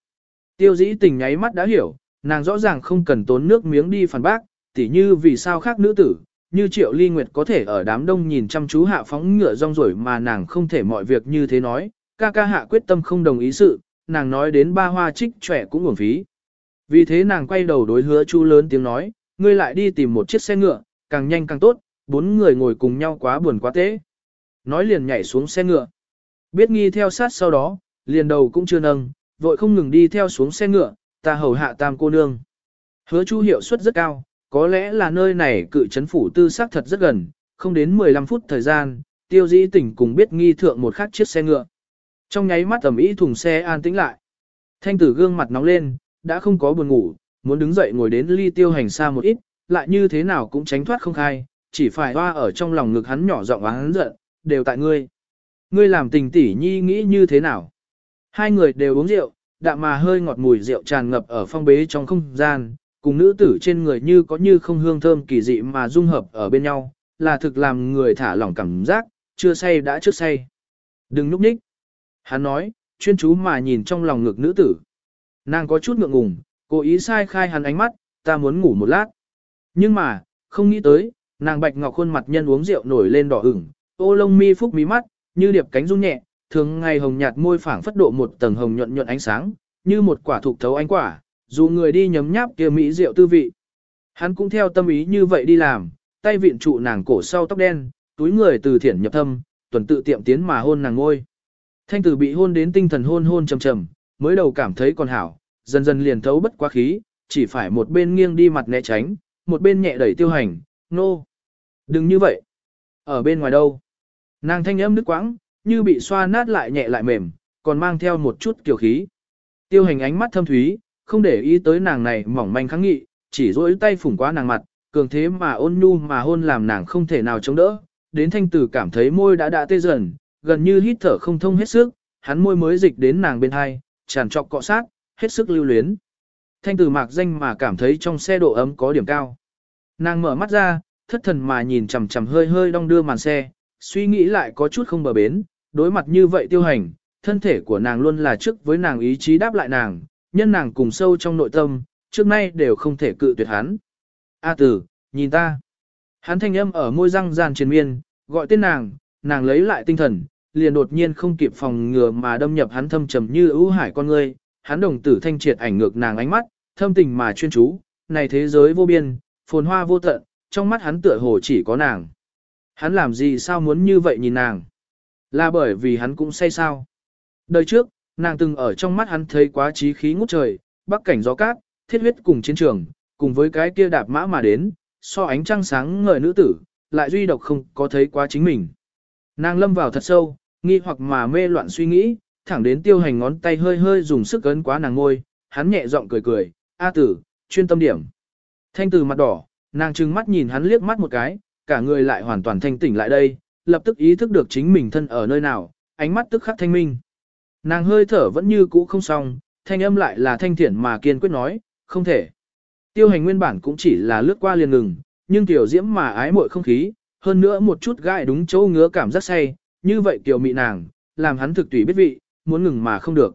Tiêu dĩ tình nháy mắt đã hiểu, nàng rõ ràng không cần tốn nước miếng đi phản bác, tỉ như vì sao khác nữ tử, như triệu ly nguyệt có thể ở đám đông nhìn chăm chú hạ phóng ngựa rong rổi mà nàng không thể mọi việc như thế nói, ca ca hạ quyết tâm không đồng ý sự, nàng nói đến ba hoa trích trẻ cũng uổng phí. Vì thế nàng quay đầu đối hứa chu lớn tiếng nói, ngươi lại đi tìm một chiếc xe ngựa, càng nhanh càng tốt, bốn người ngồi cùng nhau quá buồn quá tế. Nói liền nhảy xuống xe ngựa. Biết nghi theo sát sau đó, liền đầu cũng chưa nâng, vội không ngừng đi theo xuống xe ngựa, ta hầu hạ tam cô nương. Hứa chu hiệu suất rất cao, có lẽ là nơi này cự chấn phủ tư xác thật rất gần, không đến 15 phút thời gian, tiêu dĩ tỉnh cùng biết nghi thượng một khắc chiếc xe ngựa. Trong nháy mắt tầm ý thùng xe an tĩnh lại. Thanh tử gương mặt nóng lên, đã không có buồn ngủ, muốn đứng dậy ngồi đến ly tiêu hành xa một ít, lại như thế nào cũng tránh thoát không khai, chỉ phải hoa ở trong lòng ngực hắn nhỏ giọng hắn giận, đều tại ngươi. Ngươi làm tình tỷ nhi nghĩ như thế nào? Hai người đều uống rượu, đạm mà hơi ngọt mùi rượu tràn ngập ở phong bế trong không gian, cùng nữ tử trên người như có như không hương thơm kỳ dị mà dung hợp ở bên nhau, là thực làm người thả lỏng cảm giác, chưa say đã trước say. Đừng núp ních. Hắn nói, chuyên chú mà nhìn trong lòng ngực nữ tử. Nàng có chút ngượng ngùng, cố ý sai khai hắn ánh mắt, ta muốn ngủ một lát. Nhưng mà, không nghĩ tới, nàng bạch ngọc khuôn mặt nhân uống rượu nổi lên đỏ ửng, ô lông mi phúc mí mắt, như điệp cánh rung nhẹ, thường ngày hồng nhạt môi phảng phất độ một tầng hồng nhuận nhuận ánh sáng, như một quả thục thấu ánh quả, dù người đi nhấm nháp kia mỹ rượu tư vị. Hắn cũng theo tâm ý như vậy đi làm, tay viện trụ nàng cổ sau tóc đen, túi người từ thiển nhập thâm, tuần tự tiệm tiến mà hôn nàng ngôi. Thanh tử bị hôn đến tinh thần hôn hôn trầm trầm, mới đầu cảm thấy còn hảo, dần dần liền thấu bất quá khí, chỉ phải một bên nghiêng đi mặt né tránh, một bên nhẹ đẩy tiêu hành, nô. No. Đừng như vậy. Ở bên ngoài đâu? Nàng thanh âm nước quãng, như bị xoa nát lại nhẹ lại mềm, còn mang theo một chút kiểu khí. Tiêu hành ánh mắt thâm thúy, không để ý tới nàng này mỏng manh kháng nghị, chỉ rỗi tay phủng qua nàng mặt, cường thế mà ôn nhu mà hôn làm nàng không thể nào chống đỡ. Đến thanh tử cảm thấy môi đã đã tê dần, gần như hít thở không thông hết sức, hắn môi mới dịch đến nàng bên hai, tràn trọc cọ sát, hết sức lưu luyến. Thanh tử mạc danh mà cảm thấy trong xe độ ấm có điểm cao. Nàng mở mắt ra, thất thần mà nhìn chằm chằm hơi hơi đong đưa màn xe, suy nghĩ lại có chút không bờ bến, đối mặt như vậy tiêu hành, thân thể của nàng luôn là trước với nàng ý chí đáp lại nàng, nhân nàng cùng sâu trong nội tâm, trước nay đều không thể cự tuyệt hắn. A tử, nhìn ta. Hắn thanh âm ở môi răng gian triền miên, gọi tên nàng, nàng lấy lại tinh thần, liền đột nhiên không kịp phòng ngừa mà đâm nhập hắn thâm trầm như ưu hải con ngươi, hắn đồng tử thanh triệt ảnh ngược nàng ánh mắt, thâm tình mà chuyên chú, này thế giới vô biên, phồn hoa vô tận, trong mắt hắn tựa hồ chỉ có nàng. Hắn làm gì sao muốn như vậy nhìn nàng? Là bởi vì hắn cũng say sao. Đời trước, nàng từng ở trong mắt hắn thấy quá trí khí ngút trời, bắc cảnh gió cát, thiết huyết cùng chiến trường, cùng với cái kia đạp mã mà đến, so ánh trăng sáng ngời nữ tử, lại duy độc không có thấy quá chính mình. Nàng lâm vào thật sâu, nghi hoặc mà mê loạn suy nghĩ, thẳng đến tiêu hành ngón tay hơi hơi dùng sức ấn quá nàng ngôi, hắn nhẹ giọng cười cười, A tử, chuyên tâm điểm. Thanh từ mặt đỏ, nàng trừng mắt nhìn hắn liếc mắt một cái, cả người lại hoàn toàn thanh tỉnh lại đây, lập tức ý thức được chính mình thân ở nơi nào, ánh mắt tức khắc thanh minh. Nàng hơi thở vẫn như cũ không xong, thanh âm lại là thanh thiện mà kiên quyết nói, không thể. Tiêu hành nguyên bản cũng chỉ là lướt qua liền ngừng, nhưng tiểu diễm mà ái muội không khí, hơn nữa một chút gai đúng chỗ ngứa cảm giác say, như vậy tiểu mị nàng, làm hắn thực tùy biết vị, muốn ngừng mà không được.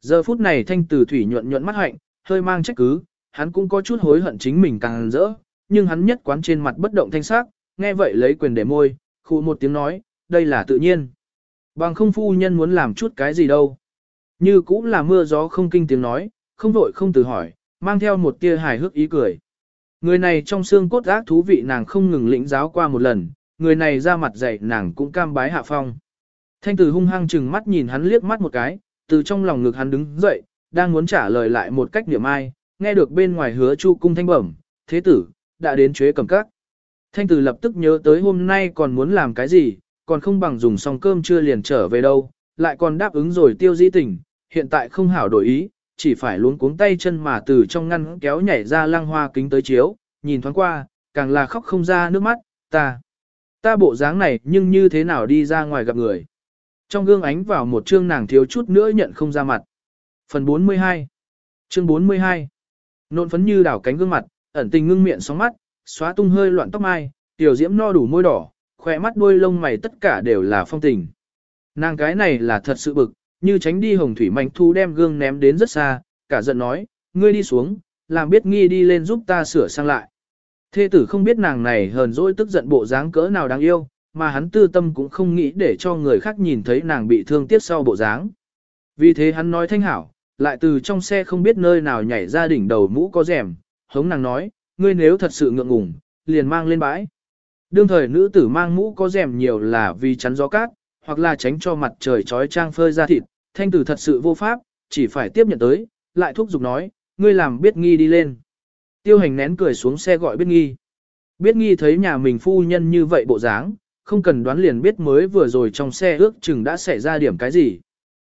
Giờ phút này thanh từ thủy nhuận nhuận mắt hạnh, hơi mang trách cứ, hắn cũng có chút hối hận chính mình càng rỡ, nhưng hắn nhất quán trên mặt bất động thanh sắc, nghe vậy lấy quyền để môi, khu một tiếng nói, đây là tự nhiên. Bằng không phu nhân muốn làm chút cái gì đâu. Như cũng là mưa gió không kinh tiếng nói, không vội không từ hỏi, mang theo một tia hài hước ý cười. Người này trong xương cốt ác thú vị nàng không ngừng lĩnh giáo qua một lần, người này ra mặt dạy nàng cũng cam bái hạ phong. Thanh tử hung hăng chừng mắt nhìn hắn liếc mắt một cái, từ trong lòng ngực hắn đứng dậy, đang muốn trả lời lại một cách niệm ai, nghe được bên ngoài hứa chu cung thanh bẩm, thế tử, đã đến chế cầm các. Thanh tử lập tức nhớ tới hôm nay còn muốn làm cái gì, còn không bằng dùng xong cơm chưa liền trở về đâu, lại còn đáp ứng rồi tiêu di tình, hiện tại không hảo đổi ý, chỉ phải luống cuống tay chân mà từ trong ngăn kéo nhảy ra lăng hoa kính tới chiếu, nhìn thoáng qua, càng là khóc không ra nước mắt, ta, ta bộ dáng này nhưng như thế nào đi ra ngoài gặp người. Trong gương ánh vào một chương nàng thiếu chút nữa nhận không ra mặt. Phần 42 Chương 42 Nộn phấn như đảo cánh gương mặt, ẩn tình ngưng miệng sóng mắt, xóa tung hơi loạn tóc mai, tiểu diễm no đủ môi đỏ, khỏe mắt đuôi lông mày tất cả đều là phong tình. Nàng cái này là thật sự bực, như tránh đi hồng thủy mạnh thu đem gương ném đến rất xa, cả giận nói, ngươi đi xuống, làm biết nghi đi lên giúp ta sửa sang lại. Thê tử không biết nàng này hờn dỗi tức giận bộ dáng cỡ nào đáng yêu, mà hắn tư tâm cũng không nghĩ để cho người khác nhìn thấy nàng bị thương tiếc sau bộ dáng. Vì thế hắn nói thanh hảo, lại từ trong xe không biết nơi nào nhảy ra đỉnh đầu mũ có rèm, hống nàng nói, ngươi nếu thật sự ngượng ngùng, liền mang lên bãi. Đương thời nữ tử mang mũ có rèm nhiều là vì chắn gió cát, hoặc là tránh cho mặt trời trói trang phơi ra thịt, thanh tử thật sự vô pháp, chỉ phải tiếp nhận tới, lại thúc giục nói, ngươi làm biết nghi đi lên. Tiêu hành nén cười xuống xe gọi biết nghi. Biết nghi thấy nhà mình phu nhân như vậy bộ dáng, không cần đoán liền biết mới vừa rồi trong xe ước chừng đã xảy ra điểm cái gì.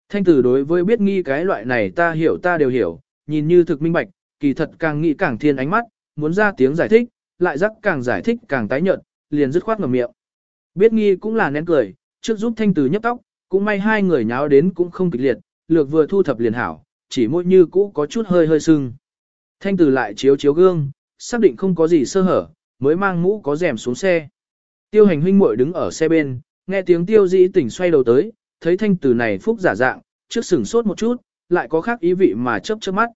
Thanh tử đối với biết nghi cái loại này ta hiểu ta đều hiểu, nhìn như thực minh bạch, kỳ thật càng nghĩ càng thiên ánh mắt, muốn ra tiếng giải thích, lại rắc càng giải thích càng tái nhợt, liền dứt khoát ngậm miệng. Biết nghi cũng là nén cười, trước giúp thanh tử nhấp tóc, cũng may hai người nháo đến cũng không kịch liệt, lược vừa thu thập liền hảo, chỉ mỗi như cũ có chút hơi hơi sưng. Thanh tử lại chiếu chiếu gương, xác định không có gì sơ hở, mới mang mũ có rèm xuống xe. Tiêu hành huynh muội đứng ở xe bên, nghe tiếng tiêu dĩ tỉnh xoay đầu tới, thấy thanh tử này phúc giả dạng, trước sửng sốt một chút, lại có khác ý vị mà chớp chớp mắt.